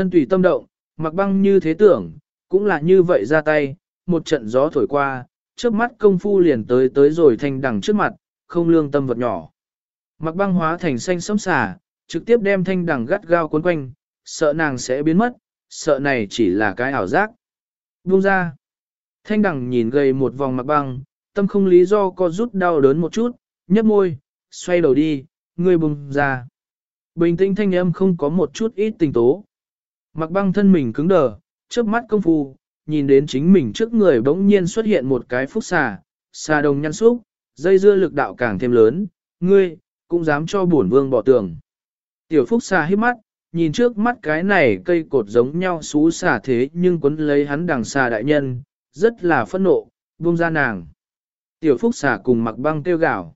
Thân tùy tâm động, mặc băng như thế tưởng, cũng là như vậy ra tay, một trận gió thổi qua, trước mắt công phu liền tới tới rồi thanh đằng trước mặt, không lương tâm vật nhỏ. Mặc băng hóa thành xanh sấm xả, trực tiếp đem thanh đằng gắt gao cuốn quanh, sợ nàng sẽ biến mất, sợ này chỉ là cái ảo giác. Buông ra. Thanh đằng nhìn gầy một vòng mặc băng, tâm không lý do co rút đau đớn một chút, nhấp môi, xoay đầu đi, người bùng ra. Bình tĩnh thanh âm không có một chút ít tình tố. Mặc băng thân mình cứng đờ, trước mắt công phu, nhìn đến chính mình trước người bỗng nhiên xuất hiện một cái phúc xà, xà đồng nhăn xúc, dây dưa lực đạo càng thêm lớn, ngươi, cũng dám cho bổn vương bỏ tường. Tiểu phúc xà hít mắt, nhìn trước mắt cái này cây cột giống nhau xú xà thế nhưng quấn lấy hắn đằng xà đại nhân, rất là phẫn nộ, buông ra nàng. Tiểu phúc xà cùng mặc băng tiêu gạo.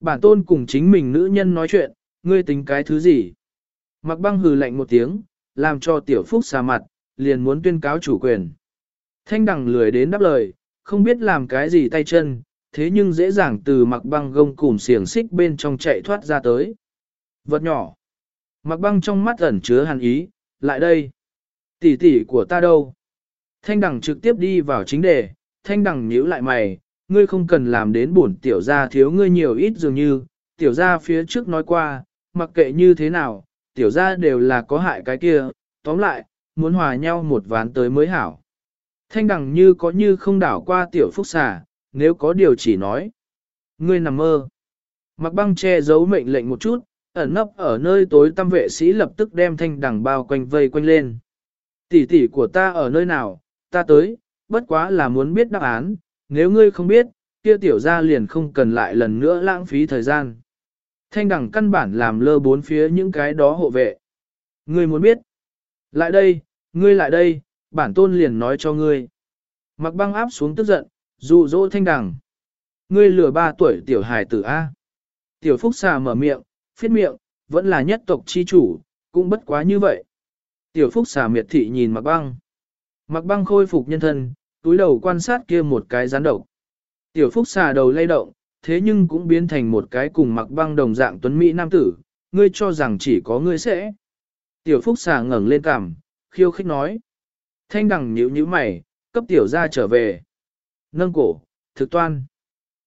Bản tôn cùng chính mình nữ nhân nói chuyện, ngươi tính cái thứ gì? Mặc băng hừ lạnh một tiếng, làm cho tiểu phúc xà mặt, liền muốn tuyên cáo chủ quyền. Thanh đằng lười đến đáp lời, không biết làm cái gì tay chân, thế nhưng dễ dàng từ mặc băng gông cùm xiềng xích bên trong chạy thoát ra tới. Vật nhỏ. Mặc băng trong mắt ẩn chứa hàn ý, lại đây. Tỷ tỷ của ta đâu? Thanh đằng trực tiếp đi vào chính đề, thanh đằng nhíu lại mày, ngươi không cần làm đến bổn tiểu gia thiếu ngươi nhiều ít dường như, tiểu gia phía trước nói qua, mặc kệ như thế nào, tiểu gia đều là có hại cái kia, tóm lại, muốn hòa nhau một ván tới mới hảo. Thanh đằng như có như không đảo qua tiểu phúc xà, nếu có điều chỉ nói. Ngươi nằm mơ. Mặc băng che giấu mệnh lệnh một chút, ẩn nấp ở nơi tối tâm vệ sĩ lập tức đem thanh đằng bao quanh vây quanh lên. Tỷ tỷ của ta ở nơi nào, ta tới, bất quá là muốn biết đáp án, nếu ngươi không biết, kia tiểu ra liền không cần lại lần nữa lãng phí thời gian. Thanh đẳng căn bản làm lơ bốn phía những cái đó hộ vệ. Ngươi muốn biết? Lại đây, ngươi lại đây, bản tôn liền nói cho ngươi. Mặc băng áp xuống tức giận, dụ dỗ thanh đẳng. Ngươi lừa ba tuổi tiểu hài tử A. Tiểu phúc xà mở miệng, phiết miệng, vẫn là nhất tộc chi chủ, cũng bất quá như vậy. Tiểu phúc xà miệt thị nhìn mặc băng. Mặc băng khôi phục nhân thân, túi đầu quan sát kia một cái rắn độc. Tiểu phúc xà đầu lay động, thế nhưng cũng biến thành một cái cùng mặc băng đồng dạng tuấn Mỹ nam tử, ngươi cho rằng chỉ có ngươi sẽ. Tiểu phúc xà ngẩng lên cằm, khiêu khích nói. Thanh đằng nhíu nhíu mày, cấp tiểu ra trở về. Nâng cổ, thực toan.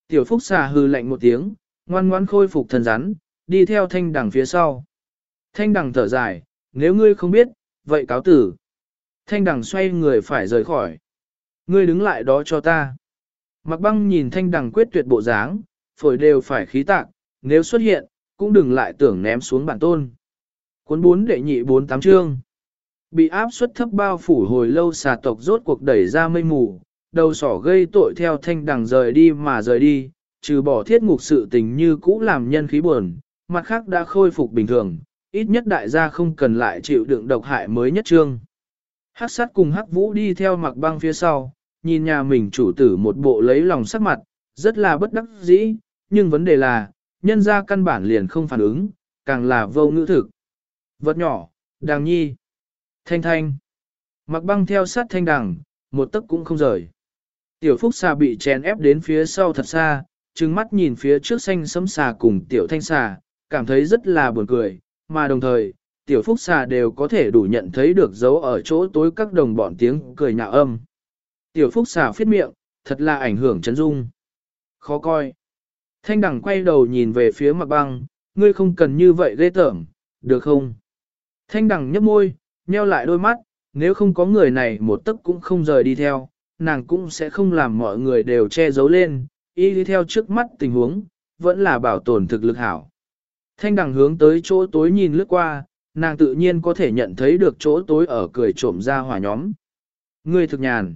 Tiểu phúc xà hư lạnh một tiếng, ngoan ngoan khôi phục thần rắn, đi theo thanh đằng phía sau. Thanh đằng thở dài, nếu ngươi không biết, vậy cáo tử. Thanh đằng xoay người phải rời khỏi. Ngươi đứng lại đó cho ta. Mặc băng nhìn thanh đằng quyết tuyệt bộ dáng, phổi đều phải khí tạc, nếu xuất hiện, cũng đừng lại tưởng ném xuống bản tôn. Cuốn 4 đệ nhị 48 chương. Bị áp suất thấp bao phủ hồi lâu xà tộc rốt cuộc đẩy ra mây mù, đầu sỏ gây tội theo thanh đằng rời đi mà rời đi, trừ bỏ thiết ngục sự tình như cũ làm nhân khí buồn, mặt khác đã khôi phục bình thường, ít nhất đại gia không cần lại chịu đựng độc hại mới nhất trương. Hắc sát cùng hắc vũ đi theo mặc băng phía sau, nhìn nhà mình chủ tử một bộ lấy lòng sắc mặt, rất là bất đắc dĩ, nhưng vấn đề là, nhân ra căn bản liền không phản ứng, càng là vô ngữ thực. Vật nhỏ, đàng nhi, thanh thanh, mặc băng theo sát thanh đằng, một tấc cũng không rời. Tiểu phúc xà bị chèn ép đến phía sau thật xa, trừng mắt nhìn phía trước xanh sấm xà cùng tiểu thanh xà, cảm thấy rất là buồn cười, mà đồng thời, tiểu phúc xà đều có thể đủ nhận thấy được dấu ở chỗ tối các đồng bọn tiếng cười nhạo âm. Tiểu phúc xà phiết miệng, thật là ảnh hưởng chấn dung. Khó coi. Thanh đẳng quay đầu nhìn về phía mặt băng, ngươi không cần như vậy ghê tởm, được không? Thanh đẳng nhấp môi, nheo lại đôi mắt, nếu không có người này một tấc cũng không rời đi theo, nàng cũng sẽ không làm mọi người đều che giấu lên, y đi theo trước mắt tình huống, vẫn là bảo tồn thực lực hảo. Thanh đằng hướng tới chỗ tối nhìn lướt qua, nàng tự nhiên có thể nhận thấy được chỗ tối ở cười trộm ra hỏa nhóm. Ngươi thực nhàn.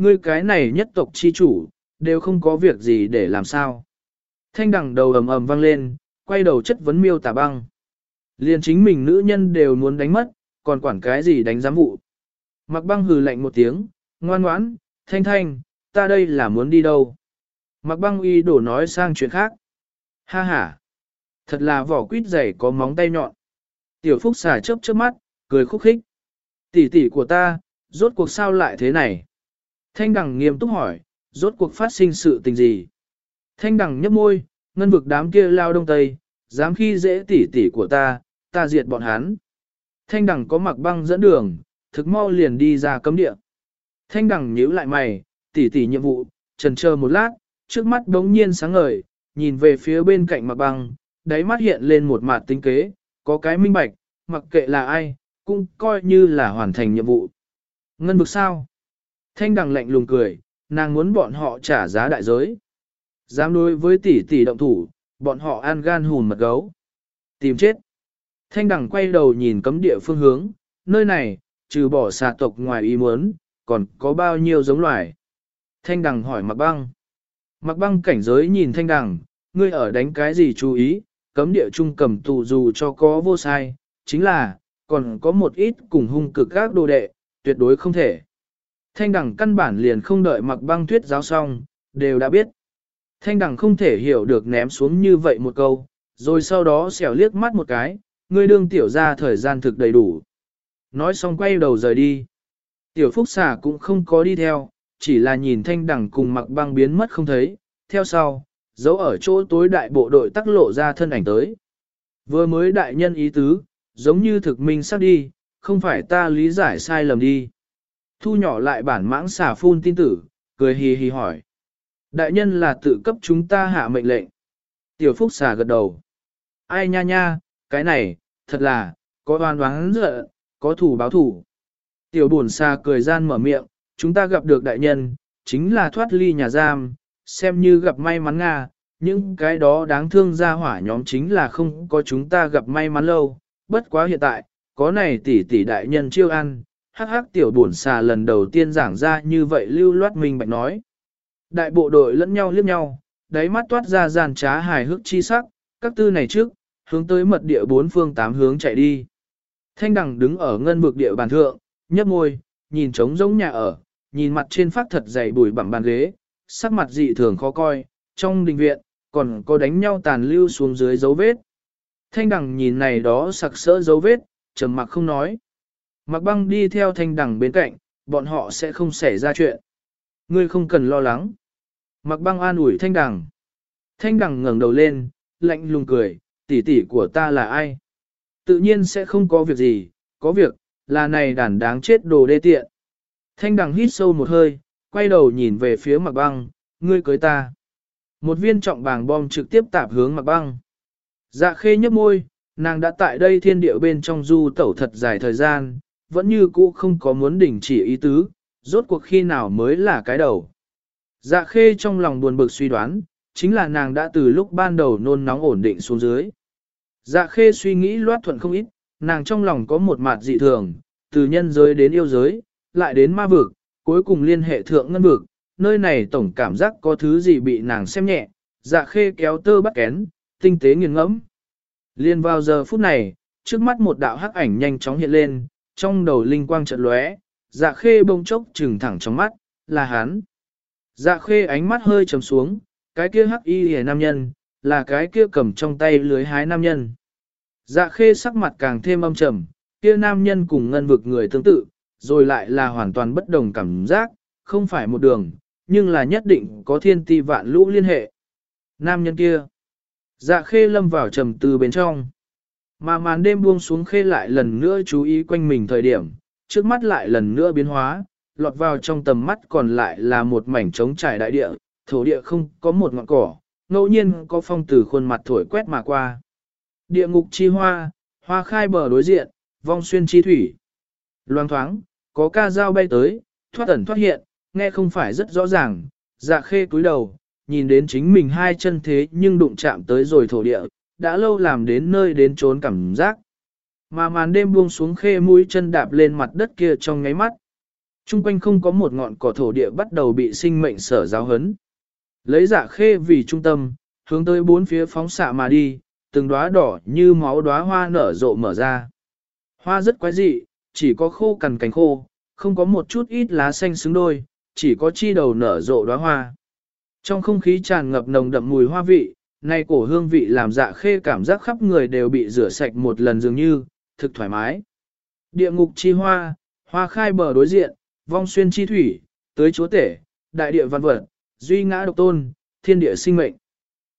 Ngươi cái này nhất tộc chi chủ, đều không có việc gì để làm sao. Thanh đằng đầu ầm ầm vang lên, quay đầu chất vấn miêu tả băng. Liền chính mình nữ nhân đều muốn đánh mất, còn quản cái gì đánh giám vụ. Mặc băng hừ lạnh một tiếng, ngoan ngoãn, thanh thanh, ta đây là muốn đi đâu. Mặc băng uy đổ nói sang chuyện khác. Ha ha, thật là vỏ quýt dày có móng tay nhọn. Tiểu phúc xà chớp chớp mắt, cười khúc khích. Tỷ tỷ của ta, rốt cuộc sao lại thế này? Thanh đằng nghiêm túc hỏi, rốt cuộc phát sinh sự tình gì? Thanh đằng nhấp môi, ngân vực đám kia lao đông tây, dám khi dễ tỷ tỷ của ta, ta diệt bọn hắn. Thanh đẳng có mặc băng dẫn đường, thực mau liền đi ra cấm địa. Thanh đẳng nhíu lại mày, tỉ tỉ nhiệm vụ, trần chờ một lát, trước mắt đống nhiên sáng ngời, nhìn về phía bên cạnh mặc băng, đáy mắt hiện lên một mặt tinh kế, có cái minh bạch, mặc kệ là ai, cũng coi như là hoàn thành nhiệm vụ. Ngân vực sao? Thanh đằng lạnh lùng cười, nàng muốn bọn họ trả giá đại giới. Dám đối với tỷ tỷ động thủ, bọn họ an gan hùn mật gấu. Tìm chết. Thanh đằng quay đầu nhìn cấm địa phương hướng, nơi này, trừ bỏ xà tộc ngoài ý muốn, còn có bao nhiêu giống loài. Thanh đằng hỏi mặc băng. Mặc băng cảnh giới nhìn thanh đằng, ngươi ở đánh cái gì chú ý, cấm địa trung cầm tù dù cho có vô sai, chính là, còn có một ít cùng hung cực các đồ đệ, tuyệt đối không thể. Thanh đẳng căn bản liền không đợi mặc băng tuyết giáo xong, đều đã biết. Thanh đẳng không thể hiểu được ném xuống như vậy một câu, rồi sau đó xẻo liếc mắt một cái, ngươi đương tiểu ra thời gian thực đầy đủ. Nói xong quay đầu rời đi. Tiểu phúc xà cũng không có đi theo, chỉ là nhìn thanh đẳng cùng mặc băng biến mất không thấy, theo sau, giấu ở chỗ tối đại bộ đội tắc lộ ra thân ảnh tới. Vừa mới đại nhân ý tứ, giống như thực minh sắp đi, không phải ta lý giải sai lầm đi. Thu nhỏ lại bản mãng xà phun tin tử, cười hì hì hỏi. Đại nhân là tự cấp chúng ta hạ mệnh lệnh. Tiểu phúc xà gật đầu. Ai nha nha, cái này, thật là, có oan oán giận, có thủ báo thủ. Tiểu buồn xà cười gian mở miệng, chúng ta gặp được đại nhân, chính là thoát ly nhà giam, xem như gặp may mắn Nga, những cái đó đáng thương ra hỏa nhóm chính là không có chúng ta gặp may mắn lâu, bất quá hiện tại, có này tỷ tỷ đại nhân chiêu ăn, hắc hắc tiểu bổn xà lần đầu tiên giảng ra như vậy lưu loát minh bạch nói. Đại bộ đội lẫn nhau liếc nhau, đáy mắt toát ra giàn trá hài hước chi sắc, các tư này trước, hướng tới mật địa bốn phương tám hướng chạy đi. Thanh đằng đứng ở ngân vực địa bàn thượng, nhấp môi, nhìn trống giống nhà ở, nhìn mặt trên phát thật dày bùi bằng bàn ghế, sắc mặt dị thường khó coi, trong đình viện, còn có đánh nhau tàn lưu xuống dưới dấu vết. Thanh đằng nhìn này đó sặc sỡ dấu vết, trầm mặc không nói. Mặc băng đi theo thanh đằng bên cạnh, bọn họ sẽ không xảy ra chuyện. Ngươi không cần lo lắng. Mặc băng an ủi thanh đằng. Thanh đằng ngẩng đầu lên, lạnh lùng cười, tỷ tỷ của ta là ai? Tự nhiên sẽ không có việc gì, có việc, là này đàn đáng chết đồ đê tiện. Thanh đằng hít sâu một hơi, quay đầu nhìn về phía mặc băng, ngươi cưới ta. Một viên trọng bàng bom trực tiếp tạp hướng mặc băng. Dạ khê nhấp môi, nàng đã tại đây thiên địa bên trong du tẩu thật dài thời gian, vẫn như cũ không có muốn đình chỉ ý tứ, rốt cuộc khi nào mới là cái đầu. Dạ khê trong lòng buồn bực suy đoán, chính là nàng đã từ lúc ban đầu nôn nóng ổn định xuống dưới. Dạ khê suy nghĩ loát thuận không ít, nàng trong lòng có một mặt dị thường, từ nhân giới đến yêu giới, lại đến ma vực, cuối cùng liên hệ thượng ngân vực, nơi này tổng cảm giác có thứ gì bị nàng xem nhẹ, dạ khê kéo tơ bắt kén, tinh tế nghiền ngẫm. Liên vào giờ phút này, trước mắt một đạo hắc ảnh nhanh chóng hiện lên, trong đầu linh quang chợt lóe, dạ khê bông chốc trừng thẳng trong mắt, là hắn. Dạ khê ánh mắt hơi trầm xuống, cái kia hắc y hề nam nhân, là cái kia cầm trong tay lưới hái nam nhân. Dạ khê sắc mặt càng thêm âm trầm, kia nam nhân cùng ngân vực người tương tự, rồi lại là hoàn toàn bất đồng cảm giác, không phải một đường, nhưng là nhất định có thiên ti vạn lũ liên hệ. Nam nhân kia, dạ khê lâm vào trầm tư bên trong. Mà màn đêm buông xuống khê lại lần nữa chú ý quanh mình thời điểm, trước mắt lại lần nữa biến hóa, lọt vào trong tầm mắt còn lại là một mảnh trống trải đại địa, thổ địa không có một ngọn cỏ, ngẫu nhiên có phong từ khuôn mặt thổi quét mà qua. Địa ngục chi hoa, hoa khai bờ đối diện, vong xuyên chi thủy. Loang thoáng, có ca dao bay tới, thoát ẩn thoát hiện, nghe không phải rất rõ ràng, dạ khê cúi đầu, nhìn đến chính mình hai chân thế nhưng đụng chạm tới rồi thổ địa, đã lâu làm đến nơi đến trốn cảm giác. Mà màn đêm buông xuống khê mũi chân đạp lên mặt đất kia trong ngáy mắt. Trung quanh không có một ngọn cỏ thổ địa bắt đầu bị sinh mệnh sở giáo hấn. Lấy dạ khê vì trung tâm, hướng tới bốn phía phóng xạ mà đi, từng đóa đỏ như máu đóa hoa nở rộ mở ra. Hoa rất quái dị, chỉ có khô cằn cành khô, không có một chút ít lá xanh xứng đôi, chỉ có chi đầu nở rộ đóa hoa. Trong không khí tràn ngập nồng đậm mùi hoa vị, nay cổ hương vị làm dạ khê cảm giác khắp người đều bị rửa sạch một lần dường như, thực thoải mái. Địa ngục chi hoa, hoa khai bờ đối diện, vong xuyên chi thủy, tới chúa tể, đại địa văn vật, duy ngã độc tôn, thiên địa sinh mệnh.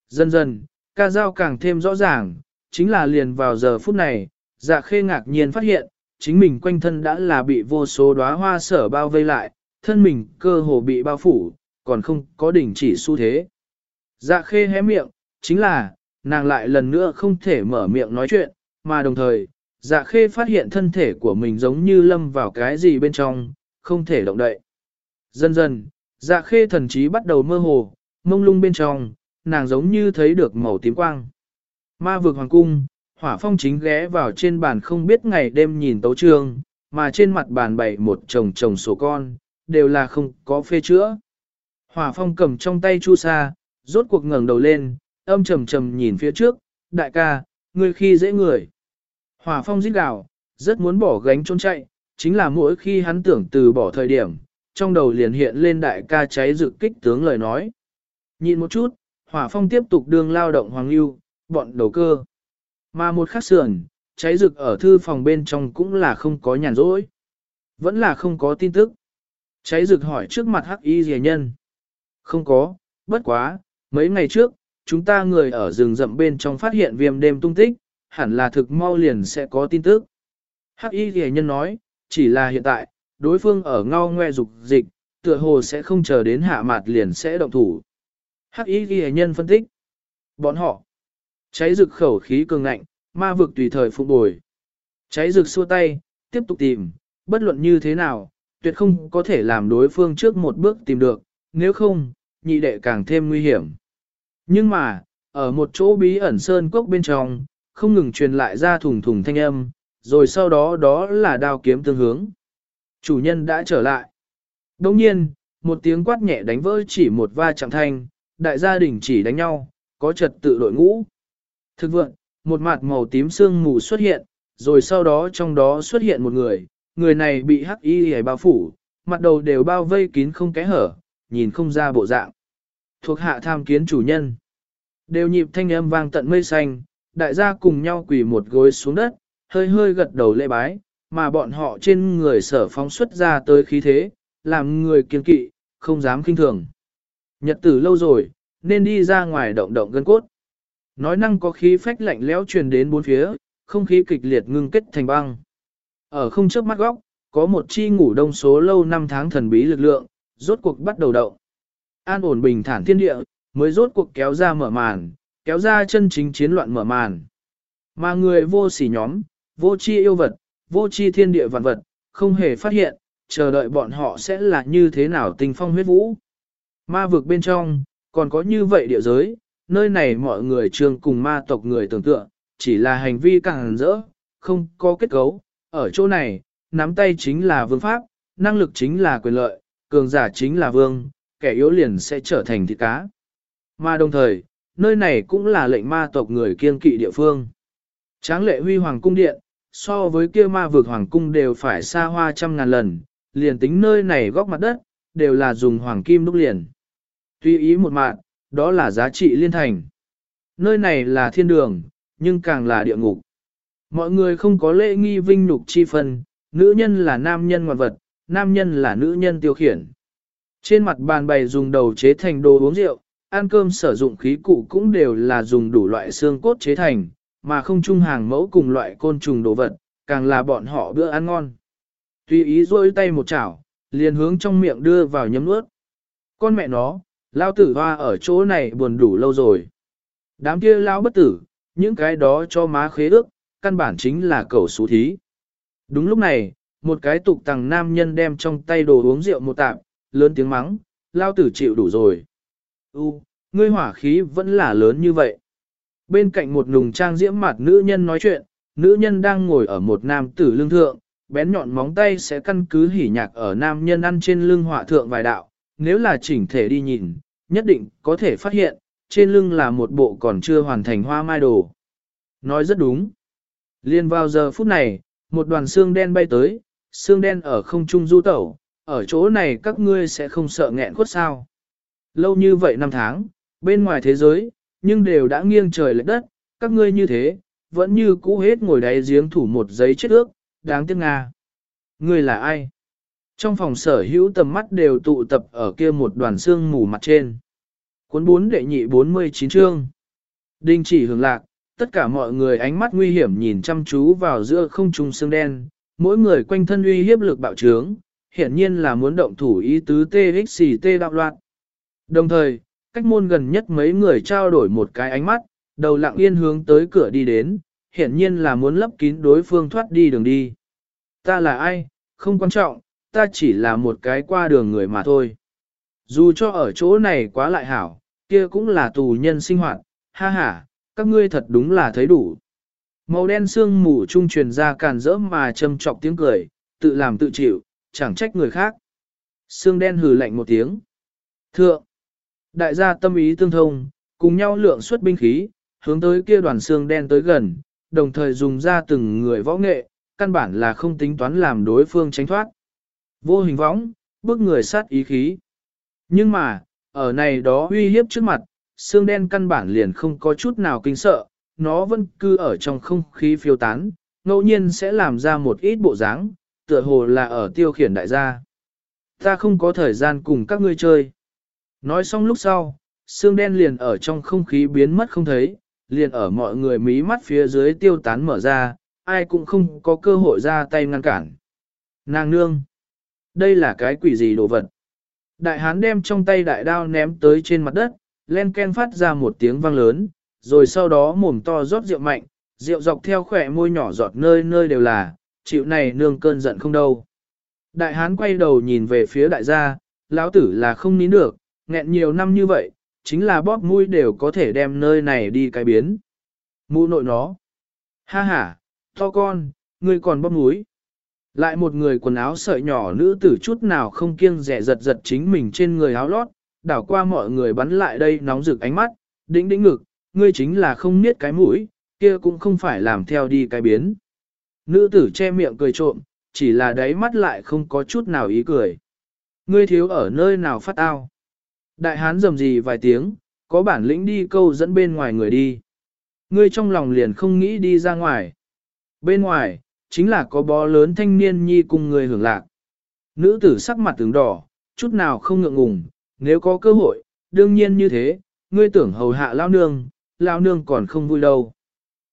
Dần dần, ca dao càng thêm rõ ràng, chính là liền vào giờ phút này, dạ khê ngạc nhiên phát hiện, chính mình quanh thân đã là bị vô số đóa hoa sở bao vây lại, thân mình cơ hồ bị bao phủ, còn không có đỉnh chỉ xu thế. Dạ khê hé miệng, chính là, nàng lại lần nữa không thể mở miệng nói chuyện, mà đồng thời, dạ khê phát hiện thân thể của mình giống như lâm vào cái gì bên trong, không thể động đậy. Dần dần, dạ khê thần trí bắt đầu mơ hồ, mông lung bên trong, nàng giống như thấy được màu tím quang. Ma vực hoàng cung, hỏa phong chính ghé vào trên bàn không biết ngày đêm nhìn tấu trương, mà trên mặt bàn bày một chồng chồng sổ con, đều là không có phê chữa. Hỏa phong cầm trong tay chu sa, rốt cuộc ngẩng đầu lên, âm trầm trầm nhìn phía trước, đại ca, ngươi khi dễ người. Hỏa phong giết gào, rất muốn bỏ gánh trốn chạy, chính là mỗi khi hắn tưởng từ bỏ thời điểm, trong đầu liền hiện lên đại ca cháy dự kích tướng lời nói. Nhìn một chút, hỏa phong tiếp tục đương lao động hoàng lưu, bọn đầu cơ. Mà một khắc sườn, cháy rực ở thư phòng bên trong cũng là không có nhàn rỗi. Vẫn là không có tin tức. Cháy rực hỏi trước mặt hắc y rìa nhân. Không có, bất quá, mấy ngày trước, chúng ta người ở rừng rậm bên trong phát hiện viêm đêm tung tích, hẳn là thực mau liền sẽ có tin tức. Hắc y rìa nhân nói, chỉ là hiện tại, đối phương ở ngao ngoe dục dịch, tựa hồ sẽ không chờ đến hạ mặt liền sẽ động thủ. Hắc y ghi nhân phân tích. Bọn họ. Cháy rực khẩu khí cường ngạnh, ma vực tùy thời phục bồi. Cháy rực xua tay, tiếp tục tìm, bất luận như thế nào, tuyệt không có thể làm đối phương trước một bước tìm được, nếu không, nhị đệ càng thêm nguy hiểm. Nhưng mà, ở một chỗ bí ẩn sơn cốc bên trong, không ngừng truyền lại ra thùng thùng thanh âm, rồi sau đó đó là đao kiếm tương hướng. Chủ nhân đã trở lại. Đồng nhiên, một tiếng quát nhẹ đánh vỡ chỉ một va chạm thanh, đại gia đình chỉ đánh nhau, có trật tự đội ngũ. Thực vượng, một mặt màu tím sương mù xuất hiện, rồi sau đó trong đó xuất hiện một người, người này bị hắc y hề bao phủ, mặt đầu đều bao vây kín không kẽ hở, nhìn không ra bộ dạng. Thuộc hạ tham kiến chủ nhân. Đều nhịp thanh âm vang tận mây xanh, đại gia cùng nhau quỳ một gối xuống đất, hơi hơi gật đầu lễ bái, mà bọn họ trên người sở phóng xuất ra tới khí thế, làm người kiên kỵ, không dám kinh thường. Nhật tử lâu rồi, nên đi ra ngoài động động gân cốt. Nói năng có khí phách lạnh lẽo truyền đến bốn phía, không khí kịch liệt ngưng kết thành băng. Ở không trước mắt góc, có một chi ngủ đông số lâu năm tháng thần bí lực lượng, rốt cuộc bắt đầu động. An ổn bình thản thiên địa, mới rốt cuộc kéo ra mở màn, kéo ra chân chính chiến loạn mở màn. Mà người vô sỉ nhóm, vô chi yêu vật, vô chi thiên địa vạn vật, không hề phát hiện, chờ đợi bọn họ sẽ là như thế nào tình phong huyết vũ. Ma vực bên trong, còn có như vậy địa giới, nơi này mọi người trường cùng ma tộc người tưởng tượng, chỉ là hành vi càng rỡ, không có kết cấu. Ở chỗ này, nắm tay chính là vương pháp, năng lực chính là quyền lợi, cường giả chính là vương, kẻ yếu liền sẽ trở thành thịt cá. Mà đồng thời, nơi này cũng là lệnh ma tộc người kiên kỵ địa phương. Tráng lệ huy hoàng cung điện, so với kia ma vực hoàng cung đều phải xa hoa trăm ngàn lần, liền tính nơi này góc mặt đất, đều là dùng hoàng kim đúc liền. Tuy ý một mạng, đó là giá trị liên thành. Nơi này là thiên đường, nhưng càng là địa ngục. Mọi người không có lễ nghi vinh nhục chi phân, nữ nhân là nam nhân ngoại vật, nam nhân là nữ nhân tiêu khiển. Trên mặt bàn bày dùng đầu chế thành đồ uống rượu, ăn cơm sử dụng khí cụ cũng đều là dùng đủ loại xương cốt chế thành, mà không chung hàng mẫu cùng loại côn trùng đồ vật, càng là bọn họ bữa ăn ngon. Tùy ý rôi tay một chảo, liền hướng trong miệng đưa vào nhấm nuốt. Con mẹ nó, lao tử hoa ở chỗ này buồn đủ lâu rồi. Đám kia lao bất tử, những cái đó cho má khế ước, căn bản chính là cầu xú thí. Đúng lúc này, một cái tục tằng nam nhân đem trong tay đồ uống rượu một tạm, lớn tiếng mắng, lao tử chịu đủ rồi. U, ngươi hỏa khí vẫn là lớn như vậy. Bên cạnh một nùng trang diễm mặt nữ nhân nói chuyện, nữ nhân đang ngồi ở một nam tử lương thượng, bén nhọn móng tay sẽ căn cứ hỉ nhạc ở nam nhân ăn trên lưng họa thượng vài đạo, nếu là chỉnh thể đi nhìn, nhất định có thể phát hiện, trên lưng là một bộ còn chưa hoàn thành hoa mai đồ. Nói rất đúng. Liên vào giờ phút này, một đoàn xương đen bay tới, xương đen ở không trung du tẩu, ở chỗ này các ngươi sẽ không sợ nghẹn khuất sao. Lâu như vậy năm tháng, bên ngoài thế giới, nhưng đều đã nghiêng trời lệch đất, các ngươi như thế, vẫn như cũ hết ngồi đáy giếng thủ một giấy chết ước, đáng tiếc Nga. Ngươi là ai? Trong phòng sở hữu tầm mắt đều tụ tập ở kia một đoàn xương mù mặt trên. Cuốn 4 đệ nhị 49 chương. Đinh chỉ hưởng lạc, tất cả mọi người ánh mắt nguy hiểm nhìn chăm chú vào giữa không trung xương đen, Mỗi người quanh thân uy hiếp lực bạo trướng, hiển nhiên là muốn động thủ ý tứ TXT đạo loạn. Đồng thời, cách môn gần nhất mấy người trao đổi một cái ánh mắt, đầu lặng yên hướng tới cửa đi đến, hiển nhiên là muốn lấp kín đối phương thoát đi đường đi. Ta là ai, không quan trọng, ta chỉ là một cái qua đường người mà thôi. Dù cho ở chỗ này quá lại hảo, kia cũng là tù nhân sinh hoạt, ha ha, các ngươi thật đúng là thấy đủ. Màu đen sương mù trung truyền ra càn rỡ mà châm trọc tiếng cười, tự làm tự chịu, chẳng trách người khác. Sương đen hừ lạnh một tiếng. Thượng, đại gia tâm ý tương thông, cùng nhau lượng xuất binh khí, hướng tới kia đoàn xương đen tới gần, đồng thời dùng ra từng người võ nghệ, căn bản là không tính toán làm đối phương tránh thoát. Vô hình võng, bước người sát ý khí. Nhưng mà, ở này đó uy hiếp trước mặt, xương đen căn bản liền không có chút nào kinh sợ, nó vẫn cư ở trong không khí phiêu tán, ngẫu nhiên sẽ làm ra một ít bộ dáng, tựa hồ là ở tiêu khiển đại gia. Ta không có thời gian cùng các ngươi chơi. Nói xong lúc sau, xương đen liền ở trong không khí biến mất không thấy, liền ở mọi người mí mắt phía dưới tiêu tán mở ra, ai cũng không có cơ hội ra tay ngăn cản. Nàng nương! Đây là cái quỷ gì đồ vật? Đại hán đem trong tay đại đao ném tới trên mặt đất, len ken phát ra một tiếng vang lớn, rồi sau đó mồm to rót rượu mạnh, rượu dọc theo khỏe môi nhỏ giọt nơi nơi đều là, chịu này nương cơn giận không đâu. Đại hán quay đầu nhìn về phía đại gia, lão tử là không nín được, nghẹn nhiều năm như vậy, chính là bóp mũi đều có thể đem nơi này đi cái biến. Mũ nội nó. Ha ha, to con, ngươi còn bóp mũi. Lại một người quần áo sợi nhỏ nữ tử chút nào không kiêng rẻ giật giật chính mình trên người áo lót, đảo qua mọi người bắn lại đây nóng rực ánh mắt, đĩnh đĩnh ngực, ngươi chính là không niết cái mũi, kia cũng không phải làm theo đi cái biến. Nữ tử che miệng cười trộm, chỉ là đáy mắt lại không có chút nào ý cười. Ngươi thiếu ở nơi nào phát ao. Đại hán rầm gì vài tiếng, có bản lĩnh đi câu dẫn bên ngoài người đi. Ngươi trong lòng liền không nghĩ đi ra ngoài. Bên ngoài, chính là có bó lớn thanh niên nhi cùng người hưởng lạc. Nữ tử sắc mặt tướng đỏ, chút nào không ngượng ngùng, nếu có cơ hội, đương nhiên như thế, ngươi tưởng hầu hạ lao nương, lao nương còn không vui đâu.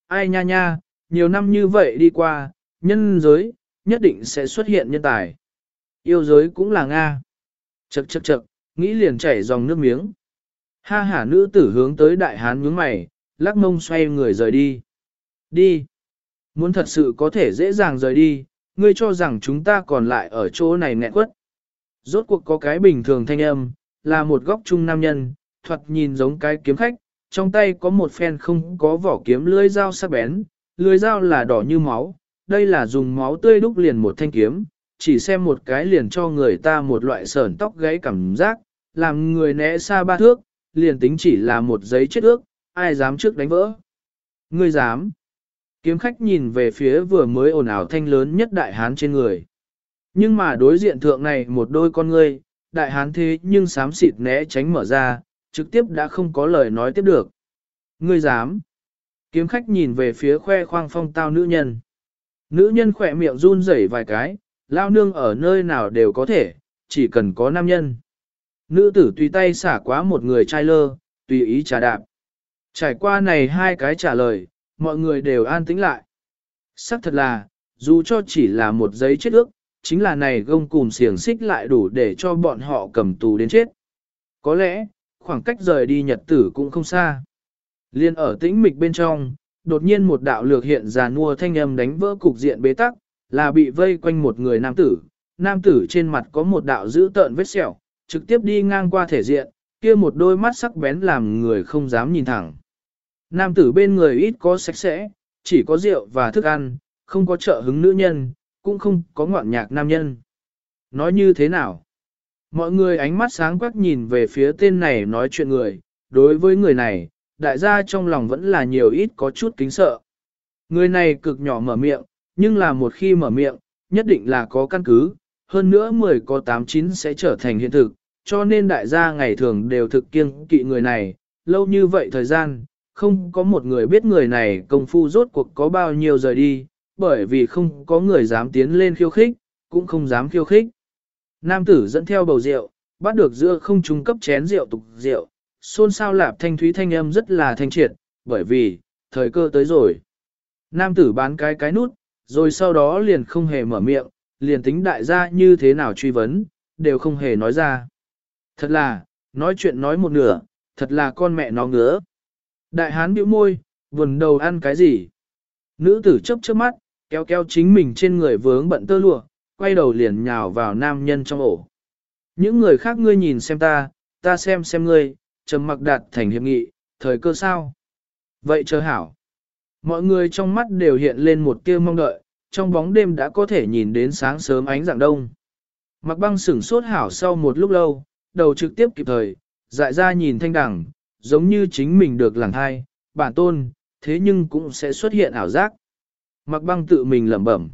Ai nha nha, nhiều năm như vậy đi qua, nhân giới, nhất định sẽ xuất hiện nhân tài. Yêu giới cũng là Nga. Chậc chậc chậc, nghĩ liền chảy dòng nước miếng. Ha hả nữ tử hướng tới đại hán nhướng mày, lắc mông xoay người rời đi. Đi. Muốn thật sự có thể dễ dàng rời đi, ngươi cho rằng chúng ta còn lại ở chỗ này nghẹn quất. Rốt cuộc có cái bình thường thanh âm, là một góc trung nam nhân, thoạt nhìn giống cái kiếm khách, trong tay có một phen không có vỏ kiếm lưỡi dao sắc bén, lưỡi dao là đỏ như máu, đây là dùng máu tươi đúc liền một thanh kiếm, chỉ xem một cái liền cho người ta một loại sờn tóc gáy cảm giác, làm người né xa ba thước, liền tính chỉ là một giấy chết ước, ai dám trước đánh vỡ. Ngươi dám. Kiếm khách nhìn về phía vừa mới ồn ào thanh lớn nhất đại hán trên người. Nhưng mà đối diện thượng này một đôi con ngươi, đại hán thế nhưng sám xịt né tránh mở ra, trực tiếp đã không có lời nói tiếp được. Ngươi dám. Kiếm khách nhìn về phía khoe khoang phong tao nữ nhân. Nữ nhân khỏe miệng run rẩy vài cái, lao nương ở nơi nào đều có thể, chỉ cần có nam nhân. Nữ tử tùy tay xả quá một người trai lơ, tùy ý trà đạp. Trải qua này hai cái trả lời, mọi người đều an tĩnh lại. Sắc thật là, dù cho chỉ là một giấy chết ước, chính là này gông cùm xiềng xích lại đủ để cho bọn họ cầm tù đến chết. Có lẽ, khoảng cách rời đi nhật tử cũng không xa. Liên ở tĩnh mịch bên trong, đột nhiên một đạo lược hiện ra nua thanh âm đánh vỡ cục diện bế tắc, là bị vây quanh một người nam tử. Nam tử trên mặt có một đạo dữ tợn vết sẹo, trực tiếp đi ngang qua thể diện, kia một đôi mắt sắc bén làm người không dám nhìn thẳng. Nam tử bên người ít có sạch sẽ, chỉ có rượu và thức ăn, không có trợ hứng nữ nhân, cũng không có ngoạn nhạc nam nhân. Nói như thế nào? Mọi người ánh mắt sáng quắc nhìn về phía tên này nói chuyện người, đối với người này, đại gia trong lòng vẫn là nhiều ít có chút kính sợ. Người này cực nhỏ mở miệng, nhưng là một khi mở miệng, nhất định là có căn cứ, hơn nữa 10 có 89 sẽ trở thành hiện thực, cho nên đại gia ngày thường đều thực kiêng kỵ người này, lâu như vậy thời gian, không có một người biết người này công phu rốt cuộc có bao nhiêu rời đi, bởi vì không có người dám tiến lên khiêu khích, cũng không dám khiêu khích. Nam tử dẫn theo bầu rượu, bắt được giữa không trung cấp chén rượu tục rượu, xôn xao lạp thanh thúy thanh âm rất là thanh triệt, bởi vì, thời cơ tới rồi. Nam tử bán cái cái nút, rồi sau đó liền không hề mở miệng, liền tính đại gia như thế nào truy vấn, đều không hề nói ra. Thật là, nói chuyện nói một nửa, thật là con mẹ nó ngứa. Đại hán bĩu môi, vườn đầu ăn cái gì? Nữ tử chớp chớp mắt, kéo kéo chính mình trên người vướng bận tơ lụa, quay đầu liền nhào vào nam nhân trong ổ. Những người khác ngươi nhìn xem ta, ta xem xem ngươi, trầm mặc đạt thành hiệp nghị, thời cơ sao? Vậy chờ hảo. Mọi người trong mắt đều hiện lên một tia mong đợi, trong bóng đêm đã có thể nhìn đến sáng sớm ánh dạng đông. Mặc băng sửng sốt hảo sau một lúc lâu, đầu trực tiếp kịp thời, dại ra nhìn thanh đẳng, giống như chính mình được làng thai, bản tôn, thế nhưng cũng sẽ xuất hiện ảo giác. Mặc băng tự mình lẩm bẩm.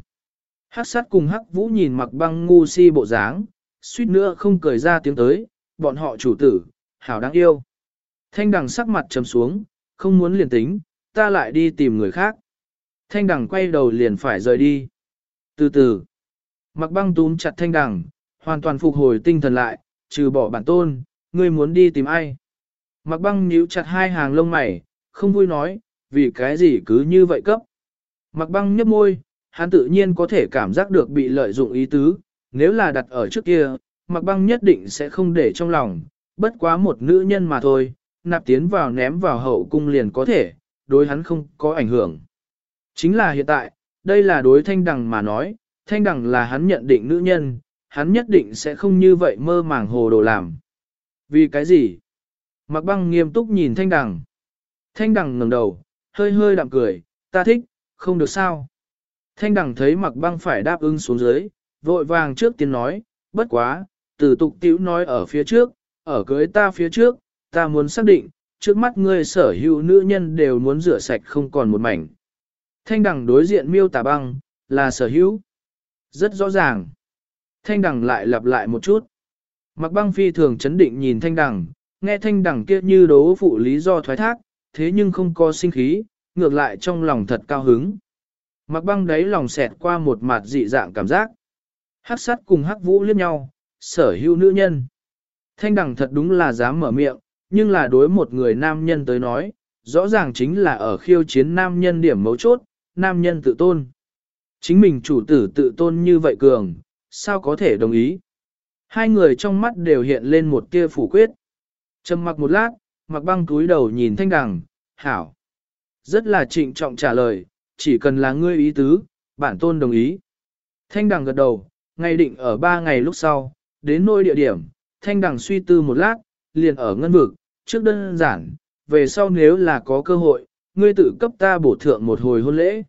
Hắc sát cùng hắc vũ nhìn mặc băng ngu si bộ dáng, suýt nữa không cười ra tiếng tới, bọn họ chủ tử, hảo đáng yêu. Thanh đằng sắc mặt trầm xuống, không muốn liền tính, ta lại đi tìm người khác. Thanh đằng quay đầu liền phải rời đi. Từ từ, mặc băng túm chặt thanh đằng, hoàn toàn phục hồi tinh thần lại, trừ bỏ bản tôn, ngươi muốn đi tìm ai. Mặc băng nhíu chặt hai hàng lông mày, không vui nói, vì cái gì cứ như vậy cấp. Mặc băng nhấp môi, hắn tự nhiên có thể cảm giác được bị lợi dụng ý tứ, nếu là đặt ở trước kia, mặc băng nhất định sẽ không để trong lòng, bất quá một nữ nhân mà thôi, nạp tiến vào ném vào hậu cung liền có thể, đối hắn không có ảnh hưởng. Chính là hiện tại, đây là đối thanh đằng mà nói, thanh đằng là hắn nhận định nữ nhân, hắn nhất định sẽ không như vậy mơ màng hồ đồ làm. Vì cái gì? Mặc băng nghiêm túc nhìn thanh đằng. Thanh đằng ngẩng đầu, hơi hơi đạm cười, ta thích, không được sao. Thanh đằng thấy mặc băng phải đáp ứng xuống dưới, vội vàng trước tiên nói, bất quá, từ tục tiểu nói ở phía trước, ở cưới ta phía trước, ta muốn xác định, trước mắt ngươi sở hữu nữ nhân đều muốn rửa sạch không còn một mảnh. Thanh đằng đối diện miêu tả băng, là sở hữu. Rất rõ ràng. Thanh đằng lại lặp lại một chút. Mặc băng phi thường chấn định nhìn thanh đằng, nghe thanh đằng kia như đố phụ lý do thoái thác, thế nhưng không có sinh khí, ngược lại trong lòng thật cao hứng. Mặc băng đấy lòng xẹt qua một mặt dị dạng cảm giác. Hắc sắt cùng hắc vũ liếc nhau, sở hữu nữ nhân. Thanh đằng thật đúng là dám mở miệng, nhưng là đối một người nam nhân tới nói, rõ ràng chính là ở khiêu chiến nam nhân điểm mấu chốt, nam nhân tự tôn. Chính mình chủ tử tự tôn như vậy cường, sao có thể đồng ý? Hai người trong mắt đều hiện lên một tia phủ quyết. Trầm mặc một lát, mặc băng túi đầu nhìn thanh đằng, hảo. Rất là trịnh trọng trả lời, chỉ cần là ngươi ý tứ, bản tôn đồng ý. Thanh đằng gật đầu, ngay định ở ba ngày lúc sau, đến nơi địa điểm, thanh đằng suy tư một lát, liền ở ngân vực, trước đơn giản, về sau nếu là có cơ hội, ngươi tự cấp ta bổ thượng một hồi hôn lễ.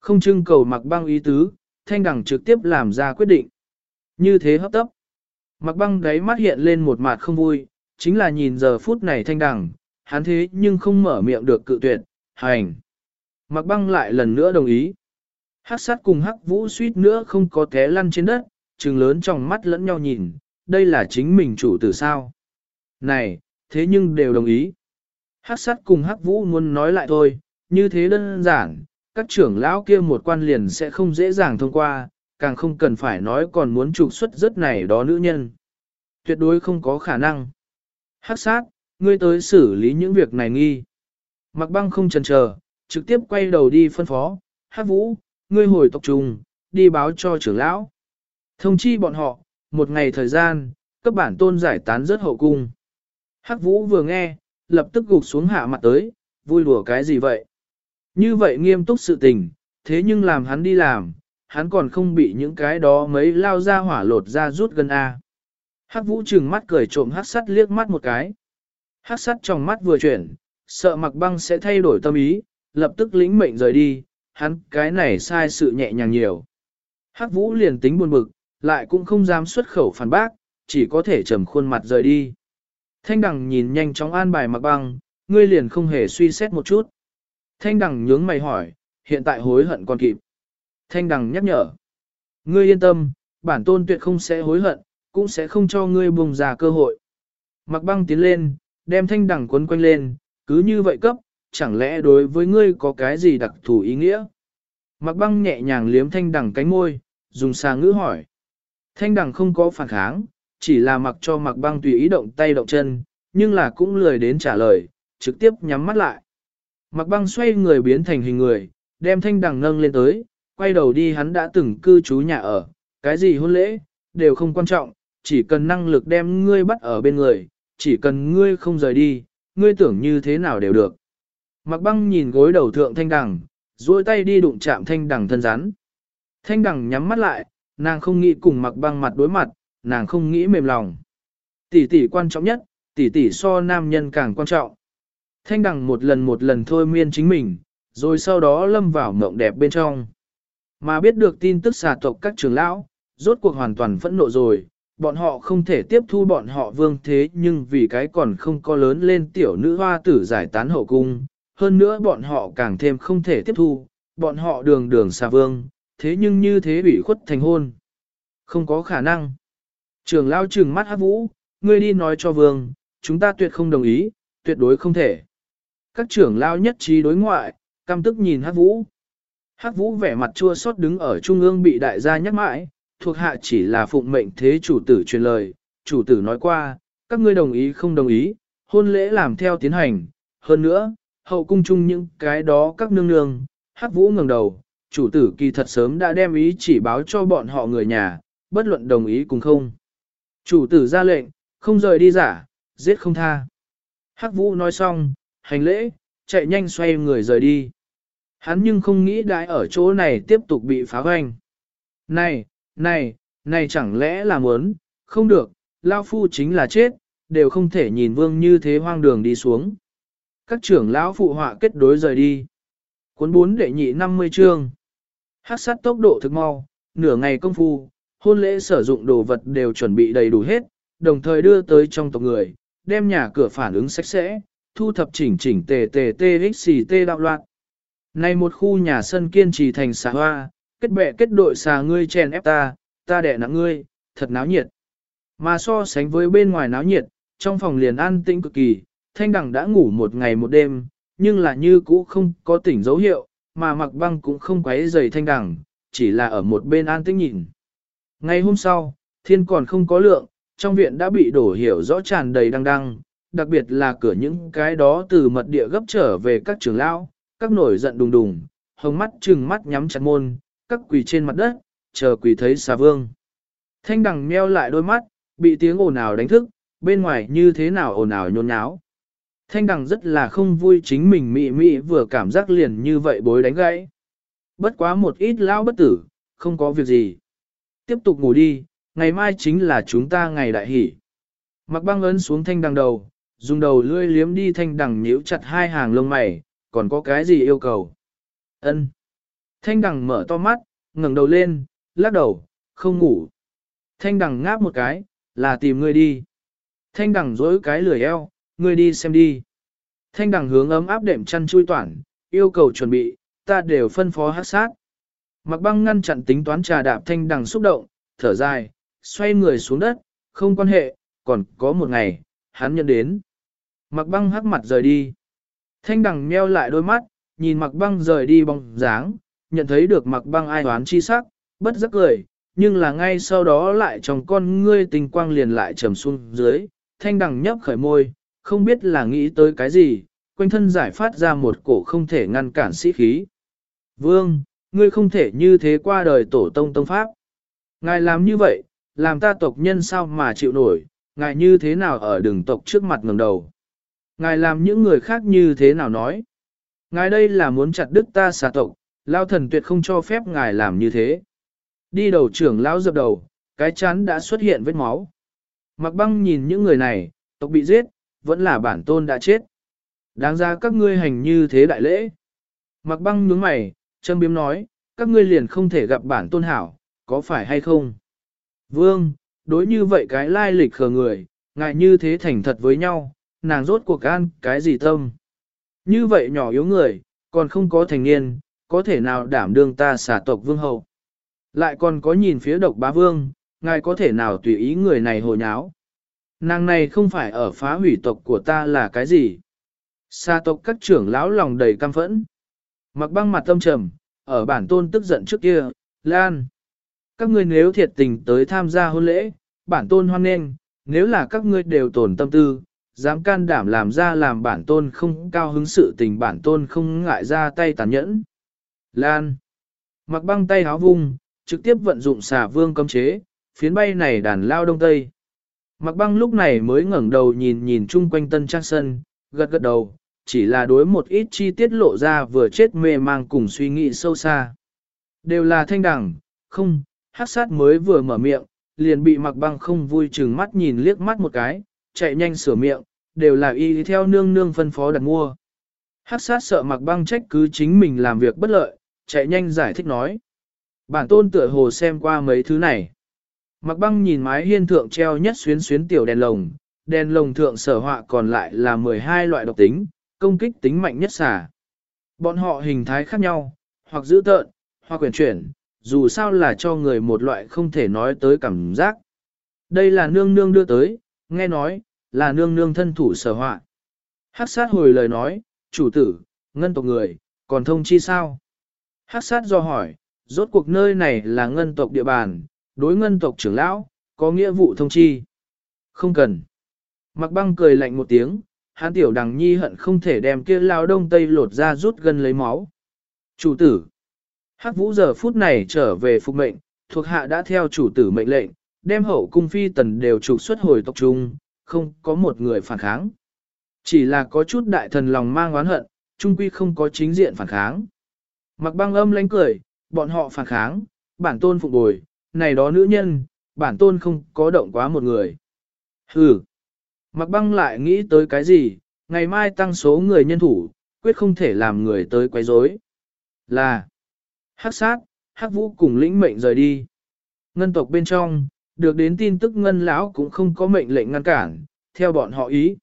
Không trưng cầu mặc băng ý tứ, thanh đằng trực tiếp làm ra quyết định. Như thế hấp tấp. Mặc băng đáy mắt hiện lên một mặt không vui, chính là nhìn giờ phút này thanh đằng, hắn thế nhưng không mở miệng được cự tuyệt, hành. Mặc băng lại lần nữa đồng ý. Hắc sát cùng hắc vũ suýt nữa không có té lăn trên đất, trừng lớn trong mắt lẫn nhau nhìn, đây là chính mình chủ tử sao. Này, thế nhưng đều đồng ý. Hắc sát cùng hắc vũ muốn nói lại thôi, như thế đơn giản, các trưởng lão kia một quan liền sẽ không dễ dàng thông qua, càng không cần phải nói còn muốn trục xuất rất này đó nữ nhân. Tuyệt đối không có khả năng. Hắc sát, ngươi tới xử lý những việc này nghi. Mặc băng không chần chờ, trực tiếp quay đầu đi phân phó, Hắc vũ, ngươi hồi tộc trùng, đi báo cho trưởng lão. Thông chi bọn họ, một ngày thời gian, cấp bản tôn giải tán rất hậu cung. Hắc vũ vừa nghe, lập tức gục xuống hạ mặt tới, vui đùa cái gì vậy? Như vậy nghiêm túc sự tình, thế nhưng làm hắn đi làm, hắn còn không bị những cái đó mấy lao ra hỏa lột ra rút gần A. Hắc vũ trừng mắt cười trộm hắc sắt liếc mắt một cái. Hắc sắt trong mắt vừa chuyển, sợ mặc băng sẽ thay đổi tâm ý, lập tức lĩnh mệnh rời đi, hắn cái này sai sự nhẹ nhàng nhiều. Hắc vũ liền tính buồn bực, lại cũng không dám xuất khẩu phản bác, chỉ có thể trầm khuôn mặt rời đi. Thanh đằng nhìn nhanh chóng an bài mặc băng, ngươi liền không hề suy xét một chút. Thanh đằng nhướng mày hỏi, hiện tại hối hận còn kịp. Thanh đằng nhắc nhở. Ngươi yên tâm, bản tôn tuyệt không sẽ hối hận, cũng sẽ không cho ngươi bùng ra cơ hội. Mặc băng tiến lên, đem thanh đằng quấn quanh lên, cứ như vậy cấp, chẳng lẽ đối với ngươi có cái gì đặc thù ý nghĩa? Mặc băng nhẹ nhàng liếm thanh đằng cánh môi, dùng xà ngữ hỏi. Thanh đằng không có phản kháng, chỉ là mặc cho mặc băng tùy ý động tay động chân, nhưng là cũng lười đến trả lời, trực tiếp nhắm mắt lại. Mặc băng xoay người biến thành hình người, đem thanh đằng nâng lên tới, quay đầu đi hắn đã từng cư trú nhà ở, cái gì hôn lễ, đều không quan trọng, chỉ cần năng lực đem ngươi bắt ở bên người, chỉ cần ngươi không rời đi, ngươi tưởng như thế nào đều được. Mặc băng nhìn gối đầu thượng thanh đằng, duỗi tay đi đụng chạm thanh đằng thân rắn. Thanh đằng nhắm mắt lại, nàng không nghĩ cùng mặc băng mặt đối mặt, nàng không nghĩ mềm lòng. Tỷ tỷ quan trọng nhất, tỷ tỷ so nam nhân càng quan trọng. Thanh đằng một lần một lần thôi miên chính mình, rồi sau đó lâm vào mộng đẹp bên trong. Mà biết được tin tức xà tộc các trưởng lão, rốt cuộc hoàn toàn phẫn nộ rồi, bọn họ không thể tiếp thu bọn họ vương thế nhưng vì cái còn không có lớn lên tiểu nữ hoa tử giải tán hậu cung, hơn nữa bọn họ càng thêm không thể tiếp thu, bọn họ đường đường xà vương, thế nhưng như thế bị khuất thành hôn. Không có khả năng. Trường lao trừng mắt hát vũ, ngươi đi nói cho vương, chúng ta tuyệt không đồng ý, tuyệt đối không thể. Các trưởng lao nhất trí đối ngoại, căm tức nhìn hát vũ. Hát vũ vẻ mặt chua xót đứng ở trung ương bị đại gia nhắc mãi, thuộc hạ chỉ là phụng mệnh thế chủ tử truyền lời, chủ tử nói qua, các ngươi đồng ý không đồng ý, hôn lễ làm theo tiến hành, hơn nữa, hậu cung chung những cái đó các nương nương, hát vũ ngẩng đầu, chủ tử kỳ thật sớm đã đem ý chỉ báo cho bọn họ người nhà, bất luận đồng ý cùng không. Chủ tử ra lệnh, không rời đi giả, giết không tha. Hắc vũ nói xong, hành lễ, chạy nhanh xoay người rời đi. Hắn nhưng không nghĩ đãi ở chỗ này tiếp tục bị phá hoành. Này, này, này chẳng lẽ là muốn, không được, Lao Phu chính là chết, đều không thể nhìn vương như thế hoang đường đi xuống. Các trưởng lão phụ họa kết đối rời đi. Cuốn 4 đệ nhị 50 chương. Hát sát tốc độ thực mau, nửa ngày công phu, hôn lễ sử dụng đồ vật đều chuẩn bị đầy đủ hết, đồng thời đưa tới trong tộc người, đem nhà cửa phản ứng sạch sẽ, thu thập chỉnh chỉnh tề tề tê xì tê đạo loạn. Này một khu nhà sân kiên trì thành xà hoa, kết bè kết đội xà ngươi chèn ép ta, ta đẻ nặng ngươi, thật náo nhiệt. Mà so sánh với bên ngoài náo nhiệt, trong phòng liền an tĩnh cực kỳ, thanh đẳng đã ngủ một ngày một đêm, nhưng là như cũ không có tỉnh dấu hiệu, mà mặc băng cũng không quấy giày thanh đẳng, chỉ là ở một bên an tĩnh nhìn. Ngày hôm sau, thiên còn không có lượng, trong viện đã bị đổ hiểu rõ tràn đầy đăng đăng, đặc biệt là cửa những cái đó từ mật địa gấp trở về các trường lão, các nổi giận đùng đùng, hồng mắt trừng mắt nhắm chặt môn, các quỳ trên mặt đất, chờ quỳ thấy xà vương. Thanh đằng meo lại đôi mắt, bị tiếng ồn ào đánh thức, bên ngoài như thế nào ồn ào nhôn nháo. Thanh đằng rất là không vui chính mình mị mị vừa cảm giác liền như vậy bối đánh gãy. Bất quá một ít lão bất tử, không có việc gì. Tiếp tục ngủ đi, ngày mai chính là chúng ta ngày đại hỷ. Mặc băng ấn xuống thanh đằng đầu, dùng đầu lươi liếm đi thanh đằng nhíu chặt hai hàng lông mày, còn có cái gì yêu cầu? Ân. Thanh đằng mở to mắt, ngẩng đầu lên, lắc đầu, không ngủ. Thanh đằng ngáp một cái, là tìm ngươi đi. Thanh đằng dối cái lười eo, ngươi đi xem đi. Thanh đằng hướng ấm áp đệm chăn chui toản, yêu cầu chuẩn bị, ta đều phân phó hát sát. Mặc băng ngăn chặn tính toán trà đạp thanh đằng xúc động, thở dài, xoay người xuống đất, không quan hệ, còn có một ngày, hắn nhận đến. Mặc băng hắc mặt rời đi. Thanh đằng meo lại đôi mắt, nhìn mặc băng rời đi bóng dáng, nhận thấy được mặc băng ai hoán chi sắc, bất giác cười, nhưng là ngay sau đó lại trong con ngươi tình quang liền lại trầm xuống dưới, thanh đằng nhấp khởi môi, không biết là nghĩ tới cái gì, quanh thân giải phát ra một cổ không thể ngăn cản sĩ khí. Vương, ngươi không thể như thế qua đời tổ tông tông pháp. Ngài làm như vậy, làm ta tộc nhân sao mà chịu nổi, ngài như thế nào ở đường tộc trước mặt ngẩng đầu. Ngài làm những người khác như thế nào nói. Ngài đây là muốn chặt đứt ta xà tộc, lao thần tuyệt không cho phép ngài làm như thế. Đi đầu trưởng lão dập đầu, cái chán đã xuất hiện vết máu. Mặc băng nhìn những người này, tộc bị giết, vẫn là bản tôn đã chết. Đáng ra các ngươi hành như thế đại lễ. Mặc băng nhướng mày, châm biếm nói, các ngươi liền không thể gặp bản tôn hảo, có phải hay không? Vương, đối như vậy cái lai lịch khờ người, ngại như thế thành thật với nhau, nàng rốt cuộc an cái gì tâm? Như vậy nhỏ yếu người, còn không có thành niên, có thể nào đảm đương ta xả tộc vương hậu? Lại còn có nhìn phía độc bá vương, ngài có thể nào tùy ý người này hồ nháo? Nàng này không phải ở phá hủy tộc của ta là cái gì? Xa tộc các trưởng lão lòng đầy căm phẫn. Mặc băng mặt tâm trầm, ở bản tôn tức giận trước kia, Lan. Các ngươi nếu thiệt tình tới tham gia hôn lễ, bản tôn hoan nghênh, nếu là các ngươi đều tổn tâm tư, dám can đảm làm ra làm bản tôn không cao hứng sự tình bản tôn không ngại ra tay tàn nhẫn. Lan. Mặc băng tay háo vung, trực tiếp vận dụng xà vương cấm chế, phiến bay này đàn lao đông tây. Mặc băng lúc này mới ngẩng đầu nhìn nhìn chung quanh tân trang sân, gật gật đầu, chỉ là đối một ít chi tiết lộ ra vừa chết mê mang cùng suy nghĩ sâu xa. Đều là thanh đẳng, không, hát sát mới vừa mở miệng, liền bị mặc băng không vui chừng mắt nhìn liếc mắt một cái, chạy nhanh sửa miệng, đều là y theo nương nương phân phó đặt mua. Hát sát sợ mặc băng trách cứ chính mình làm việc bất lợi, chạy nhanh giải thích nói. Bản tôn tựa hồ xem qua mấy thứ này. Mặc băng nhìn mái hiên thượng treo nhất xuyến xuyến tiểu đèn lồng, đèn lồng thượng sở họa còn lại là 12 loại độc tính, công kích tính mạnh nhất xả. Bọn họ hình thái khác nhau, hoặc dữ tợn, hoặc quyển chuyển, dù sao là cho người một loại không thể nói tới cảm giác. Đây là nương nương đưa tới, nghe nói, là nương nương thân thủ sở họa. Hắc sát hồi lời nói, chủ tử, ngân tộc người, còn thông chi sao? Hắc sát do hỏi, rốt cuộc nơi này là ngân tộc địa bàn, đối ngân tộc trưởng lão, có nghĩa vụ thông chi. Không cần. Mặc băng cười lạnh một tiếng, hán tiểu đằng nhi hận không thể đem kia lao đông tây lột ra rút gần lấy máu. Chủ tử. Hắc vũ giờ phút này trở về phục mệnh, thuộc hạ đã theo chủ tử mệnh lệnh, đem hậu cung phi tần đều trục xuất hồi tộc trung, không có một người phản kháng. Chỉ là có chút đại thần lòng mang oán hận, trung quy không có chính diện phản kháng. Mặc băng âm lánh cười, bọn họ phản kháng, bản tôn phục bồi, này đó nữ nhân, bản tôn không có động quá một người. Hừ. Mặc băng lại nghĩ tới cái gì, ngày mai tăng số người nhân thủ, quyết không thể làm người tới quấy rối. Là hắc sát, hắc vũ cùng lĩnh mệnh rời đi. Ngân tộc bên trong, được đến tin tức ngân lão cũng không có mệnh lệnh ngăn cản, theo bọn họ ý.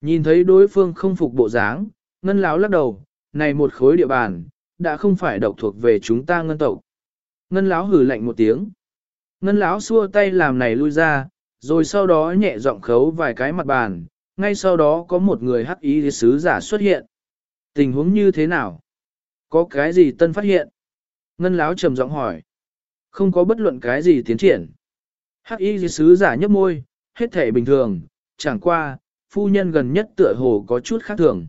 Nhìn thấy đối phương không phục bộ dáng, ngân lão lắc đầu, này một khối địa bàn, đã không phải độc thuộc về chúng ta ngân tộc. Ngân lão hử lạnh một tiếng. Ngân lão xua tay làm này lui ra, rồi sau đó nhẹ giọng khấu vài cái mặt bàn, ngay sau đó có một người hắc ý sứ giả xuất hiện. Tình huống như thế nào? Có cái gì tân phát hiện? Ngân lão trầm giọng hỏi. Không có bất luận cái gì tiến triển. Hắc y sứ giả nhấp môi, hết thể bình thường, chẳng qua, phu nhân gần nhất tựa hồ có chút khác thường.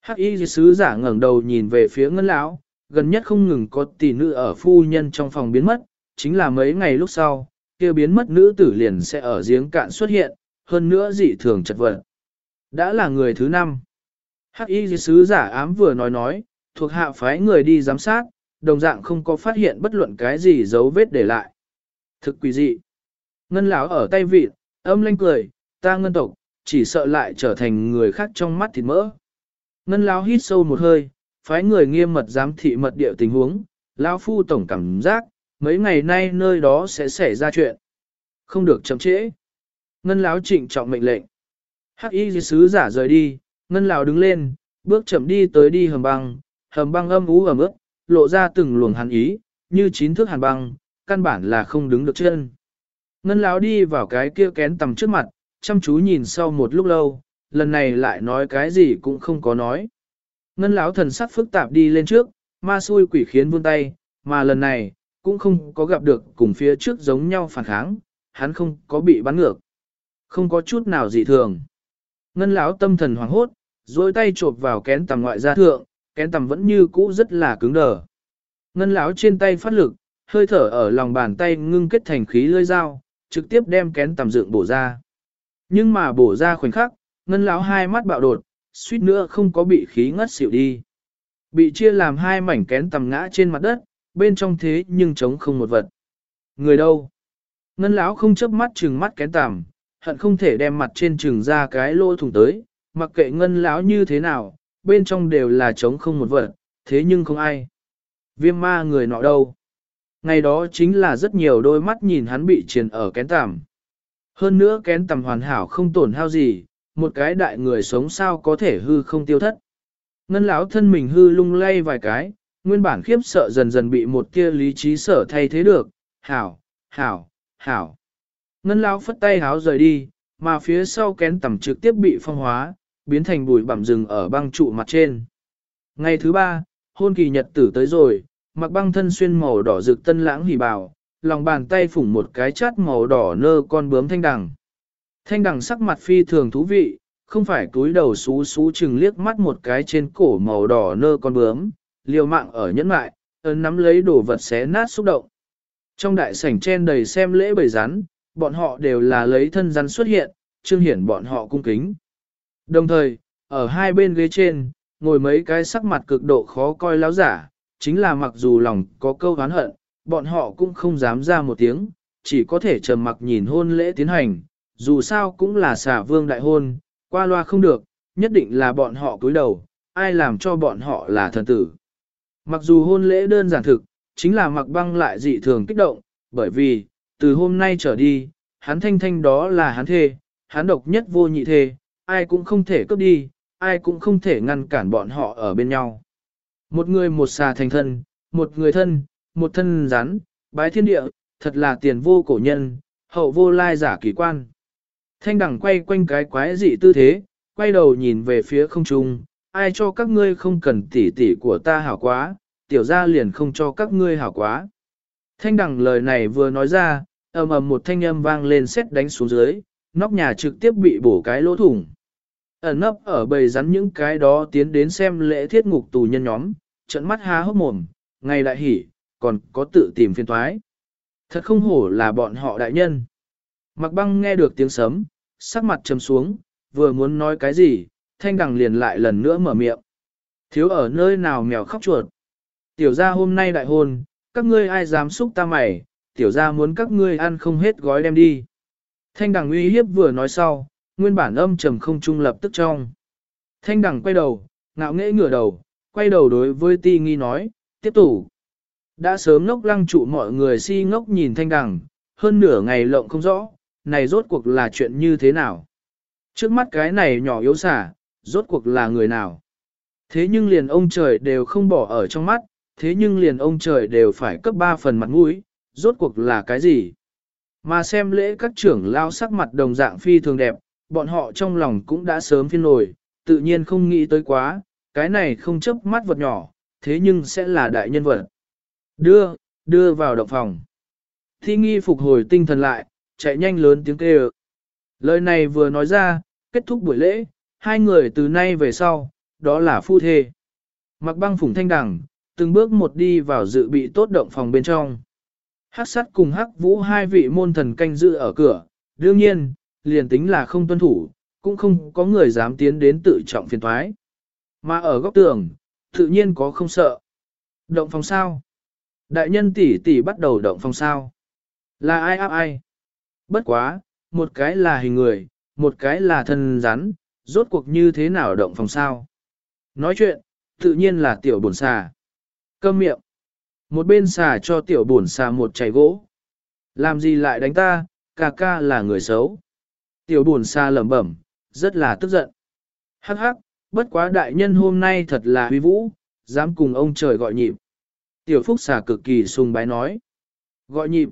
Hắc y sứ giả ngẩng đầu nhìn về phía ngân lão, gần nhất không ngừng có tỷ nữ ở phu nhân trong phòng biến mất, chính là mấy ngày lúc sau, kia biến mất nữ tử liền sẽ ở giếng cạn xuất hiện, hơn nữa dị thường chật vật. Đã là người thứ năm. Hắc y sứ giả ám vừa nói nói, thuộc hạ phái người đi giám sát, đồng dạng không có phát hiện bất luận cái gì dấu vết để lại. Thực quỷ dị. Ngân lão ở tay vị, âm lanh cười, ta ngân tộc, chỉ sợ lại trở thành người khác trong mắt thịt mỡ. Ngân lão hít sâu một hơi, phái người nghiêm mật giám thị mật địa tình huống, lão phu tổng cảm giác, mấy ngày nay nơi đó sẽ xảy ra chuyện. Không được chậm trễ. Ngân lão trịnh trọng mệnh lệnh. Hắc y sứ giả rời đi, ngân lão đứng lên, bước chậm đi tới đi hầm băng, hầm băng âm ú ẩm ướt, lộ ra từng luồng hàn ý, như chín thước hàn băng, căn bản là không đứng được chân. Ngân lão đi vào cái kia kén tầm trước mặt, chăm chú nhìn sau một lúc lâu, lần này lại nói cái gì cũng không có nói. Ngân lão thần sắc phức tạp đi lên trước, ma xui quỷ khiến vươn tay, mà lần này, cũng không có gặp được cùng phía trước giống nhau phản kháng, hắn không có bị bắn ngược. Không có chút nào dị thường. Ngân lão tâm thần hoảng hốt, dối tay chộp vào kén tầm ngoại gia thượng, kén tầm vẫn như cũ rất là cứng đờ. Ngân lão trên tay phát lực, hơi thở ở lòng bàn tay ngưng kết thành khí lưỡi dao, trực tiếp đem kén tầm dựng bổ ra. Nhưng mà bổ ra khoảnh khắc, ngân lão hai mắt bạo đột, suýt nữa không có bị khí ngất xỉu đi. Bị chia làm hai mảnh kén tầm ngã trên mặt đất, bên trong thế nhưng trống không một vật. Người đâu? Ngân lão không chớp mắt trừng mắt kén tầm, hận không thể đem mặt trên trừng ra cái lỗ thủng tới, mặc kệ ngân lão như thế nào, bên trong đều là trống không một vật, thế nhưng không ai. Viêm ma người nọ đâu? Ngày đó chính là rất nhiều đôi mắt nhìn hắn bị triền ở kén tầm. Hơn nữa kén tầm hoàn hảo không tổn hao gì, một cái đại người sống sao có thể hư không tiêu thất. Ngân lão thân mình hư lung lay vài cái, nguyên bản khiếp sợ dần dần bị một kia lý trí sở thay thế được, hảo, hảo, hảo. Ngân lão phất tay háo rời đi, mà phía sau kén tầm trực tiếp bị phong hóa, biến thành bụi bặm rừng ở băng trụ mặt trên. Ngày thứ ba, hôn kỳ nhật tử tới rồi, mặc băng thân xuyên màu đỏ rực tân lãng hỉ bào, lòng bàn tay phủng một cái chát màu đỏ nơ con bướm thanh đằng. Thanh đằng sắc mặt phi thường thú vị, không phải túi đầu xú xú chừng liếc mắt một cái trên cổ màu đỏ nơ con bướm, liều mạng ở nhẫn mại, ấn nắm lấy đồ vật xé nát xúc động. Trong đại sảnh trên đầy xem lễ bầy rắn, bọn họ đều là lấy thân rắn xuất hiện, trương hiển bọn họ cung kính. Đồng thời, ở hai bên ghế trên, ngồi mấy cái sắc mặt cực độ khó coi láo giả, chính là mặc dù lòng có câu hán hận, bọn họ cũng không dám ra một tiếng, chỉ có thể trầm mặc nhìn hôn lễ tiến hành, dù sao cũng là xà vương đại hôn, qua loa không được, nhất định là bọn họ cúi đầu, ai làm cho bọn họ là thần tử. Mặc dù hôn lễ đơn giản thực, chính là mặc băng lại dị thường kích động, bởi vì, từ hôm nay trở đi, hắn thanh thanh đó là hắn thê, hắn độc nhất vô nhị thê, ai cũng không thể cướp đi, ai cũng không thể ngăn cản bọn họ ở bên nhau. Một người một xà thành thân, một người thân, một thân rắn, bái thiên địa, thật là tiền vô cổ nhân, hậu vô lai giả kỳ quan. Thanh đẳng quay quanh cái quái dị tư thế, quay đầu nhìn về phía không trung, ai cho các ngươi không cần tỉ tỉ của ta hảo quá, tiểu ra liền không cho các ngươi hảo quá. Thanh đẳng lời này vừa nói ra, ầm ầm một thanh âm vang lên xét đánh xuống dưới, nóc nhà trực tiếp bị bổ cái lỗ thủng. Ẩn nấp ở bầy rắn những cái đó tiến đến xem lễ thiết ngục tù nhân nhóm, trận mắt há hốc mồm, ngay lại hỉ, còn có tự tìm phiên thoái. Thật không hổ là bọn họ đại nhân. Mặc băng nghe được tiếng sấm, sắc mặt trầm xuống, vừa muốn nói cái gì, thanh đằng liền lại lần nữa mở miệng. Thiếu ở nơi nào mèo khóc chuột. Tiểu ra hôm nay đại hôn, các ngươi ai dám xúc ta mày, tiểu ra muốn các ngươi ăn không hết gói đem đi. Thanh đằng uy hiếp vừa nói sau, nguyên bản âm trầm không trung lập tức trong. Thanh đằng quay đầu, ngạo nghễ ngửa đầu, quay đầu đối với ti nghi nói, tiếp tục. Đã sớm ngốc lăng trụ mọi người si ngốc nhìn thanh đằng, hơn nửa ngày lộng không rõ, này rốt cuộc là chuyện như thế nào. Trước mắt cái này nhỏ yếu xả, rốt cuộc là người nào. Thế nhưng liền ông trời đều không bỏ ở trong mắt, thế nhưng liền ông trời đều phải cấp 3 phần mặt mũi, rốt cuộc là cái gì. Mà xem lễ các trưởng lao sắc mặt đồng dạng phi thường đẹp, bọn họ trong lòng cũng đã sớm phiên nổi, tự nhiên không nghĩ tới quá, cái này không chấp mắt vật nhỏ, thế nhưng sẽ là đại nhân vật. Đưa, đưa vào động phòng. Thi nghi phục hồi tinh thần lại, chạy nhanh lớn tiếng kêu. Lời này vừa nói ra, kết thúc buổi lễ, hai người từ nay về sau, đó là phu thê. Mặc băng phủng thanh đẳng, từng bước một đi vào dự bị tốt động phòng bên trong. Hắc sắt cùng hắc vũ hai vị môn thần canh giữ ở cửa, đương nhiên, liền tính là không tuân thủ, cũng không có người dám tiến đến tự trọng phiền thoái. Mà ở góc tường, tự nhiên có không sợ. Động phòng sao? Đại nhân tỷ tỷ bắt đầu động phòng sao? Là ai áp ai? Bất quá, một cái là hình người, một cái là thân rắn, rốt cuộc như thế nào động phòng sao? Nói chuyện, tự nhiên là tiểu bổn xà. Câm miệng. Một bên xà cho tiểu bổn xà một chảy gỗ. Làm gì lại đánh ta, ca ca là người xấu. Tiểu bổn xà lẩm bẩm, rất là tức giận. Hắc hắc, bất quá đại nhân hôm nay thật là huy vũ, dám cùng ông trời gọi nhịp. Tiểu phúc xà cực kỳ sùng bái nói. Gọi nhịp.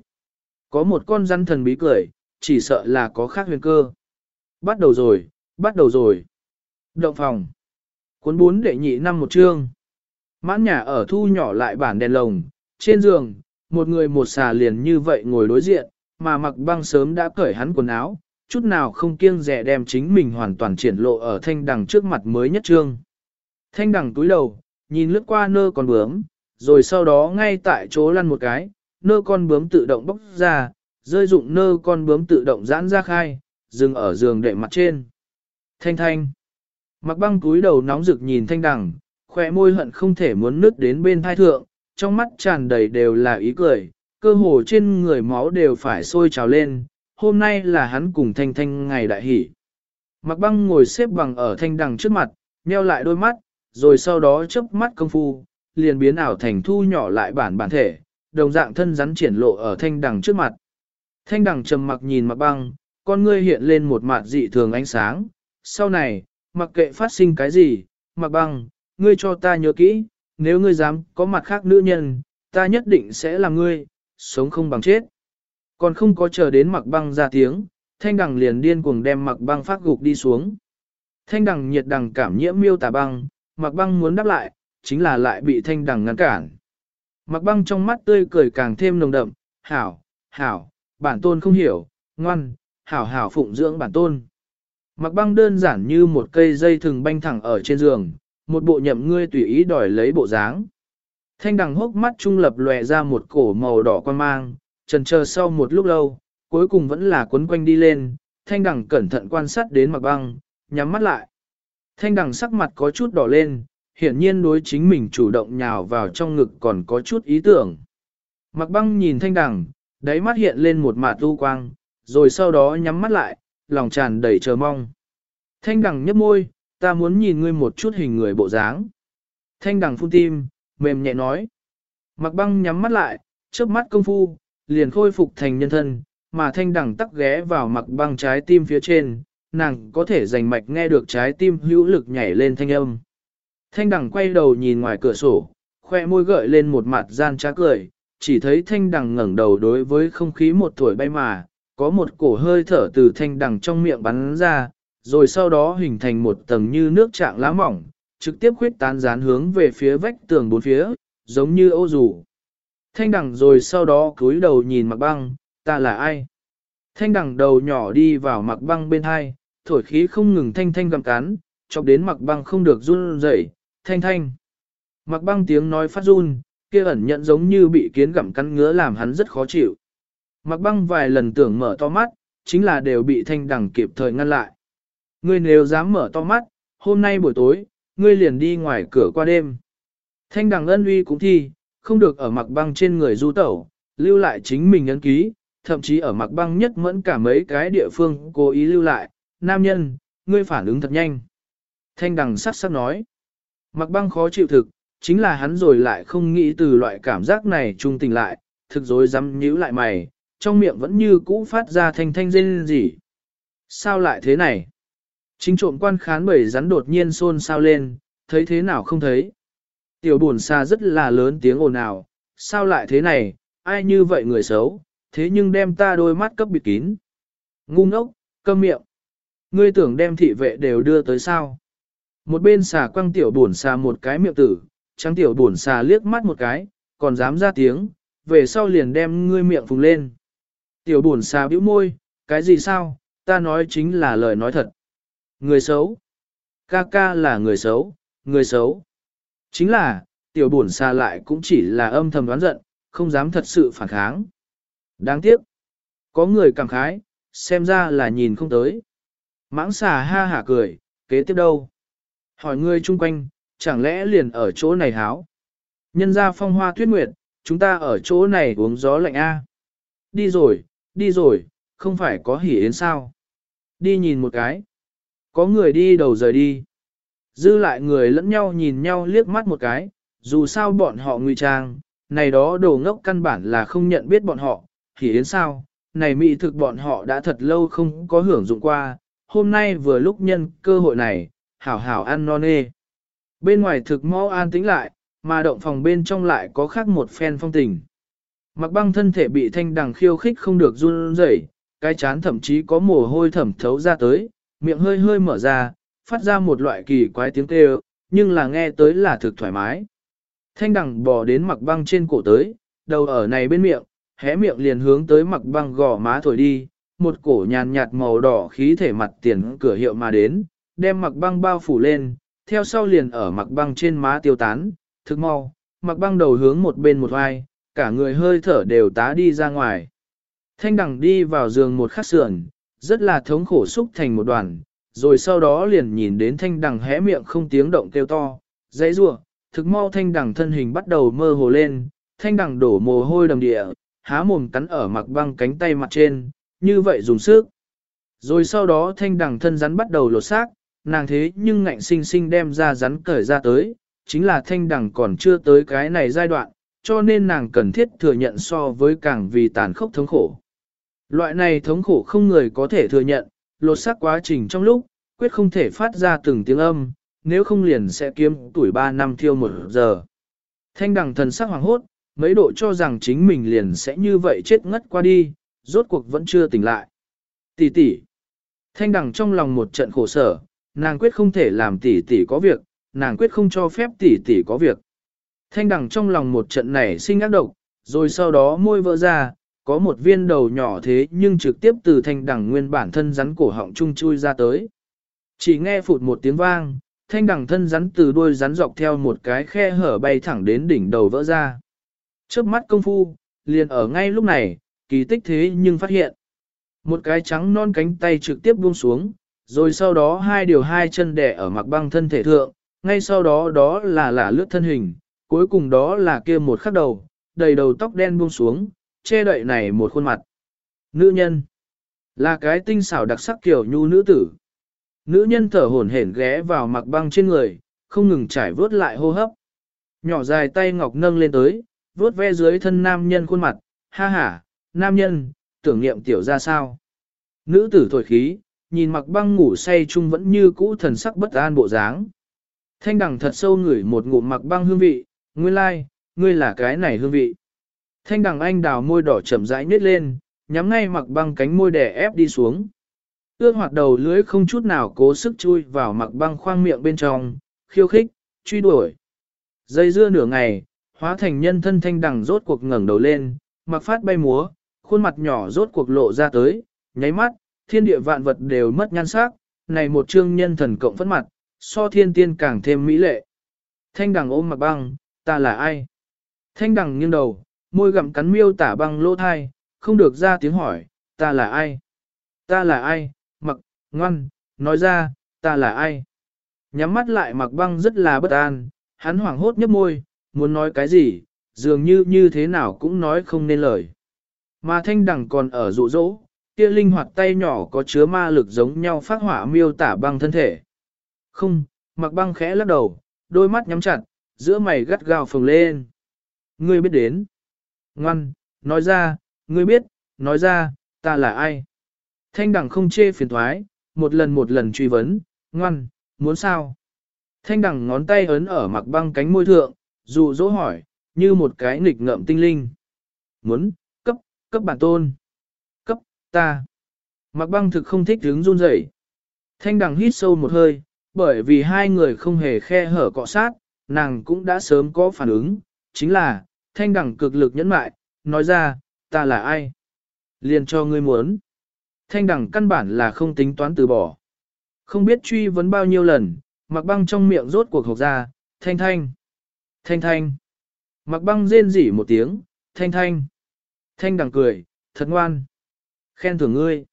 Có một con rắn thần bí cười, chỉ sợ là có khác huyền cơ. Bắt đầu rồi, bắt đầu rồi. Động phòng. Cuốn bún đệ nhị năm một chương. Mãn nhà ở thu nhỏ lại bản đèn lồng, trên giường, một người một xà liền như vậy ngồi đối diện, mà mặc băng sớm đã cởi hắn quần áo, chút nào không kiêng rẻ đem chính mình hoàn toàn triển lộ ở thanh đằng trước mặt mới nhất trương. Thanh đằng túi đầu, nhìn lướt qua nơ còn bướm, rồi sau đó ngay tại chỗ lăn một cái, nơ con bướm tự động bóc ra, rơi dụng nơ con bướm tự động giãn ra khai, dừng ở giường đệm mặt trên. Thanh thanh. Mặc băng cúi đầu nóng rực nhìn thanh đằng, khỏe môi hận không thể muốn nứt đến bên thai thượng, trong mắt tràn đầy đều là ý cười, cơ hồ trên người máu đều phải sôi trào lên, hôm nay là hắn cùng thanh thanh ngày đại hỷ. Mặc băng ngồi xếp bằng ở thanh đằng trước mặt, nheo lại đôi mắt, rồi sau đó chớp mắt công phu, liền biến ảo thành thu nhỏ lại bản bản thể, đồng dạng thân rắn triển lộ ở thanh đằng trước mặt. Thanh đằng trầm mặc nhìn mặc băng, con ngươi hiện lên một mặt dị thường ánh sáng, sau này, mặc kệ phát sinh cái gì, mặc băng, ngươi cho ta nhớ kỹ, nếu ngươi dám có mặt khác nữ nhân, ta nhất định sẽ làm ngươi, sống không bằng chết. Còn không có chờ đến mặc băng ra tiếng, thanh đằng liền điên cuồng đem mặc băng phát gục đi xuống. Thanh đằng nhiệt đằng cảm nhiễm miêu tả băng, mặc băng muốn đáp lại, chính là lại bị thanh đằng ngăn cản. Mặc băng trong mắt tươi cười càng thêm nồng đậm, hảo, hảo, bản tôn không hiểu, ngoan, hảo hảo phụng dưỡng bản tôn. Mặc băng đơn giản như một cây dây thừng banh thẳng ở trên giường, một bộ nhậm ngươi tùy ý đòi lấy bộ dáng. Thanh đằng hốc mắt trung lập lòe ra một cổ màu đỏ quan mang, trần chờ sau một lúc lâu, cuối cùng vẫn là quấn quanh đi lên, thanh đằng cẩn thận quan sát đến mặc băng, nhắm mắt lại. Thanh đằng sắc mặt có chút đỏ lên, hiển nhiên đối chính mình chủ động nhào vào trong ngực còn có chút ý tưởng. Mặc băng nhìn thanh đằng, đáy mắt hiện lên một mạt tu quang, rồi sau đó nhắm mắt lại, lòng tràn đầy chờ mong. Thanh đằng nhấp môi, ta muốn nhìn ngươi một chút hình người bộ dáng. Thanh đằng phun tim, mềm nhẹ nói. Mặc băng nhắm mắt lại, chớp mắt công phu, liền khôi phục thành nhân thân, mà thanh đằng tắc ghé vào mặc băng trái tim phía trên, nàng có thể dành mạch nghe được trái tim hữu lực nhảy lên thanh âm. Thanh đằng quay đầu nhìn ngoài cửa sổ, khoe môi gợi lên một mặt gian trá cười, chỉ thấy thanh đằng ngẩng đầu đối với không khí một tuổi bay mà, có một cổ hơi thở từ thanh đằng trong miệng bắn ra, rồi sau đó hình thành một tầng như nước trạng lá mỏng, trực tiếp khuyết tán dán hướng về phía vách tường bốn phía, giống như ô dù. Thanh đằng rồi sau đó cúi đầu nhìn mặc băng, ta là ai? Thanh đằng đầu nhỏ đi vào mặc băng bên hai, thổi khí không ngừng thanh thanh gầm cán, chọc đến mặc băng không được run rẩy, thanh thanh. Mặc băng tiếng nói phát run, kia ẩn nhận giống như bị kiến gặm cắn ngứa làm hắn rất khó chịu. Mặc băng vài lần tưởng mở to mắt, chính là đều bị thanh đằng kịp thời ngăn lại. Ngươi nếu dám mở to mắt, hôm nay buổi tối, ngươi liền đi ngoài cửa qua đêm. Thanh đằng ân uy cũng thi, không được ở mặc băng trên người du tẩu, lưu lại chính mình ấn ký, thậm chí ở mặc băng nhất mẫn cả mấy cái địa phương cố ý lưu lại, nam nhân, ngươi phản ứng thật nhanh. Thanh đằng sắc sắc nói, mặc băng khó chịu thực, chính là hắn rồi lại không nghĩ từ loại cảm giác này trung tình lại, thực dối dám nhíu lại mày, trong miệng vẫn như cũ phát ra thanh thanh rên rỉ. Sao lại thế này? Chính trộm quan khán bầy rắn đột nhiên xôn xao lên, thấy thế nào không thấy. Tiểu buồn xa rất là lớn tiếng ồn ào, sao lại thế này, ai như vậy người xấu, thế nhưng đem ta đôi mắt cấp bịt kín. Ngu ngốc, câm miệng. Ngươi tưởng đem thị vệ đều đưa tới sao. Một bên xà quăng tiểu buồn xà một cái miệng tử, trắng tiểu buồn xà liếc mắt một cái, còn dám ra tiếng, về sau liền đem ngươi miệng phùng lên. Tiểu buồn xà bĩu môi, cái gì sao, ta nói chính là lời nói thật. Người xấu. Ca ca là người xấu, người xấu. Chính là, tiểu buồn xà lại cũng chỉ là âm thầm đoán giận, không dám thật sự phản kháng. Đáng tiếc. Có người cảm khái, xem ra là nhìn không tới. Mãng xà ha hả cười, kế tiếp đâu? Hỏi người chung quanh, chẳng lẽ liền ở chỗ này háo? Nhân ra phong hoa tuyết nguyệt, chúng ta ở chỗ này uống gió lạnh a. Đi rồi, đi rồi, không phải có hỉ yến sao? Đi nhìn một cái. Có người đi đầu rời đi. Dư lại người lẫn nhau nhìn nhau liếc mắt một cái, dù sao bọn họ ngụy trang, này đó đồ ngốc căn bản là không nhận biết bọn họ, hỉ yến sao, này mỹ thực bọn họ đã thật lâu không có hưởng dụng qua, hôm nay vừa lúc nhân cơ hội này, hảo hảo ăn non nê. Bên ngoài thực mau an tĩnh lại, mà động phòng bên trong lại có khác một phen phong tình. Mặc băng thân thể bị thanh đằng khiêu khích không được run rẩy, cái chán thậm chí có mồ hôi thẩm thấu ra tới, miệng hơi hơi mở ra, phát ra một loại kỳ quái tiếng kêu, nhưng là nghe tới là thực thoải mái. Thanh đằng bò đến mặc băng trên cổ tới, đầu ở này bên miệng, hé miệng liền hướng tới mặc băng gò má thổi đi, một cổ nhàn nhạt màu đỏ khí thể mặt tiền cửa hiệu mà đến, đem mặc băng bao phủ lên, theo sau liền ở mặc băng trên má tiêu tán, thực mau, mặc băng đầu hướng một bên một vai, cả người hơi thở đều tá đi ra ngoài. Thanh đằng đi vào giường một khắc sườn, rất là thống khổ xúc thành một đoàn, rồi sau đó liền nhìn đến thanh đằng hé miệng không tiếng động kêu to, dãy rủa thực mau thanh đằng thân hình bắt đầu mơ hồ lên, thanh đằng đổ mồ hôi đầm địa, há mồm cắn ở mặc băng cánh tay mặt trên, như vậy dùng sức. Rồi sau đó thanh đằng thân rắn bắt đầu lột xác, nàng thế nhưng ngạnh sinh sinh đem ra rắn cởi ra tới, chính là thanh đằng còn chưa tới cái này giai đoạn, cho nên nàng cần thiết thừa nhận so với càng vì tàn khốc thống khổ. Loại này thống khổ không người có thể thừa nhận, lột xác quá trình trong lúc, quyết không thể phát ra từng tiếng âm, nếu không liền sẽ kiếm tuổi 3 năm thiêu một giờ. Thanh đằng thần sắc hoàng hốt, mấy độ cho rằng chính mình liền sẽ như vậy chết ngất qua đi, rốt cuộc vẫn chưa tỉnh lại. Tỷ tỷ. Thanh đằng trong lòng một trận khổ sở, nàng quyết không thể làm tỷ tỷ có việc, nàng quyết không cho phép tỷ tỷ có việc. Thanh đằng trong lòng một trận này sinh ác độc, rồi sau đó môi vỡ ra, có một viên đầu nhỏ thế nhưng trực tiếp từ thanh đằng nguyên bản thân rắn cổ họng chung chui ra tới. Chỉ nghe phụt một tiếng vang, thanh đằng thân rắn từ đuôi rắn dọc theo một cái khe hở bay thẳng đến đỉnh đầu vỡ ra. Chớp mắt công phu, liền ở ngay lúc này, kỳ tích thế nhưng phát hiện. Một cái trắng non cánh tay trực tiếp buông xuống, rồi sau đó hai điều hai chân đẻ ở mặc băng thân thể thượng, ngay sau đó đó là lả lướt thân hình, cuối cùng đó là kia một khắc đầu, đầy đầu tóc đen buông xuống, che đậy này một khuôn mặt. Nữ nhân là cái tinh xảo đặc sắc kiểu nhu nữ tử. Nữ nhân thở hổn hển ghé vào mặc băng trên người, không ngừng trải vớt lại hô hấp. Nhỏ dài tay ngọc nâng lên tới, vớt ve dưới thân nam nhân khuôn mặt, ha ha, nam nhân, tưởng niệm tiểu ra sao. Nữ tử thổi khí, nhìn mặc băng ngủ say chung vẫn như cũ thần sắc bất an bộ dáng. Thanh đằng thật sâu ngửi một ngụm mặc băng hương vị, nguyên lai, like, ngươi là cái này hương vị. Thanh đằng anh đào môi đỏ chậm rãi nhếch lên, nhắm ngay mặc băng cánh môi đè ép đi xuống. Ước hoạt đầu lưới không chút nào cố sức chui vào mặc băng khoang miệng bên trong, khiêu khích, truy đuổi. Dây dưa nửa ngày, hóa thành nhân thân thanh đằng rốt cuộc ngẩng đầu lên, mặc phát bay múa, khuôn mặt nhỏ rốt cuộc lộ ra tới, nháy mắt, thiên địa vạn vật đều mất nhan sắc, này một chương nhân thần cộng phất mặt, so thiên tiên càng thêm mỹ lệ. Thanh đằng ôm mặc băng, ta là ai? Thanh đằng nghiêng đầu, môi gặm cắn miêu tả băng lỗ thai, không được ra tiếng hỏi, ta là ai? Ta là ai? Mặc, ngoan, nói ra, ta là ai? Nhắm mắt lại mặc băng rất là bất an, hắn hoảng hốt nhấp môi, muốn nói cái gì, dường như như thế nào cũng nói không nên lời. Mà thanh đằng còn ở rụ rỗ, kia linh hoạt tay nhỏ có chứa ma lực giống nhau phát hỏa miêu tả băng thân thể. Không, mặc băng khẽ lắc đầu, đôi mắt nhắm chặt, giữa mày gắt gao phồng lên. Ngươi biết đến. Ngoan, nói ra, ngươi biết, nói ra, ta là ai? Thanh đẳng không chê phiền thoái, một lần một lần truy vấn, ngoan, muốn sao? Thanh đẳng ngón tay ấn ở mặc băng cánh môi thượng, dụ dỗ hỏi, như một cái nghịch ngợm tinh linh. Muốn, cấp, cấp bản tôn. Ta. Mặc băng thực không thích hướng run rẩy. Thanh đằng hít sâu một hơi, bởi vì hai người không hề khe hở cọ sát, nàng cũng đã sớm có phản ứng, chính là, thanh đằng cực lực nhẫn mại, nói ra, ta là ai? Liền cho ngươi muốn. Thanh đằng căn bản là không tính toán từ bỏ. Không biết truy vấn bao nhiêu lần, mặc băng trong miệng rốt cuộc hộp ra, thanh thanh. Thanh thanh. Mặc băng rên rỉ một tiếng, thanh thanh. Thanh đằng cười, thật ngoan. Khen thưởng ngươi.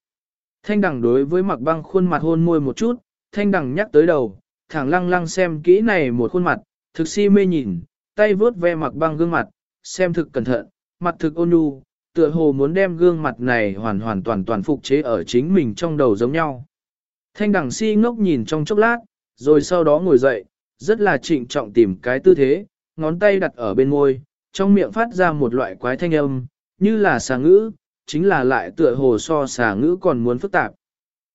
Thanh đằng đối với mặc băng khuôn mặt hôn môi một chút, thanh đằng nhắc tới đầu, thẳng lăng lăng xem kỹ này một khuôn mặt, thực si mê nhìn, tay vướt ve mặc băng gương mặt, xem thực cẩn thận, mặt thực ôn nhu, tựa hồ muốn đem gương mặt này hoàn hoàn toàn toàn phục chế ở chính mình trong đầu giống nhau. Thanh đằng si ngốc nhìn trong chốc lát, rồi sau đó ngồi dậy, rất là trịnh trọng tìm cái tư thế, ngón tay đặt ở bên môi, trong miệng phát ra một loại quái thanh âm, như là xà ngữ, chính là lại tựa hồ so xà ngữ còn muốn phức tạp.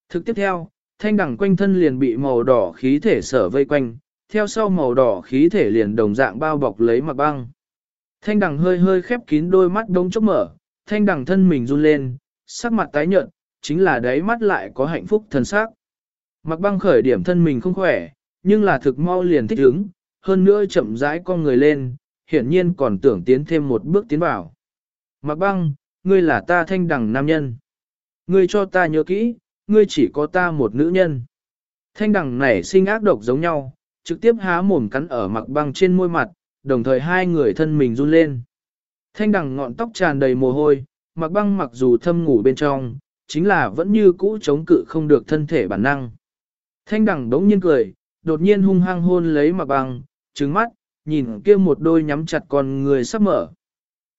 Thực tiếp theo, thanh đằng quanh thân liền bị màu đỏ khí thể sở vây quanh, theo sau màu đỏ khí thể liền đồng dạng bao bọc lấy mặt băng. Thanh đằng hơi hơi khép kín đôi mắt đông chốc mở, thanh đằng thân mình run lên, sắc mặt tái nhợt, chính là đáy mắt lại có hạnh phúc thần sắc. Mặc băng khởi điểm thân mình không khỏe, nhưng là thực mau liền thích ứng, hơn nữa chậm rãi con người lên, hiển nhiên còn tưởng tiến thêm một bước tiến vào. Mặc băng, ngươi là ta thanh đẳng nam nhân. Ngươi cho ta nhớ kỹ, ngươi chỉ có ta một nữ nhân. Thanh đẳng này sinh ác độc giống nhau, trực tiếp há mồm cắn ở mặc băng trên môi mặt, đồng thời hai người thân mình run lên. Thanh đẳng ngọn tóc tràn đầy mồ hôi, mặc băng mặc dù thâm ngủ bên trong, chính là vẫn như cũ chống cự không được thân thể bản năng. Thanh đẳng đống nhiên cười, đột nhiên hung hăng hôn lấy mặc băng, trứng mắt, nhìn kia một đôi nhắm chặt con người sắp mở.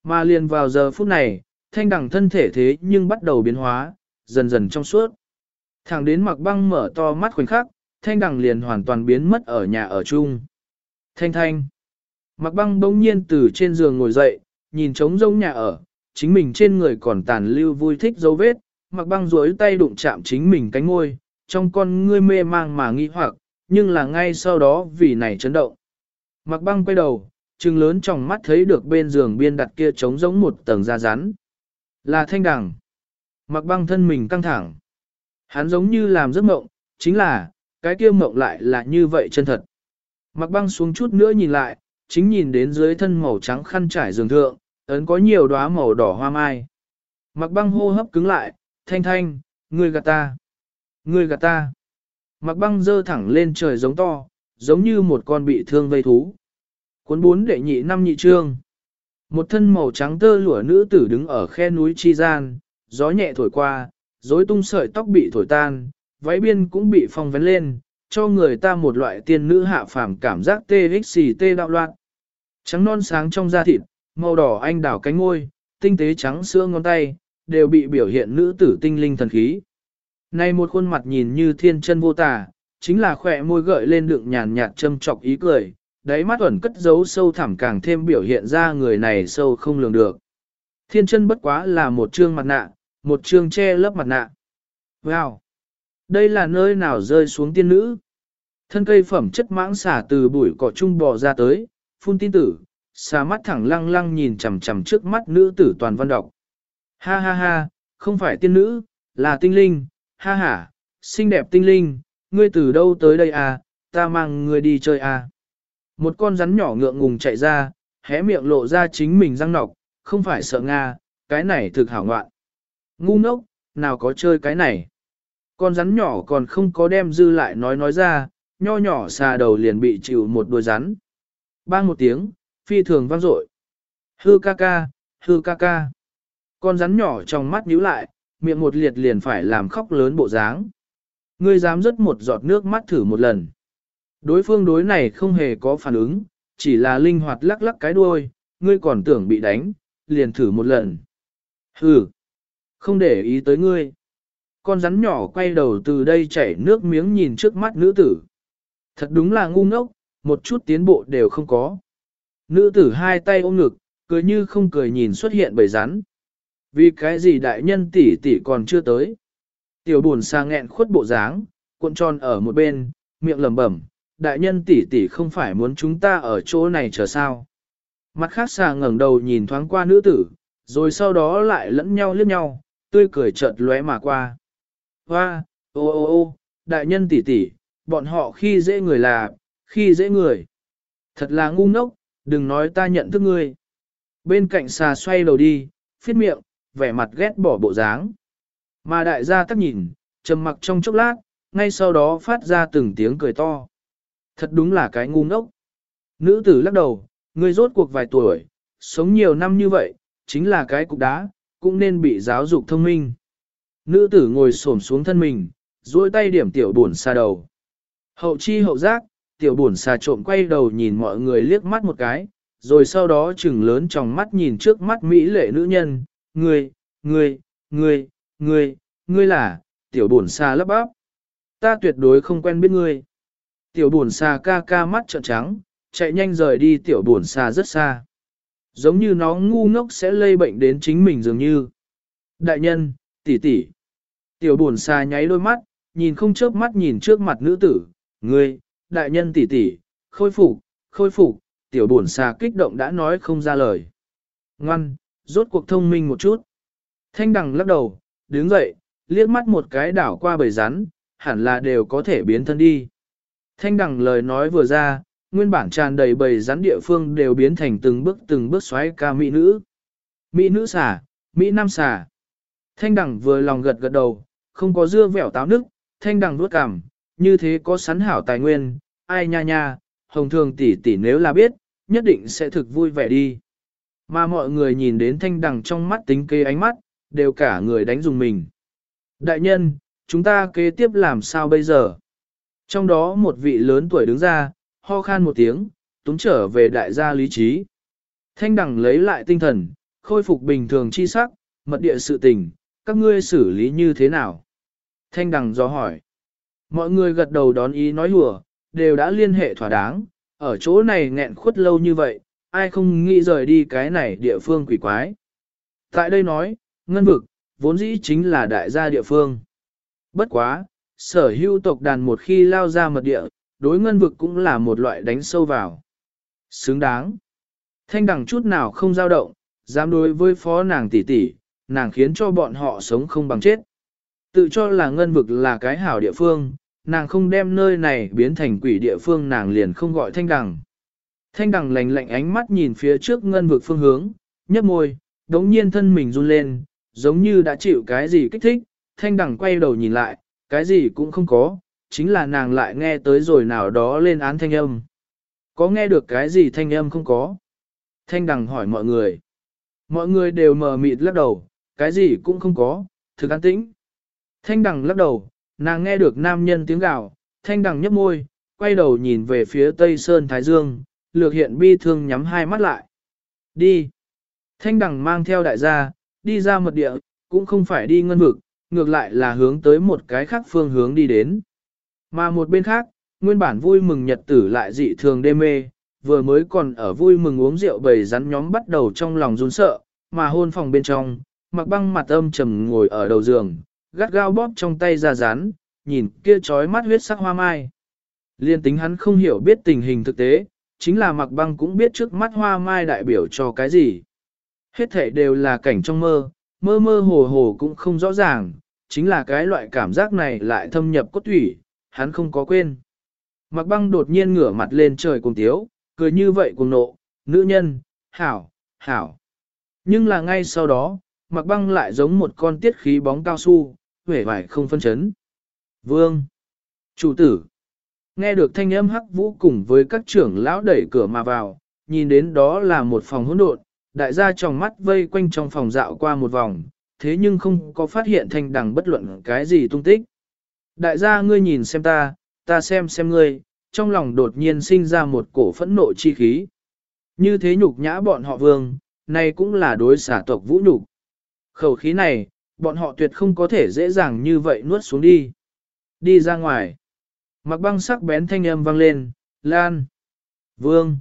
Mà liền vào giờ phút này, thanh đẳng thân thể thế nhưng bắt đầu biến hóa, dần dần trong suốt. Thẳng đến mặc băng mở to mắt khoảnh khắc, thanh đẳng liền hoàn toàn biến mất ở nhà ở chung. Thanh thanh. Mặc băng bỗng nhiên từ trên giường ngồi dậy, nhìn trống rỗng nhà ở, chính mình trên người còn tàn lưu vui thích dấu vết, mặc băng duỗi tay đụng chạm chính mình cánh ngôi, trong con ngươi mê mang mà nghi hoặc, nhưng là ngay sau đó vì này chấn động. Mặc băng quay đầu, trừng lớn trong mắt thấy được bên giường biên đặt kia trống rỗng một tầng da rắn. Là thanh đằng. Mặc băng thân mình căng thẳng. Hắn giống như làm giấc mộng, chính là, cái kia mộng lại là như vậy chân thật. Mặc băng xuống chút nữa nhìn lại, chính nhìn đến dưới thân màu trắng khăn trải giường thượng, ấn có nhiều đóa màu đỏ hoa mai. Mặc băng hô hấp cứng lại, thanh thanh, ngươi gạt ta, ngươi gạt ta. Mặc băng dơ thẳng lên trời giống to, giống như một con bị thương vây thú. Cuốn bốn đệ nhị năm nhị trương. Một thân màu trắng tơ lụa nữ tử đứng ở khe núi chi gian, gió nhẹ thổi qua, rối tung sợi tóc bị thổi tan, váy biên cũng bị phong vén lên, cho người ta một loại tiên nữ hạ phàm cảm giác tê xì tê đạo loạn. Trắng non sáng trong da thịt, màu đỏ anh đảo cánh môi, tinh tế trắng sữa ngón tay, đều bị biểu hiện nữ tử tinh linh thần khí. Này một khuôn mặt nhìn như thiên chân vô tả chính là khỏe môi gợi lên đựng nhàn nhạt châm chọc ý cười, đáy mắt ẩn cất giấu sâu thẳm càng thêm biểu hiện ra người này sâu không lường được. Thiên chân bất quá là một trương mặt nạ, một trương che lớp mặt nạ. Wow! Đây là nơi nào rơi xuống tiên nữ? Thân cây phẩm chất mãng xả từ bụi cỏ trung bò ra tới, phun tin tử, xà mắt thẳng lăng lăng nhìn chằm chằm trước mắt nữ tử toàn văn đọc. Ha ha ha, không phải tiên nữ, là tinh linh, ha ha, xinh đẹp tinh linh, ngươi từ đâu tới đây à, ta mang ngươi đi chơi à. Một con rắn nhỏ ngượng ngùng chạy ra, hé miệng lộ ra chính mình răng nọc, không phải sợ Nga, cái này thực hảo ngoạn. Ngu ngốc, nào có chơi cái này. Con rắn nhỏ còn không có đem dư lại nói nói ra, nho nhỏ xà đầu liền bị chịu một đôi rắn. Bang một tiếng, phi thường vang dội. Hư ca ca, hư ca ca. Con rắn nhỏ trong mắt nhíu lại, miệng một liệt liền phải làm khóc lớn bộ dáng. Ngươi dám rớt một giọt nước mắt thử một lần. Đối phương đối này không hề có phản ứng, chỉ là linh hoạt lắc lắc cái đuôi, ngươi còn tưởng bị đánh, liền thử một lần. Hừ, không để ý tới ngươi. Con rắn nhỏ quay đầu từ đây chảy nước miếng nhìn trước mắt nữ tử. Thật đúng là ngu ngốc, một chút tiến bộ đều không có. Nữ tử hai tay ôm ngực, cười như không cười nhìn xuất hiện bầy rắn. Vì cái gì đại nhân tỷ tỷ còn chưa tới. Tiểu buồn xa nghẹn khuất bộ dáng, cuộn tròn ở một bên, miệng lẩm bẩm, đại nhân tỷ tỷ không phải muốn chúng ta ở chỗ này chờ sao. Mặt khác xà ngẩng đầu nhìn thoáng qua nữ tử, rồi sau đó lại lẫn nhau liếc nhau, tươi cười chợt lóe mà qua. Hoa, ô ô ô, đại nhân tỷ tỷ, bọn họ khi dễ người là, khi dễ người. Thật là ngu ngốc, đừng nói ta nhận thức ngươi. Bên cạnh xà xoay đầu đi, phiết miệng, vẻ mặt ghét bỏ bộ dáng. Mà đại gia tắc nhìn, trầm mặc trong chốc lát, ngay sau đó phát ra từng tiếng cười to. Thật đúng là cái ngu ngốc. Nữ tử lắc đầu, ngươi rốt cuộc vài tuổi, sống nhiều năm như vậy, chính là cái cục đá, cũng nên bị giáo dục thông minh. Nữ tử ngồi xổm xuống thân mình, duỗi tay điểm tiểu buồn xa đầu. Hậu chi hậu giác, tiểu buồn xà trộm quay đầu nhìn mọi người liếc mắt một cái, rồi sau đó chừng lớn trong mắt nhìn trước mắt mỹ lệ nữ nhân, ngươi, ngươi, ngươi, ngươi, ngươi là, tiểu buồn xà lấp bắp. Ta tuyệt đối không quen biết ngươi. Tiểu buồn xà ca ca mắt trợn trắng, chạy nhanh rời đi tiểu buồn xà rất xa. Giống như nó ngu ngốc sẽ lây bệnh đến chính mình dường như. Đại nhân, tỷ tỷ. Tiểu buồn xà nháy đôi mắt, nhìn không chớp mắt nhìn trước mặt nữ tử, ngươi, đại nhân tỷ tỷ, khôi phục, khôi phục, tiểu buồn xà kích động đã nói không ra lời. Ngoan, rốt cuộc thông minh một chút. Thanh đằng lắc đầu, đứng dậy, liếc mắt một cái đảo qua bầy rắn, hẳn là đều có thể biến thân đi. Thanh đẳng lời nói vừa ra, nguyên bản tràn đầy bầy rắn địa phương đều biến thành từng bước từng bước xoáy ca mỹ nữ. Mỹ nữ xà, Mỹ nam xà. Thanh đẳng vừa lòng gật gật đầu, không có dưa vẻo táo nước, thanh đẳng nuốt cảm, như thế có sắn hảo tài nguyên, ai nha nha, hồng thường tỷ tỷ nếu là biết, nhất định sẽ thực vui vẻ đi. Mà mọi người nhìn đến thanh đẳng trong mắt tính kế ánh mắt, đều cả người đánh dùng mình. Đại nhân, chúng ta kế tiếp làm sao bây giờ? Trong đó một vị lớn tuổi đứng ra, ho khan một tiếng, túng trở về đại gia lý trí. Thanh đẳng lấy lại tinh thần, khôi phục bình thường chi sắc, mật địa sự tình, các ngươi xử lý như thế nào? Thanh đẳng do hỏi. Mọi người gật đầu đón ý nói hùa, đều đã liên hệ thỏa đáng, ở chỗ này nghẹn khuất lâu như vậy, ai không nghĩ rời đi cái này địa phương quỷ quái. Tại đây nói, ngân vực, vốn dĩ chính là đại gia địa phương. Bất quá, sở hữu tộc đàn một khi lao ra mật địa, đối ngân vực cũng là một loại đánh sâu vào. Xứng đáng. Thanh đẳng chút nào không dao động, dám đối với phó nàng tỷ tỷ, nàng khiến cho bọn họ sống không bằng chết. Tự cho là ngân vực là cái hảo địa phương, nàng không đem nơi này biến thành quỷ địa phương nàng liền không gọi thanh Đẳng. Thanh Đẳng lạnh lạnh ánh mắt nhìn phía trước ngân vực phương hướng, nhấp môi, đống nhiên thân mình run lên, giống như đã chịu cái gì kích thích, thanh Đẳng quay đầu nhìn lại, cái gì cũng không có, chính là nàng lại nghe tới rồi nào đó lên án thanh âm. Có nghe được cái gì thanh âm không có? Thanh đằng hỏi mọi người. Mọi người đều mờ mịt lắc đầu, cái gì cũng không có, thực an tĩnh. Thanh đằng lắc đầu, nàng nghe được nam nhân tiếng gào, thanh đằng nhấp môi, quay đầu nhìn về phía tây sơn thái dương, lược hiện bi thương nhắm hai mắt lại. Đi. Thanh đằng mang theo đại gia, đi ra mật địa, cũng không phải đi ngân vực, ngược lại là hướng tới một cái khác phương hướng đi đến. Mà một bên khác, nguyên bản vui mừng nhật tử lại dị thường đê mê, vừa mới còn ở vui mừng uống rượu bầy rắn nhóm bắt đầu trong lòng run sợ, mà hôn phòng bên trong, mặc băng mặt âm trầm ngồi ở đầu giường, gắt gao bóp trong tay ra rán, nhìn kia trói mắt huyết sắc hoa mai. Liên tính hắn không hiểu biết tình hình thực tế, chính là mặc băng cũng biết trước mắt hoa mai đại biểu cho cái gì. Hết thể đều là cảnh trong mơ, mơ mơ hồ hồ cũng không rõ ràng, chính là cái loại cảm giác này lại thâm nhập cốt thủy, hắn không có quên. Mặc băng đột nhiên ngửa mặt lên trời cùng tiếu, cười như vậy cùng nộ, nữ nhân, hảo, hảo. Nhưng là ngay sau đó, mặc băng lại giống một con tiết khí bóng cao su, vẻ vải không phân chấn. Vương, chủ tử, nghe được thanh âm hắc vũ cùng với các trưởng lão đẩy cửa mà vào, nhìn đến đó là một phòng hỗn độn, đại gia trong mắt vây quanh trong phòng dạo qua một vòng, thế nhưng không có phát hiện thanh đằng bất luận cái gì tung tích. Đại gia ngươi nhìn xem ta, ta xem xem ngươi, trong lòng đột nhiên sinh ra một cổ phẫn nộ chi khí. Như thế nhục nhã bọn họ vương, này cũng là đối xả tộc vũ nhục. Khẩu khí này, bọn họ tuyệt không có thể dễ dàng như vậy nuốt xuống đi. Đi ra ngoài. Mặc băng sắc bén thanh âm vang lên, Lan. Vương.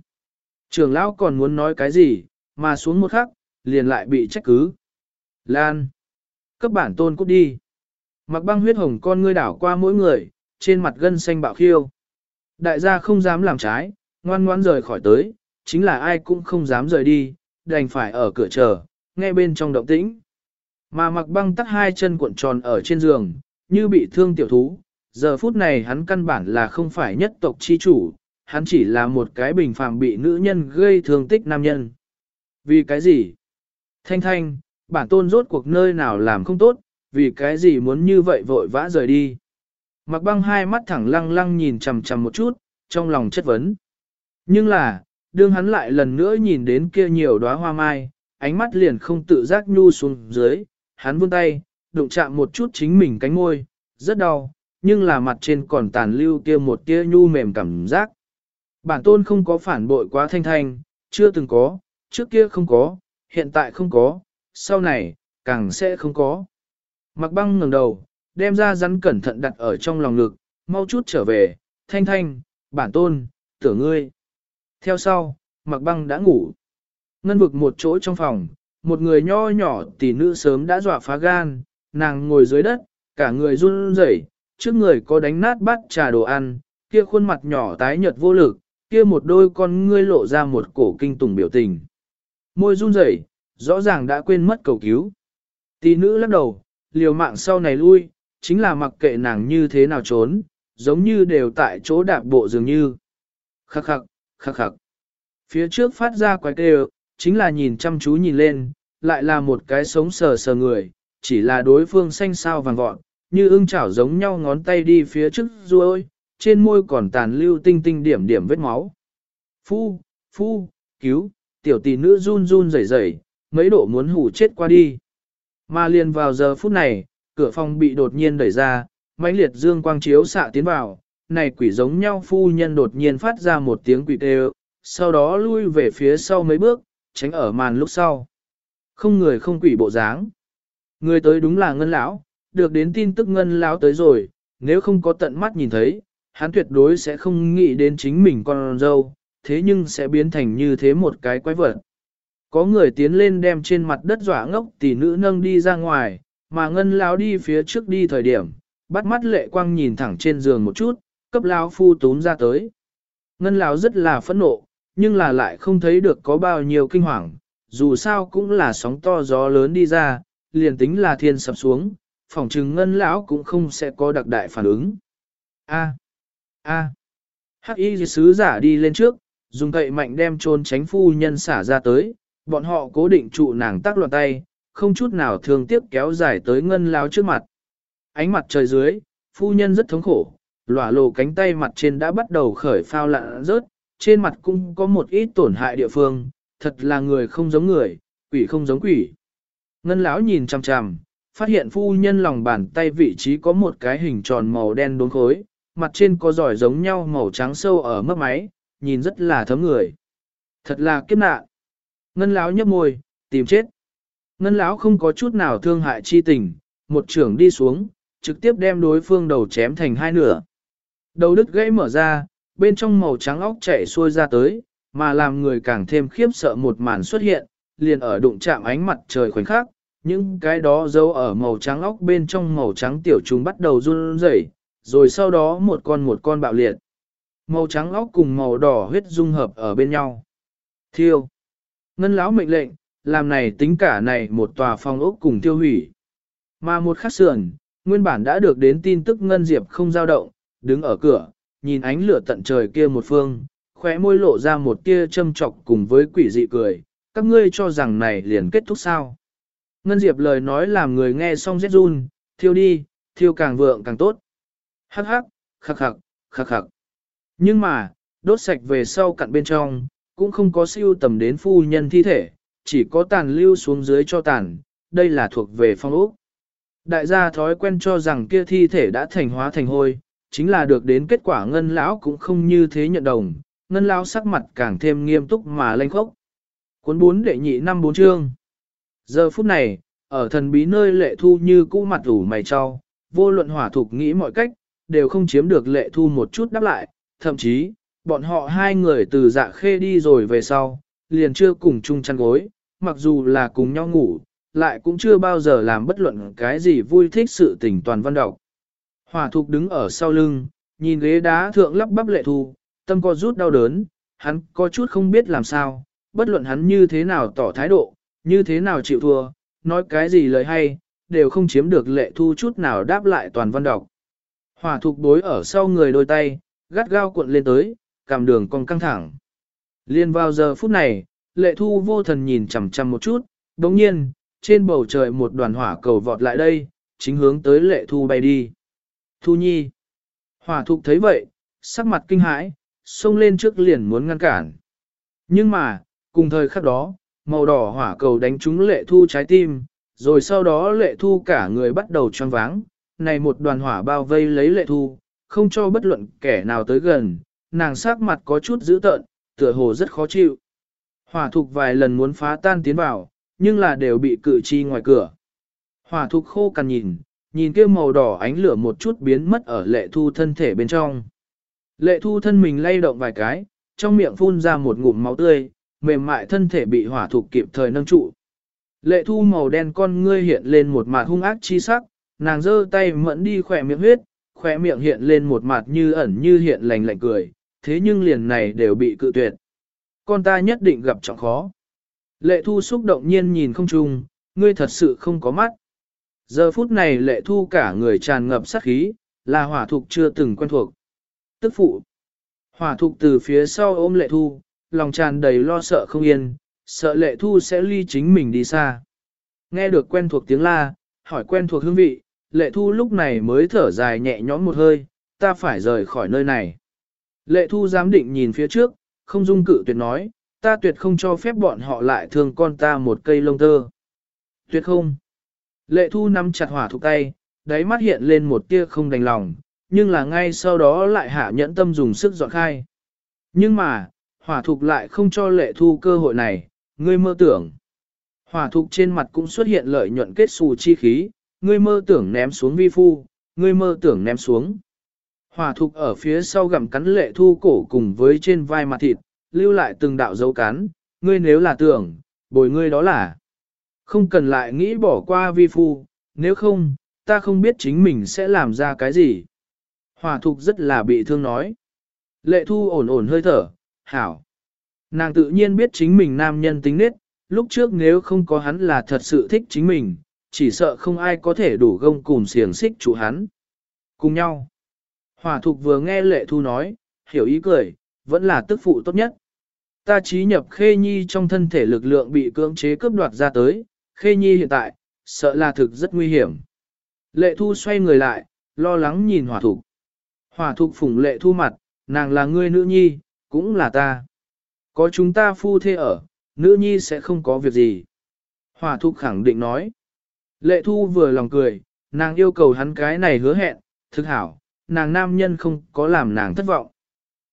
Trưởng lão còn muốn nói cái gì, mà xuống một khắc, liền lại bị trách cứ. Lan. Cấp bản tôn cút đi. Mặc băng huyết hồng con ngươi đảo qua mỗi người, trên mặt gân xanh bạo khiêu. Đại gia không dám làm trái, ngoan ngoãn rời khỏi tới, chính là ai cũng không dám rời đi, đành phải ở cửa chờ, nghe bên trong động tĩnh. Mà mặc băng tắt hai chân cuộn tròn ở trên giường, như bị thương tiểu thú, giờ phút này hắn căn bản là không phải nhất tộc chi chủ, hắn chỉ là một cái bình phàm bị nữ nhân gây thương tích nam nhân. Vì cái gì? Thanh thanh, bản tôn rốt cuộc nơi nào làm không tốt, vì cái gì muốn như vậy vội vã rời đi. Mặc băng hai mắt thẳng lăng lăng nhìn chằm chằm một chút, trong lòng chất vấn. Nhưng là, đương hắn lại lần nữa nhìn đến kia nhiều đóa hoa mai, ánh mắt liền không tự giác nhu xuống dưới, hắn vươn tay, đụng chạm một chút chính mình cánh môi, rất đau, nhưng là mặt trên còn tàn lưu kia một tia nhu mềm cảm giác. Bản tôn không có phản bội quá thanh thanh, chưa từng có, trước kia không có, hiện tại không có, sau này, càng sẽ không có. Mặc băng ngẩng đầu, đem ra rắn cẩn thận đặt ở trong lòng ngực, mau chút trở về, thanh thanh, bản tôn, tưởng ngươi. Theo sau, mặc băng đã ngủ. Ngân vực một chỗ trong phòng, một người nho nhỏ tỷ nữ sớm đã dọa phá gan, nàng ngồi dưới đất, cả người run rẩy, trước người có đánh nát bát trà đồ ăn, kia khuôn mặt nhỏ tái nhợt vô lực, kia một đôi con ngươi lộ ra một cổ kinh tủng biểu tình. Môi run rẩy, rõ ràng đã quên mất cầu cứu. Tỷ nữ lắc đầu, liều mạng sau này lui, chính là mặc kệ nàng như thế nào trốn, giống như đều tại chỗ đạp bộ dường như. Khắc khắc, khắc khắc. Phía trước phát ra quái kêu, chính là nhìn chăm chú nhìn lên, lại là một cái sống sờ sờ người, chỉ là đối phương xanh sao vàng vọt, như ưng chảo giống nhau ngón tay đi phía trước ruôi, trên môi còn tàn lưu tinh tinh điểm điểm vết máu. Phu, phu, cứu, tiểu tỷ nữ run run rẩy rẩy, mấy độ muốn hủ chết qua đi. Mà liền vào giờ phút này, cửa phòng bị đột nhiên đẩy ra, mãnh liệt dương quang chiếu xạ tiến vào, này quỷ giống nhau phu nhân đột nhiên phát ra một tiếng quỷ kêu, sau đó lui về phía sau mấy bước, tránh ở màn lúc sau. Không người không quỷ bộ dáng. Người tới đúng là ngân lão, được đến tin tức ngân lão tới rồi, nếu không có tận mắt nhìn thấy, hắn tuyệt đối sẽ không nghĩ đến chính mình con dâu, thế nhưng sẽ biến thành như thế một cái quái vật. Có người tiến lên đem trên mặt đất dọa ngốc tỷ nữ nâng đi ra ngoài, mà ngân lão đi phía trước đi thời điểm, bắt mắt lệ quang nhìn thẳng trên giường một chút, cấp lão phu tốn ra tới. Ngân lão rất là phẫn nộ, nhưng là lại không thấy được có bao nhiêu kinh hoàng, dù sao cũng là sóng to gió lớn đi ra, liền tính là thiên sập xuống, phỏng chừng ngân lão cũng không sẽ có đặc đại phản ứng. A. A. Hắc y sứ giả đi lên trước, dùng cậy mạnh đem trôn tránh phu nhân xả ra tới, bọn họ cố định trụ nàng tác loạn tay, không chút nào thương tiếc kéo dài tới ngân lão trước mặt. Ánh mặt trời dưới, phu nhân rất thống khổ, lỏa lộ cánh tay mặt trên đã bắt đầu khởi phao lạ rớt, trên mặt cũng có một ít tổn hại địa phương, thật là người không giống người, quỷ không giống quỷ. Ngân lão nhìn chằm chằm, phát hiện phu nhân lòng bàn tay vị trí có một cái hình tròn màu đen đốn khối, mặt trên có giỏi giống nhau màu trắng sâu ở mấp máy, nhìn rất là thấm người. Thật là kiếp nạn. Ngân lão nhấp môi, tìm chết. Ngân lão không có chút nào thương hại chi tình, một trưởng đi xuống, trực tiếp đem đối phương đầu chém thành hai nửa. Đầu đứt gãy mở ra, bên trong màu trắng óc chảy xuôi ra tới, mà làm người càng thêm khiếp sợ một màn xuất hiện, liền ở đụng chạm ánh mặt trời khoảnh khắc, những cái đó dấu ở màu trắng óc bên trong màu trắng tiểu trùng bắt đầu run rẩy, rồi sau đó một con một con bạo liệt. Màu trắng óc cùng màu đỏ huyết dung hợp ở bên nhau. Thiêu. Ngân lão mệnh lệnh, làm này tính cả này một tòa phòng ốc cùng tiêu hủy. Mà một khắc sườn, nguyên bản đã được đến tin tức Ngân Diệp không dao động, đứng ở cửa, nhìn ánh lửa tận trời kia một phương, khóe môi lộ ra một tia châm trọc cùng với quỷ dị cười, các ngươi cho rằng này liền kết thúc sao. Ngân Diệp lời nói làm người nghe xong rét run, thiêu đi, thiêu càng vượng càng tốt. Hắc hắc, khắc khắc, khắc khắc. Nhưng mà, đốt sạch về sau cặn bên trong, cũng không có siêu tầm đến phu nhân thi thể, chỉ có tàn lưu xuống dưới cho tàn, đây là thuộc về phong ốc. Đại gia thói quen cho rằng kia thi thể đã thành hóa thành hôi, chính là được đến kết quả ngân lão cũng không như thế nhận đồng, ngân lão sắc mặt càng thêm nghiêm túc mà lanh khốc. Cuốn bốn đệ nhị năm bốn chương. Giờ phút này, ở thần bí nơi lệ thu như cũ mặt ủ mày cho, vô luận hỏa thục nghĩ mọi cách, đều không chiếm được lệ thu một chút đáp lại, thậm chí, bọn họ hai người từ dạ khê đi rồi về sau, liền chưa cùng chung chăn gối, mặc dù là cùng nhau ngủ, lại cũng chưa bao giờ làm bất luận cái gì vui thích sự tình toàn văn đọc. Hỏa thục đứng ở sau lưng, nhìn ghế đá thượng lắp bắp lệ thu, tâm có rút đau đớn, hắn có chút không biết làm sao, bất luận hắn như thế nào tỏ thái độ, như thế nào chịu thua, nói cái gì lời hay, đều không chiếm được lệ thu chút nào đáp lại toàn văn đọc. Hỏa thục đối ở sau người đôi tay, gắt gao cuộn lên tới, cảm đường còn căng thẳng. Liên vào giờ phút này, lệ thu vô thần nhìn chằm chằm một chút, đồng nhiên, trên bầu trời một đoàn hỏa cầu vọt lại đây, chính hướng tới lệ thu bay đi. Thu nhi. Hỏa thục thấy vậy, sắc mặt kinh hãi, xông lên trước liền muốn ngăn cản. Nhưng mà, cùng thời khắc đó, màu đỏ hỏa cầu đánh trúng lệ thu trái tim, rồi sau đó lệ thu cả người bắt đầu choáng váng, này một đoàn hỏa bao vây lấy lệ thu, không cho bất luận kẻ nào tới gần, nàng sắc mặt có chút dữ tợn, tựa hồ rất khó chịu. Hỏa thục vài lần muốn phá tan tiến vào, nhưng là đều bị cự chi ngoài cửa. Hỏa thục khô cằn nhìn, nhìn kia màu đỏ ánh lửa một chút biến mất ở lệ thu thân thể bên trong. Lệ thu thân mình lay động vài cái, trong miệng phun ra một ngụm máu tươi, mềm mại thân thể bị hỏa thục kịp thời nâng trụ. Lệ thu màu đen con ngươi hiện lên một mặt hung ác chi sắc, nàng giơ tay mẫn đi khỏe miệng huyết, khóe miệng hiện lên một mặt như ẩn như hiện lành lạnh cười, thế nhưng liền này đều bị cự tuyệt. Con ta nhất định gặp trọng khó. Lệ thu xúc động nhiên nhìn không chung, ngươi thật sự không có mắt. Giờ phút này lệ thu cả người tràn ngập sát khí, là hỏa thục chưa từng quen thuộc. Tức phụ. Hỏa thục từ phía sau ôm lệ thu, lòng tràn đầy lo sợ không yên, sợ lệ thu sẽ ly chính mình đi xa. Nghe được quen thuộc tiếng la, hỏi quen thuộc hương vị, lệ thu lúc này mới thở dài nhẹ nhõm một hơi, ta phải rời khỏi nơi này. Lệ thu giám định nhìn phía trước, không dung cự tuyệt nói, ta tuyệt không cho phép bọn họ lại thương con ta một cây lông tơ. Tuyệt không. Lệ thu nắm chặt hỏa thuộc tay, đáy mắt hiện lên một tia không đành lòng, nhưng là ngay sau đó lại hạ nhẫn tâm dùng sức dọn khai. Nhưng mà, hỏa thục lại không cho lệ thu cơ hội này, ngươi mơ tưởng. Hỏa thục trên mặt cũng xuất hiện lợi nhuận kết xù chi khí, ngươi mơ tưởng ném xuống vi phu, ngươi mơ tưởng ném xuống. Hỏa thục ở phía sau gặm cắn lệ thu cổ cùng với trên vai mặt thịt, lưu lại từng đạo dấu cắn, ngươi nếu là tưởng, bồi ngươi đó là. Không cần lại nghĩ bỏ qua vi phu, nếu không, ta không biết chính mình sẽ làm ra cái gì. Hỏa thục rất là bị thương nói. Lệ thu ổn ổn hơi thở, hảo. Nàng tự nhiên biết chính mình nam nhân tính nết, lúc trước nếu không có hắn là thật sự thích chính mình, chỉ sợ không ai có thể đủ gông cùng xiềng xích chủ hắn. Cùng nhau. Hỏa thục vừa nghe lệ thu nói, hiểu ý cười, vẫn là tức phụ tốt nhất. Ta trí nhập khê nhi trong thân thể lực lượng bị cưỡng chế cướp đoạt ra tới, khê nhi hiện tại, sợ là thực rất nguy hiểm. Lệ thu xoay người lại, lo lắng nhìn hỏa thục. Hỏa thục phủng lệ thu mặt, nàng là ngươi nữ nhi, cũng là ta. Có chúng ta phu thê ở, nữ nhi sẽ không có việc gì. Hỏa thục khẳng định nói. Lệ thu vừa lòng cười, nàng yêu cầu hắn cái này hứa hẹn, thực hảo, nàng nam nhân không có làm nàng thất vọng.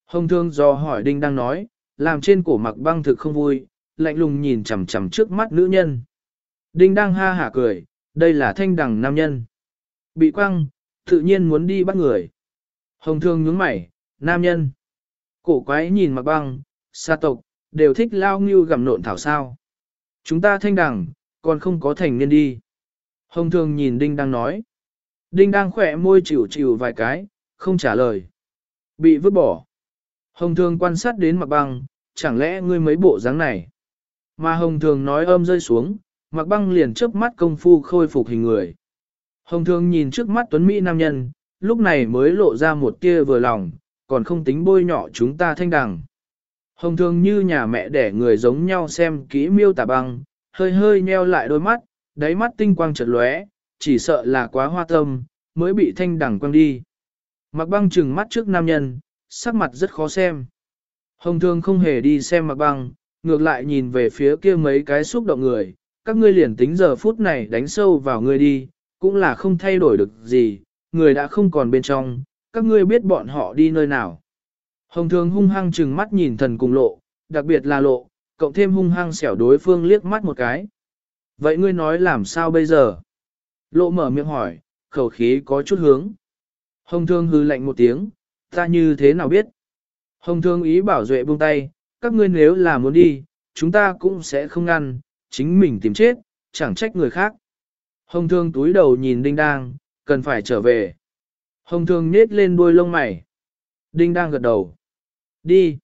Hồng thương do hỏi đinh đang nói, làm trên cổ mặc băng thực không vui, lạnh lùng nhìn chằm chằm trước mắt nữ nhân. Đinh đang ha hả cười, đây là thanh đằng nam nhân. Bị quăng, tự nhiên muốn đi bắt người. Hồng thương nhướng mày, nam nhân. Cổ quái nhìn mặc băng, xa tộc, đều thích lao ngưu gặm nộn thảo sao. Chúng ta thanh đằng, còn không có thành niên đi. Hồng Thường nhìn Đinh đang nói. Đinh đang khỏe môi chịu chịu vài cái, không trả lời. Bị vứt bỏ. Hồng Thường quan sát đến mặc băng, chẳng lẽ ngươi mấy bộ dáng này. Mà hồng thường nói âm rơi xuống, mặc băng liền chớp mắt công phu khôi phục hình người. Hồng thường nhìn trước mắt tuấn Mỹ nam nhân, lúc này mới lộ ra một tia vừa lòng, còn không tính bôi nhọ chúng ta thanh đằng. Hồng thường như nhà mẹ đẻ người giống nhau xem kỹ miêu tả băng, hơi hơi nheo lại đôi mắt, đáy mắt tinh quang chợt lóe, chỉ sợ là quá hoa tâm, mới bị thanh đẳng quăng đi. Mặc băng trừng mắt trước nam nhân, sắc mặt rất khó xem. Hồng thường không hề đi xem mặc băng, ngược lại nhìn về phía kia mấy cái xúc động người, các ngươi liền tính giờ phút này đánh sâu vào ngươi đi, cũng là không thay đổi được gì, người đã không còn bên trong, các ngươi biết bọn họ đi nơi nào. Hồng thường hung hăng chừng mắt nhìn thần cùng lộ, đặc biệt là lộ, cộng thêm hung hăng xẻo đối phương liếc mắt một cái. Vậy ngươi nói làm sao bây giờ? Lộ mở miệng hỏi, khẩu khí có chút hướng. Hồng thương hư lạnh một tiếng, ta như thế nào biết? Hồng thương ý bảo duệ buông tay, các ngươi nếu là muốn đi, chúng ta cũng sẽ không ngăn, chính mình tìm chết, chẳng trách người khác. Hồng thương túi đầu nhìn đinh đang, cần phải trở về. Hồng thương nết lên đuôi lông mày. Đinh đang gật đầu. Đi.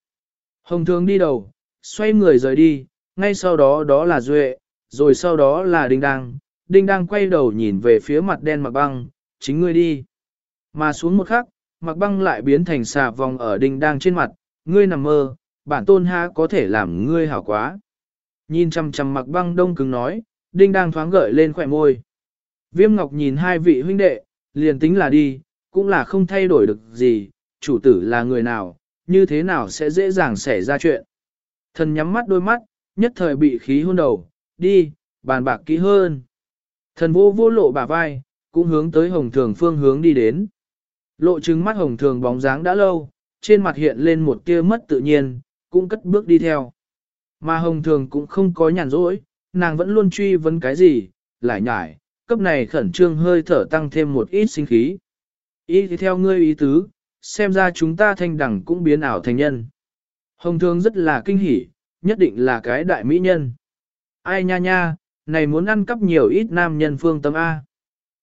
Hồng thương đi đầu, xoay người rời đi, ngay sau đó đó là Duệ, rồi sau đó là Đinh Đang. Đinh Đang quay đầu nhìn về phía mặt đen mặc băng, chính ngươi đi. Mà xuống một khắc, mặc băng lại biến thành xà vòng ở Đinh Đang trên mặt, ngươi nằm mơ, bản tôn ha có thể làm ngươi hảo quá. Nhìn chăm chăm mặc băng đông cứng nói, Đinh Đang thoáng gợi lên khỏe môi. Viêm Ngọc nhìn hai vị huynh đệ, liền tính là đi, cũng là không thay đổi được gì, chủ tử là người nào, như thế nào sẽ dễ dàng xảy ra chuyện. Thần nhắm mắt đôi mắt, nhất thời bị khí hôn đầu, đi, bàn bạc kỹ hơn. Thần vô vô lộ bả vai, cũng hướng tới hồng thường phương hướng đi đến. Lộ trừng mắt hồng thường bóng dáng đã lâu, trên mặt hiện lên một tia mất tự nhiên, cũng cất bước đi theo. Mà hồng thường cũng không có nhàn rỗi, nàng vẫn luôn truy vấn cái gì, lại nhải, cấp này khẩn trương hơi thở tăng thêm một ít sinh khí. Ý thì theo ngươi ý tứ, xem ra chúng ta thanh đẳng cũng biến ảo thành nhân. Hồng thường rất là kinh hỉ, nhất định là cái đại mỹ nhân. Ai nha nha, này muốn ăn cắp nhiều ít nam nhân phương tâm A.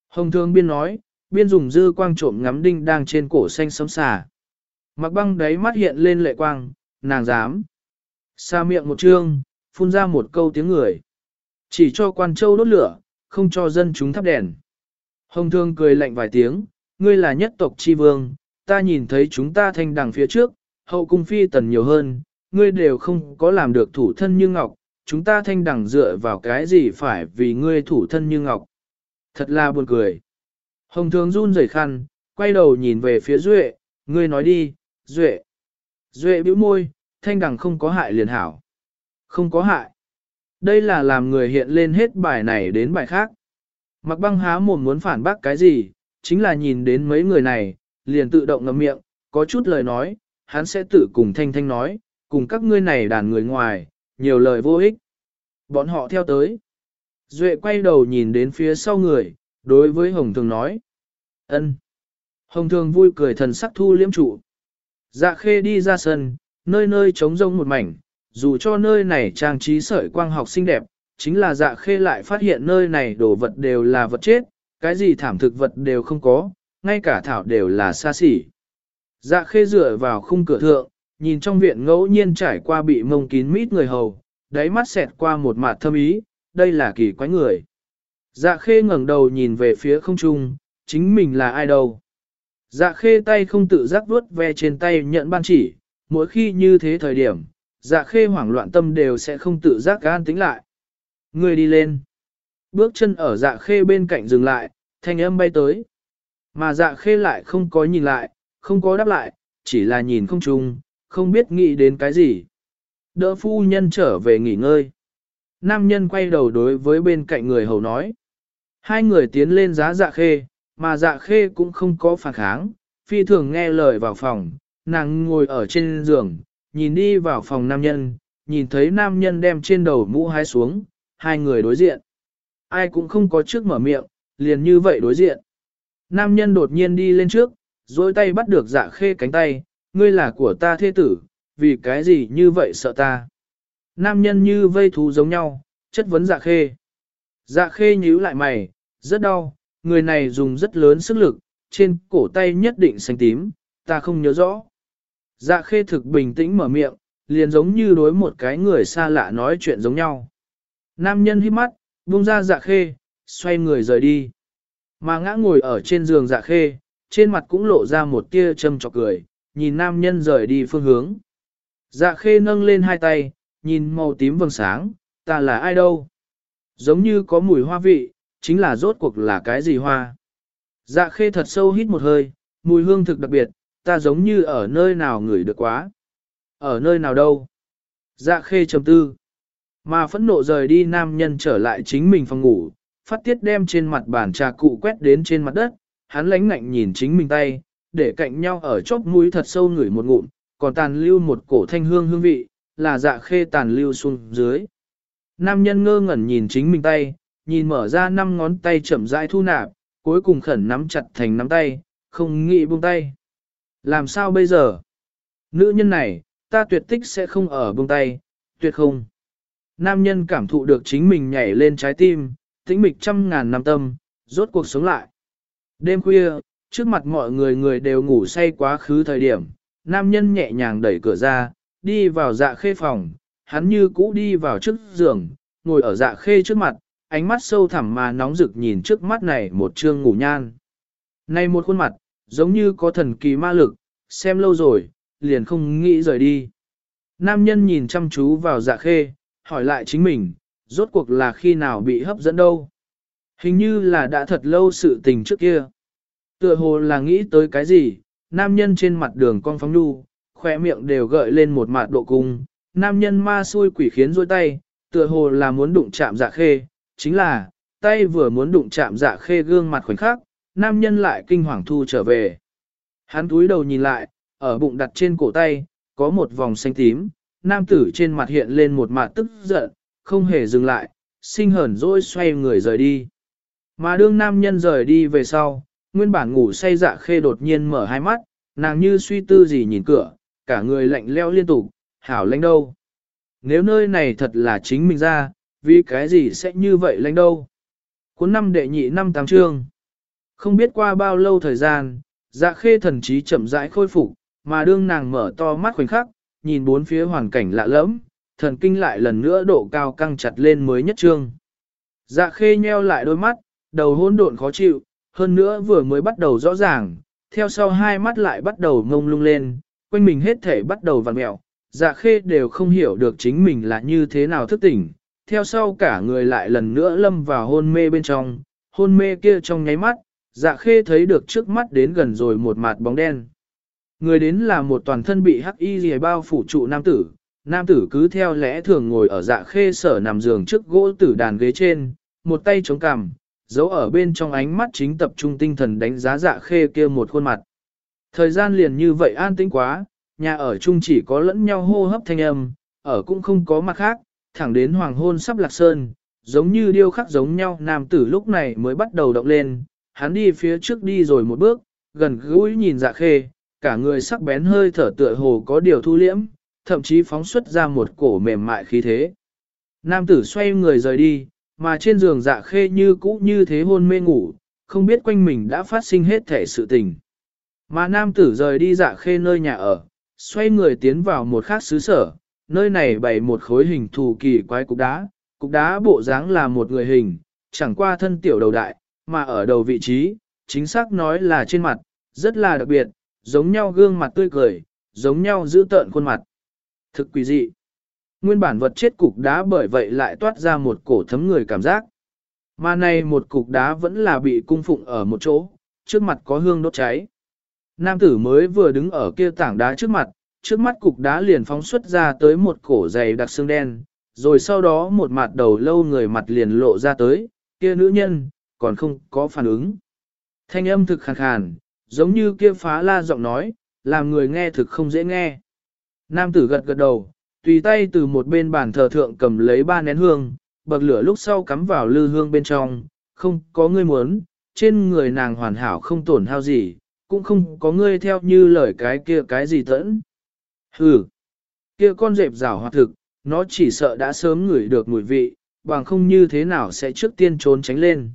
Hồng Thương biên nói, biên dùng dư quang trộm ngắm đinh đang trên cổ xanh sấm xà. Mặc băng đáy mắt hiện lên lệ quang, nàng dám. Xa miệng một trương, phun ra một câu tiếng người. Chỉ cho quan châu đốt lửa, không cho dân chúng thắp đèn. Hồng thương cười lạnh vài tiếng, ngươi là nhất tộc chi vương, ta nhìn thấy chúng ta thanh đằng phía trước, hậu cung phi tần nhiều hơn, ngươi đều không có làm được thủ thân như ngọc, chúng ta thanh đẳng dựa vào cái gì phải vì ngươi thủ thân như ngọc. Thật là buồn cười. Hồng thường run rẩy khăn, quay đầu nhìn về phía Duệ, ngươi nói đi, Duệ. Duệ bĩu môi, thanh đẳng không có hại liền hảo. Không có hại. Đây là làm người hiện lên hết bài này đến bài khác. Mặc băng há mồm muốn phản bác cái gì, chính là nhìn đến mấy người này, liền tự động ngậm miệng, có chút lời nói, hắn sẽ tự cùng thanh thanh nói, cùng các ngươi này đàn người ngoài, nhiều lời vô ích. Bọn họ theo tới. Duệ quay đầu nhìn đến phía sau người, đối với Hồng Thường nói. ân. Hồng Thường vui cười thần sắc thu liễm trụ. Dạ khê đi ra sân, nơi nơi trống rông một mảnh, dù cho nơi này trang trí sợi quang học xinh đẹp, chính là dạ khê lại phát hiện nơi này đồ vật đều là vật chết, cái gì thảm thực vật đều không có, ngay cả thảo đều là xa xỉ. Dạ khê dựa vào khung cửa thượng, nhìn trong viện ngẫu nhiên trải qua bị mông kín mít người hầu, đáy mắt xẹt qua một mạt thâm ý, đây là kỳ quái người. Dạ khê ngẩng đầu nhìn về phía không trung, chính mình là ai đâu. Dạ khê tay không tự giác vuốt ve trên tay nhận ban chỉ, mỗi khi như thế thời điểm, dạ khê hoảng loạn tâm đều sẽ không tự giác gan tính lại. Người đi lên. Bước chân ở dạ khê bên cạnh dừng lại, thanh âm bay tới. Mà dạ khê lại không có nhìn lại, không có đáp lại, chỉ là nhìn không trung không biết nghĩ đến cái gì. Đỡ phu nhân trở về nghỉ ngơi. Nam nhân quay đầu đối với bên cạnh người hầu nói. Hai người tiến lên giá dạ khê, mà dạ khê cũng không có phản kháng, phi thường nghe lời vào phòng, nàng ngồi ở trên giường, nhìn đi vào phòng nam nhân, nhìn thấy nam nhân đem trên đầu mũ hái xuống, hai người đối diện. Ai cũng không có trước mở miệng, liền như vậy đối diện. Nam nhân đột nhiên đi lên trước, dôi tay bắt được dạ khê cánh tay, ngươi là của ta thế tử, vì cái gì như vậy sợ ta. Nam nhân như vây thú giống nhau, chất vấn dạ khê. Dạ khê nhíu lại mày, rất đau, người này dùng rất lớn sức lực, trên cổ tay nhất định xanh tím, ta không nhớ rõ. Dạ khê thực bình tĩnh mở miệng, liền giống như đối một cái người xa lạ nói chuyện giống nhau. Nam nhân hít mắt, buông ra dạ khê, xoay người rời đi. Mà ngã ngồi ở trên giường dạ khê, trên mặt cũng lộ ra một tia châm chọc cười, nhìn nam nhân rời đi phương hướng. Dạ khê nâng lên hai tay, nhìn màu tím vầng sáng, ta là ai đâu? Giống như có mùi hoa vị, chính là rốt cuộc là cái gì hoa? Dạ khê thật sâu hít một hơi, mùi hương thực đặc biệt, ta giống như ở nơi nào ngửi được quá. Ở nơi nào đâu? Dạ khê trầm tư. Mà phẫn nộ rời đi nam nhân trở lại chính mình phòng ngủ, phát tiết đem trên mặt bàn trà cụ quét đến trên mặt đất, hắn lánh ngạnh nhìn chính mình tay, để cạnh nhau ở chóp mũi thật sâu ngửi một ngụm, còn tàn lưu một cổ thanh hương hương vị, là dạ khê tàn lưu xuống dưới. Nam nhân ngơ ngẩn nhìn chính mình tay, nhìn mở ra năm ngón tay chậm rãi thu nạp, cuối cùng khẩn nắm chặt thành nắm tay, không nghĩ buông tay. Làm sao bây giờ? Nữ nhân này, ta tuyệt tích sẽ không ở buông tay, tuyệt không. Nam nhân cảm thụ được chính mình nhảy lên trái tim, tĩnh mịch trăm ngàn năm tâm, rốt cuộc sống lại. Đêm khuya, trước mặt mọi người người đều ngủ say quá khứ thời điểm, nam nhân nhẹ nhàng đẩy cửa ra, đi vào dạ khê phòng, hắn như cũ đi vào trước giường, ngồi ở dạ khê trước mặt, ánh mắt sâu thẳm mà nóng rực nhìn trước mắt này một trương ngủ nhan. Này một khuôn mặt, giống như có thần kỳ ma lực, xem lâu rồi, liền không nghĩ rời đi. Nam nhân nhìn chăm chú vào dạ khê, hỏi lại chính mình, rốt cuộc là khi nào bị hấp dẫn đâu. Hình như là đã thật lâu sự tình trước kia. Tựa hồ là nghĩ tới cái gì, nam nhân trên mặt đường con phóng nhu, khỏe miệng đều gợi lên một mạt độ cung, nam nhân ma xui quỷ khiến rôi tay, tựa hồ là muốn đụng chạm dạ khê, chính là, tay vừa muốn đụng chạm dạ khê gương mặt khoảnh khắc, nam nhân lại kinh hoàng thu trở về. Hắn túi đầu nhìn lại, ở bụng đặt trên cổ tay, có một vòng xanh tím, nam tử trên mặt hiện lên một mặt tức giận, không hề dừng lại, sinh hờn dỗi xoay người rời đi. Mà đương nam nhân rời đi về sau, nguyên bản ngủ say dạ khê đột nhiên mở hai mắt, nàng như suy tư gì nhìn cửa, cả người lạnh leo liên tục, hảo lãnh đâu. Nếu nơi này thật là chính mình ra, vì cái gì sẽ như vậy lãnh đâu. Cuốn năm đệ nhị năm tám trương, Không biết qua bao lâu thời gian, dạ khê thần trí chậm rãi khôi phục, mà đương nàng mở to mắt khoảnh khắc, nhìn bốn phía hoàn cảnh lạ lẫm, thần kinh lại lần nữa độ cao căng chặt lên mới nhất trương. Dạ khê nheo lại đôi mắt, đầu hỗn độn khó chịu, hơn nữa vừa mới bắt đầu rõ ràng, theo sau hai mắt lại bắt đầu ngông lung lên, quanh mình hết thể bắt đầu vặn mẹo, dạ khê đều không hiểu được chính mình là như thế nào thức tỉnh, theo sau cả người lại lần nữa lâm vào hôn mê bên trong, hôn mê kia trong nháy mắt, dạ khê thấy được trước mắt đến gần rồi một mặt bóng đen. Người đến là một toàn thân bị hắc y gì bao phủ trụ nam tử, nam tử cứ theo lẽ thường ngồi ở dạ khê sở nằm giường trước gỗ tử đàn ghế trên, một tay chống cằm, giấu ở bên trong ánh mắt chính tập trung tinh thần đánh giá dạ khê kia một khuôn mặt. Thời gian liền như vậy an tĩnh quá, nhà ở chung chỉ có lẫn nhau hô hấp thanh âm, ở cũng không có mặt khác, thẳng đến hoàng hôn sắp lạc sơn, giống như điêu khắc giống nhau nam tử lúc này mới bắt đầu động lên, hắn đi phía trước đi rồi một bước, gần gũi nhìn dạ khê, cả người sắc bén hơi thở tựa hồ có điều thu liễm, thậm chí phóng xuất ra một cổ mềm mại khí thế. Nam tử xoay người rời đi, mà trên giường dạ khê như cũ như thế hôn mê ngủ, không biết quanh mình đã phát sinh hết thể sự tình. Mà nam tử rời đi dạ khê nơi nhà ở, xoay người tiến vào một khác xứ sở, nơi này bày một khối hình thù kỳ quái cục đá, cục đá bộ dáng là một người hình, chẳng qua thân tiểu đầu đại, mà ở đầu vị trí, chính xác nói là trên mặt, rất là đặc biệt, giống nhau gương mặt tươi cười, giống nhau giữ tợn khuôn mặt. Thực quỷ dị. Nguyên bản vật chết cục đá bởi vậy lại toát ra một cổ thấm người cảm giác. Mà này một cục đá vẫn là bị cung phụng ở một chỗ, trước mặt có hương đốt cháy. Nam tử mới vừa đứng ở kia tảng đá trước mặt, trước mắt cục đá liền phóng xuất ra tới một cổ dày đặc xương đen, rồi sau đó một mặt đầu lâu người mặt liền lộ ra tới, kia nữ nhân, còn không có phản ứng. Thanh âm thực khàn khàn, giống như kia phá la giọng nói, làm người nghe thực không dễ nghe. Nam tử gật gật đầu, tùy tay từ một bên bàn thờ thượng cầm lấy ba nén hương, bậc lửa lúc sau cắm vào lư hương bên trong, không có ngươi muốn, trên người nàng hoàn hảo không tổn hao gì, cũng không có ngươi theo như lời cái kia cái gì tẫn. Hừ, kia con dẹp rào hoạt thực, nó chỉ sợ đã sớm ngửi được mùi vị, bằng không như thế nào sẽ trước tiên trốn tránh lên.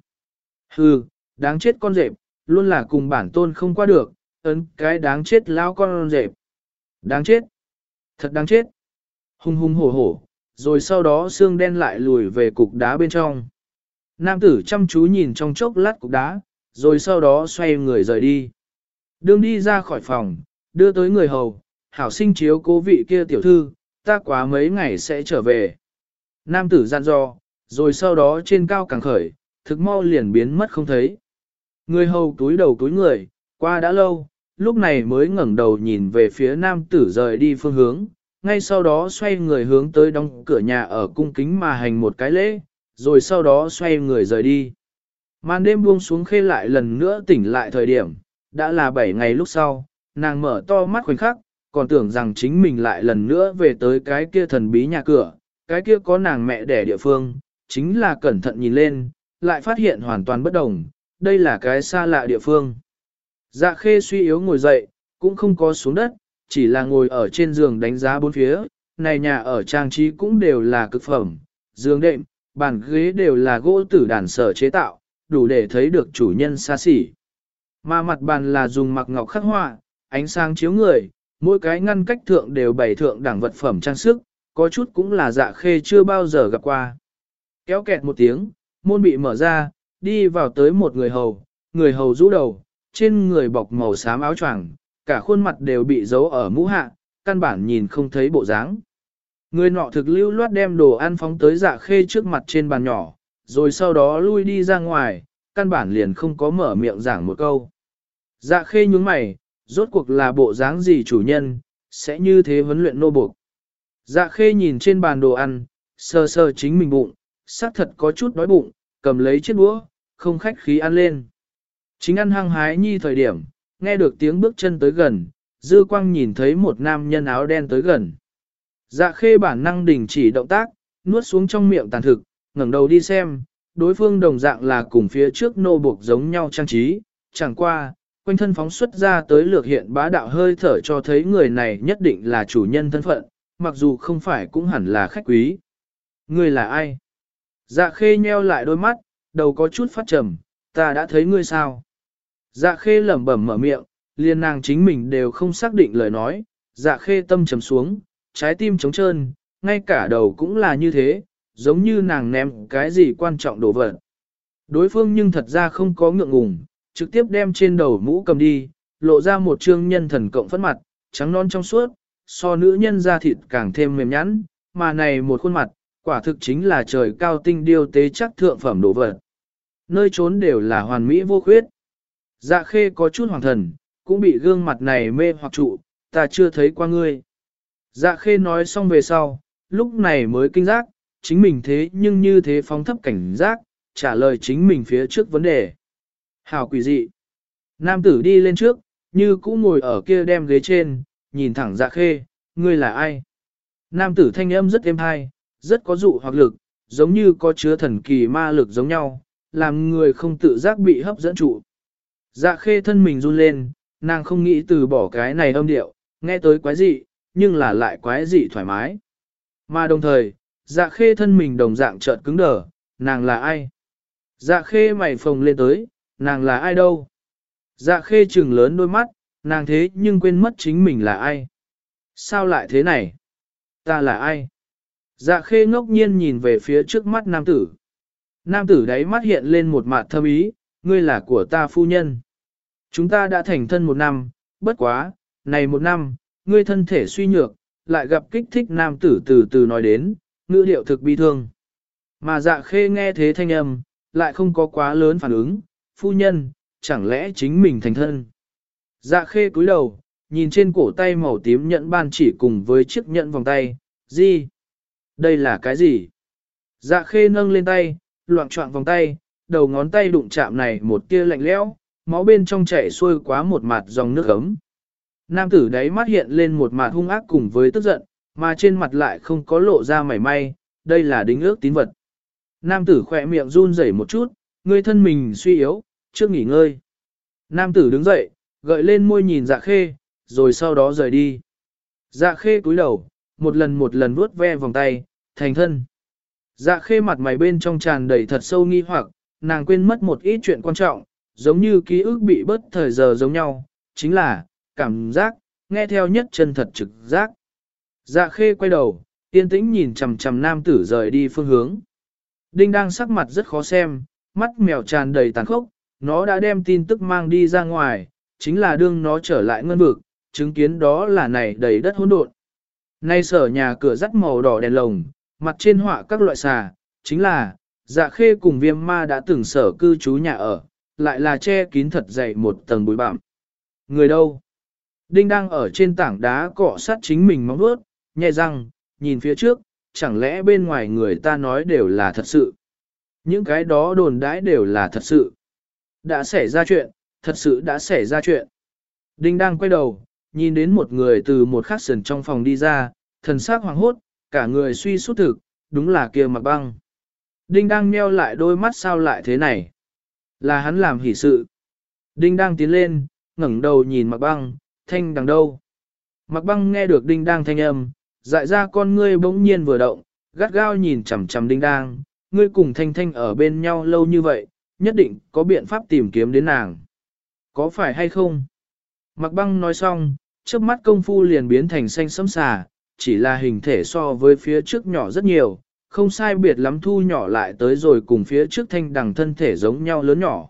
Hừ, đáng chết con dẹp, luôn là cùng bản tôn không qua được, ấn cái đáng chết lao con dẹp. Đáng chết, thật đáng chết. Hung hung hổ hổ, rồi sau đó xương đen lại lùi về cục đá bên trong. Nam tử chăm chú nhìn trong chốc lát cục đá, rồi sau đó xoay người rời đi. Đương đi ra khỏi phòng, đưa tới người hầu, hảo sinh chiếu cố vị kia tiểu thư, ta quá mấy ngày sẽ trở về. Nam tử gian do, rồi sau đó trên cao càng khởi, thực mau liền biến mất không thấy. Người hầu túi đầu túi người, qua đã lâu, lúc này mới ngẩng đầu nhìn về phía nam tử rời đi phương hướng, ngay sau đó xoay người hướng tới đóng cửa nhà ở cung kính mà hành một cái lễ, rồi sau đó xoay người rời đi. Màn đêm buông xuống khê lại lần nữa tỉnh lại thời điểm, đã là 7 ngày lúc sau, nàng mở to mắt khoảnh khắc, còn tưởng rằng chính mình lại lần nữa về tới cái kia thần bí nhà cửa, cái kia có nàng mẹ đẻ địa phương, chính là cẩn thận nhìn lên, lại phát hiện hoàn toàn bất đồng, đây là cái xa lạ địa phương. Dạ khê suy yếu ngồi dậy, cũng không có xuống đất, chỉ là ngồi ở trên giường đánh giá bốn phía, này nhà ở trang trí cũng đều là cực phẩm, giường đệm, bàn ghế đều là gỗ tử đàn sở chế tạo, đủ để thấy được chủ nhân xa xỉ. Mà mặt bàn là dùng mặc ngọc khắc họa, ánh sáng chiếu người, mỗi cái ngăn cách thượng đều bày thượng đẳng vật phẩm trang sức, có chút cũng là dạ khê chưa bao giờ gặp qua. Kéo kẹt một tiếng, môn bị mở ra, đi vào tới một người hầu, người hầu rũ đầu, trên người bọc màu xám áo choàng, cả khuôn mặt đều bị giấu ở mũ hạ, căn bản nhìn không thấy bộ dáng. Người nọ thực lưu loát đem đồ ăn phóng tới dạ khê trước mặt trên bàn nhỏ, rồi sau đó lui đi ra ngoài, căn bản liền không có mở miệng giảng một câu. Dạ khê nhúng mày, rốt cuộc là bộ dáng gì chủ nhân, sẽ như thế huấn luyện nô buộc. Dạ khê nhìn trên bàn đồ ăn, sờ sờ chính mình bụng, xác thật có chút đói bụng, cầm lấy chiếc đũa, không khách khí ăn lên. Chính ăn hăng hái nhi thời điểm, nghe được tiếng bước chân tới gần, dư quang nhìn thấy một nam nhân áo đen tới gần. Dạ khê bản năng đình chỉ động tác, nuốt xuống trong miệng tàn thực, ngẩng đầu đi xem, đối phương đồng dạng là cùng phía trước nô buộc giống nhau trang trí, chẳng qua, quanh thân phóng xuất ra tới lược hiện bá đạo hơi thở cho thấy người này nhất định là chủ nhân thân phận, mặc dù không phải cũng hẳn là khách quý. Người là ai? Dạ khê nheo lại đôi mắt, đầu có chút phát trầm, ta đã thấy ngươi sao? Dạ khê lẩm bẩm mở miệng, liền nàng chính mình đều không xác định lời nói, dạ khê tâm trầm xuống, trái tim trống trơn, ngay cả đầu cũng là như thế, giống như nàng ném cái gì quan trọng đổ vật. Đối phương nhưng thật ra không có ngượng ngùng, trực tiếp đem trên đầu mũ cầm đi, lộ ra một trương nhân thần cộng phất mặt, trắng non trong suốt, so nữ nhân da thịt càng thêm mềm nhẵn, mà này một khuôn mặt, quả thực chính là trời cao tinh điêu tế chắc thượng phẩm đồ vật. Nơi trốn đều là hoàn mỹ vô khuyết. Dạ khê có chút hoàng thần, cũng bị gương mặt này mê hoặc trụ, ta chưa thấy qua ngươi. Dạ khê nói xong về sau, lúc này mới kinh giác, chính mình thế nhưng như thế phóng thấp cảnh giác, trả lời chính mình phía trước vấn đề. Hào quỷ dị. Nam tử đi lên trước, như cũ ngồi ở kia đem ghế trên, nhìn thẳng dạ khê, ngươi là ai? Nam tử thanh âm rất êm hay, rất có dụ hoặc lực, giống như có chứa thần kỳ ma lực giống nhau, làm người không tự giác bị hấp dẫn trụ. Dạ khê thân mình run lên, nàng không nghĩ từ bỏ cái này âm điệu, nghe tới quái dị, nhưng là lại quái dị thoải mái. Mà đồng thời, dạ khê thân mình đồng dạng chợt cứng đờ, nàng là ai? Dạ khê mày phồng lên tới, nàng là ai đâu? Dạ khê trừng lớn đôi mắt, nàng thế nhưng quên mất chính mình là ai? Sao lại thế này? Ta là ai? Dạ khê ngốc nhiên nhìn về phía trước mắt nam tử. Nam tử đáy mắt hiện lên một mặt thâm ý, ngươi là của ta phu nhân. Chúng ta đã thành thân một năm, bất quá, này một năm, ngươi thân thể suy nhược, lại gặp kích thích nam tử từ từ nói đến, ngữ điệu thực bi thương. Mà dạ khê nghe thế thanh âm, lại không có quá lớn phản ứng, phu nhân, chẳng lẽ chính mình thành thân. Dạ khê cúi đầu, nhìn trên cổ tay màu tím nhẫn ban chỉ cùng với chiếc nhẫn vòng tay, gì? Đây là cái gì? Dạ khê nâng lên tay, loạn trọng vòng tay, đầu ngón tay đụng chạm này một tia lạnh lẽo, máu bên trong chảy xuôi quá một mặt dòng nước ấm. Nam tử đấy mắt hiện lên một mặt hung ác cùng với tức giận, mà trên mặt lại không có lộ ra mảy may, đây là đính ước tín vật. Nam tử khỏe miệng run rẩy một chút, người thân mình suy yếu, trước nghỉ ngơi. Nam tử đứng dậy, gợi lên môi nhìn dạ khê, rồi sau đó rời đi. Dạ khê cúi đầu, một lần một lần vuốt ve vòng tay, thành thân. Dạ khê mặt mày bên trong tràn đầy thật sâu nghi hoặc, nàng quên mất một ít chuyện quan trọng, giống như ký ức bị bớt thời giờ giống nhau, chính là, cảm giác, nghe theo nhất chân thật trực giác. Dạ khê quay đầu, yên tĩnh nhìn chằm chằm nam tử rời đi phương hướng. Đinh đang sắc mặt rất khó xem, mắt mèo tràn đầy tàn khốc, nó đã đem tin tức mang đi ra ngoài, chính là đương nó trở lại ngân vực, chứng kiến đó là này đầy đất hỗn độn. Nay sở nhà cửa rắc màu đỏ đèn lồng, mặt trên họa các loại xà, chính là, dạ khê cùng viêm ma đã từng sở cư trú nhà ở, lại là che kín thật dày một tầng bụi bặm. Người đâu? Đinh đang ở trên tảng đá cọ sát chính mình móng vuốt, nhẹ răng, nhìn phía trước, chẳng lẽ bên ngoài người ta nói đều là thật sự. Những cái đó đồn đãi đều là thật sự. Đã xảy ra chuyện, thật sự đã xảy ra chuyện. Đinh đang quay đầu, nhìn đến một người từ một khắc sườn trong phòng đi ra, thần sắc hoàng hốt, cả người suy sút thực, đúng là kia mặc băng. Đinh đang nheo lại đôi mắt sao lại thế này. Là hắn làm hỷ sự. Đinh đang tiến lên, ngẩng đầu nhìn mặc băng, thanh đằng đâu. Mặc băng nghe được đinh đang thanh âm, dại ra con ngươi bỗng nhiên vừa động, gắt gao nhìn chằm chằm đinh đang, ngươi cùng thanh thanh ở bên nhau lâu như vậy, nhất định có biện pháp tìm kiếm đến nàng. Có phải hay không? Mặc băng nói xong, trước mắt công phu liền biến thành xanh sẫm xà, chỉ là hình thể so với phía trước nhỏ rất nhiều, không sai biệt lắm thu nhỏ lại tới rồi cùng phía trước thanh đằng thân thể giống nhau lớn nhỏ.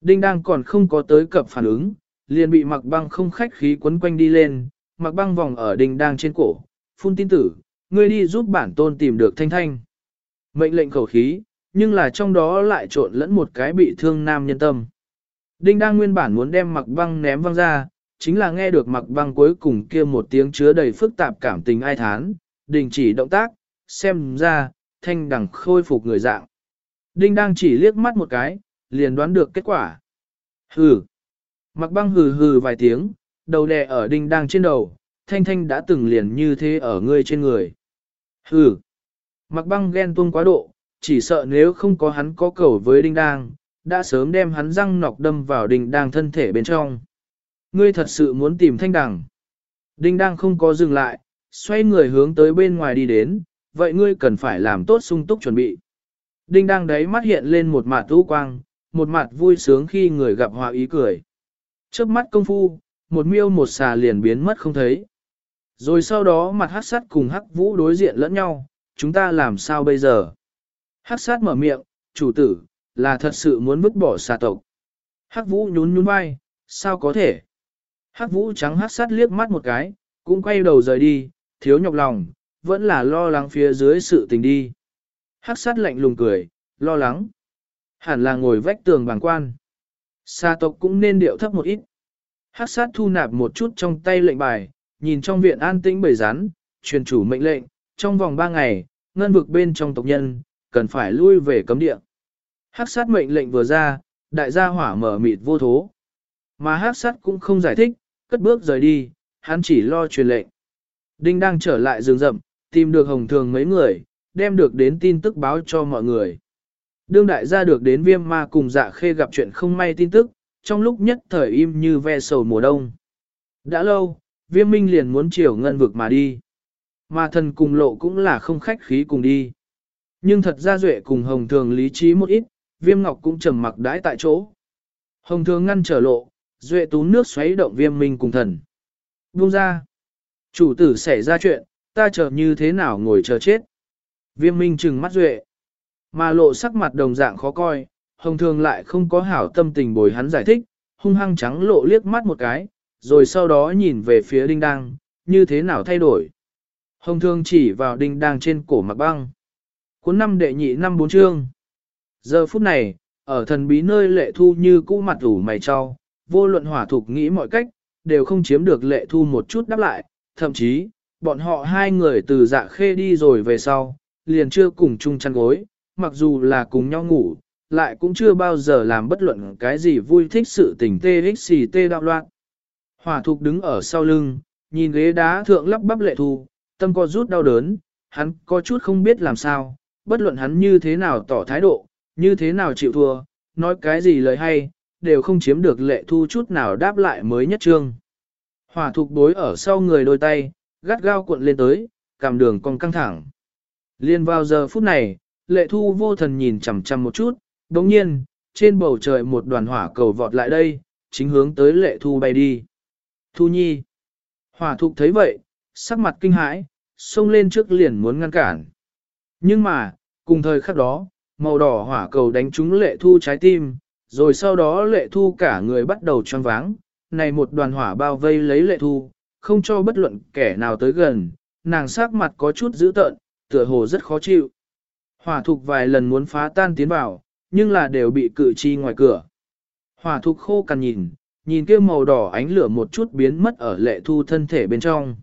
Đinh đang còn không có tới cập phản ứng, liền bị mặc băng không khách khí quấn quanh đi lên, mặc băng vòng ở đinh đang trên cổ, phun tin tử, ngươi đi giúp bản tôn tìm được thanh thanh. Mệnh lệnh khẩu khí, nhưng là trong đó lại trộn lẫn một cái bị thương nam nhân tâm. Đinh đang nguyên bản muốn đem mặc băng ném văng ra, chính là nghe được mặc băng cuối cùng kia một tiếng chứa đầy phức tạp cảm tình ai thán, đình chỉ động tác, xem ra, thanh đằng khôi phục người dạng. Đinh đang chỉ liếc mắt một cái, liền đoán được kết quả. Hừ. Mặc băng hừ hừ vài tiếng, đầu đè ở đinh đang trên đầu, thanh thanh đã từng liền như thế ở ngươi trên người. Hừ. Mặc băng ghen tuông quá độ, chỉ sợ nếu không có hắn có cầu với đinh đang, đã sớm đem hắn răng nọc đâm vào đinh đang thân thể bên trong. Ngươi thật sự muốn tìm thanh đằng. Đinh đang không có dừng lại, xoay người hướng tới bên ngoài đi đến, vậy ngươi cần phải làm tốt sung túc chuẩn bị. Đinh đang đấy mắt hiện lên một mặt u quang, một mặt vui sướng khi người gặp họa ý cười. Trước mắt công phu, một miêu một xà liền biến mất không thấy. Rồi sau đó mặt hắc sát cùng hắc vũ đối diện lẫn nhau, chúng ta làm sao bây giờ? Hắc sát mở miệng, chủ tử, là thật sự muốn vứt bỏ xà tộc. Hắc vũ nhún nhún vai, sao có thể? Hắc vũ trắng hắc sát liếc mắt một cái, cũng quay đầu rời đi, thiếu nhọc lòng, vẫn là lo lắng phía dưới sự tình đi. Hắc sát lạnh lùng cười, lo lắng. Hẳn là ngồi vách tường bằng quan. Sa tộc cũng nên điệu thấp một ít. Hắc sát thu nạp một chút trong tay lệnh bài, nhìn trong viện an tĩnh bầy rắn, truyền chủ mệnh lệnh, trong vòng ba ngày, ngân vực bên trong tộc nhân, cần phải lui về cấm địa. Hắc sát mệnh lệnh vừa ra, đại gia hỏa mở mịt vô thố. Mà hắc sát cũng không giải thích, cất bước rời đi, hắn chỉ lo truyền lệnh. Đinh đang trở lại rừng rậm, tìm được hồng thường mấy người, đem được đến tin tức báo cho mọi người. Đương đại gia được đến viêm ma cùng dạ khê gặp chuyện không may tin tức, trong lúc nhất thời im như ve sầu mùa đông. Đã lâu, viêm minh liền muốn chiều ngân vực mà đi. Mà thần cùng lộ cũng là không khách khí cùng đi. Nhưng thật ra duệ cùng hồng thường lý trí một ít, viêm ngọc cũng trầm mặc đãi tại chỗ. Hồng thường ngăn trở lộ, duệ tú nước xoáy động viêm minh cùng thần. Buông ra. Chủ tử xảy ra chuyện, ta chờ như thế nào ngồi chờ chết. Viêm minh trừng mắt duệ. Mà lộ sắc mặt đồng dạng khó coi, hồng thường lại không có hảo tâm tình bồi hắn giải thích, hung hăng trắng lộ liếc mắt một cái, rồi sau đó nhìn về phía đinh đăng, như thế nào thay đổi. Hồng thường chỉ vào đinh đăng trên cổ mặc băng. Cuốn năm đệ nhị năm bốn chương. Giờ phút này, ở thần bí nơi lệ thu như cũ mặt ủ mày cho, vô luận hỏa thục nghĩ mọi cách, đều không chiếm được lệ thu một chút đáp lại, thậm chí, bọn họ hai người từ dạ khê đi rồi về sau, liền chưa cùng chung chăn gối, mặc dù là cùng nhau ngủ, lại cũng chưa bao giờ làm bất luận cái gì vui thích sự tình tê xì tê đạo loạn. Hỏa thục đứng ở sau lưng, nhìn ghế đá thượng lắp bắp lệ thu, tâm có rút đau đớn, hắn có chút không biết làm sao, bất luận hắn như thế nào tỏ thái độ, như thế nào chịu thua, nói cái gì lời hay, đều không chiếm được lệ thu chút nào đáp lại mới nhất trương. Hỏa thục bối ở sau người đôi tay, gắt gao cuộn lên tới, cảm đường còn căng thẳng. Liên vào giờ phút này, lệ thu vô thần nhìn chằm chằm một chút, đồng nhiên, trên bầu trời một đoàn hỏa cầu vọt lại đây, chính hướng tới lệ thu bay đi. Thu nhi. Hỏa thục thấy vậy, sắc mặt kinh hãi, xông lên trước liền muốn ngăn cản. Nhưng mà, cùng thời khắc đó, màu đỏ hỏa cầu đánh trúng lệ thu trái tim, rồi sau đó lệ thu cả người bắt đầu choáng váng, này một đoàn hỏa bao vây lấy lệ thu, không cho bất luận kẻ nào tới gần, nàng sắc mặt có chút dữ tợn, tựa hồ rất khó chịu. Hỏa thục vài lần muốn phá tan tiến vào, nhưng là đều bị cự chi ngoài cửa. Hỏa thục khô cằn nhìn, nhìn kia màu đỏ ánh lửa một chút biến mất ở lệ thu thân thể bên trong.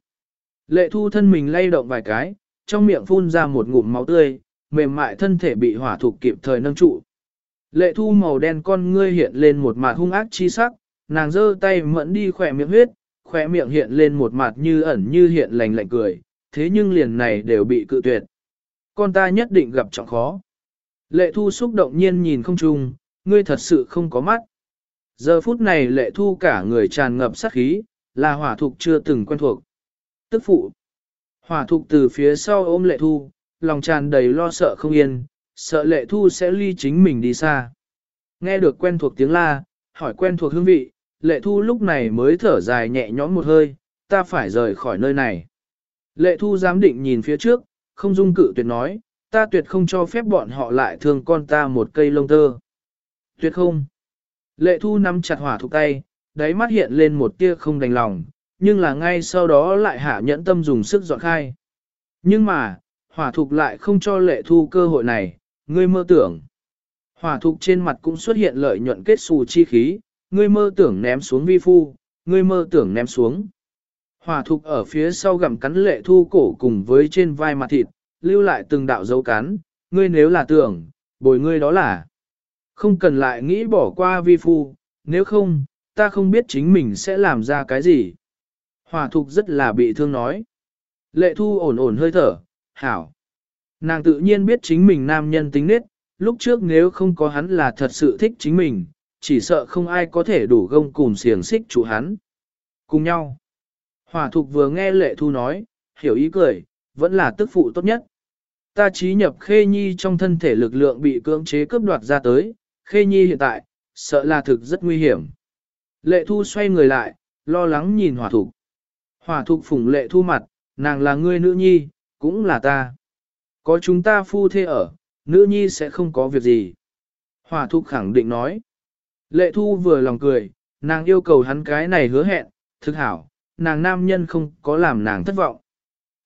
Lệ thu thân mình lay động vài cái, trong miệng phun ra một ngụm máu tươi, mềm mại thân thể bị hỏa thục kịp thời nâng trụ. Lệ thu màu đen con ngươi hiện lên một mặt hung ác chi sắc, nàng giơ tay mẫn đi khỏe miệng huyết, khoe miệng hiện lên một mặt như ẩn như hiện lành lạnh cười, thế nhưng liền này đều bị cự tuyệt. Con ta nhất định gặp trọng khó. Lệ thu xúc động nhiên nhìn không chung, ngươi thật sự không có mắt. Giờ phút này lệ thu cả người tràn ngập sát khí, là hỏa thục chưa từng quen thuộc. Tức phụ. Hỏa thục từ phía sau ôm lệ thu, lòng tràn đầy lo sợ không yên, sợ lệ thu sẽ ly chính mình đi xa. Nghe được quen thuộc tiếng la, hỏi quen thuộc hương vị, lệ thu lúc này mới thở dài nhẹ nhõm một hơi, ta phải rời khỏi nơi này. Lệ thu giám định nhìn phía trước, không dung cự tuyệt nói, ta tuyệt không cho phép bọn họ lại thương con ta một cây lông tơ. Tuyệt không. Lệ thu nắm chặt hỏa thục tay, đáy mắt hiện lên một tia không đành lòng, nhưng là ngay sau đó lại hạ nhẫn tâm dùng sức dọn khai. Nhưng mà, hỏa thục lại không cho lệ thu cơ hội này, ngươi mơ tưởng. Hỏa thục trên mặt cũng xuất hiện lợi nhuận kết xù chi khí, ngươi mơ tưởng ném xuống vi phu, ngươi mơ tưởng ném xuống. Hỏa thục ở phía sau gặm cắn lệ thu cổ cùng với trên vai mặt thịt, lưu lại từng đạo dấu cắn, ngươi nếu là tưởng, bồi ngươi đó là. Không cần lại nghĩ bỏ qua vi phu, nếu không, ta không biết chính mình sẽ làm ra cái gì. Hỏa thục rất là bị thương nói. Lệ thu ổn ổn hơi thở, hảo. Nàng tự nhiên biết chính mình nam nhân tính nết, lúc trước nếu không có hắn là thật sự thích chính mình, chỉ sợ không ai có thể đủ gông cùng xiềng xích chủ hắn. Cùng nhau. Hỏa thục vừa nghe lệ thu nói, hiểu ý cười, vẫn là tức phụ tốt nhất. Ta trí nhập khê nhi trong thân thể lực lượng bị cưỡng chế cướp đoạt ra tới, khê nhi hiện tại, sợ là thực rất nguy hiểm. Lệ thu xoay người lại, lo lắng nhìn hỏa thục. Hỏa thục phủng lệ thu mặt, nàng là ngươi nữ nhi, cũng là ta. Có chúng ta phu thê ở, nữ nhi sẽ không có việc gì. Hỏa thục khẳng định nói. Lệ thu vừa lòng cười, nàng yêu cầu hắn cái này hứa hẹn, thực hảo, nàng nam nhân không có làm nàng thất vọng.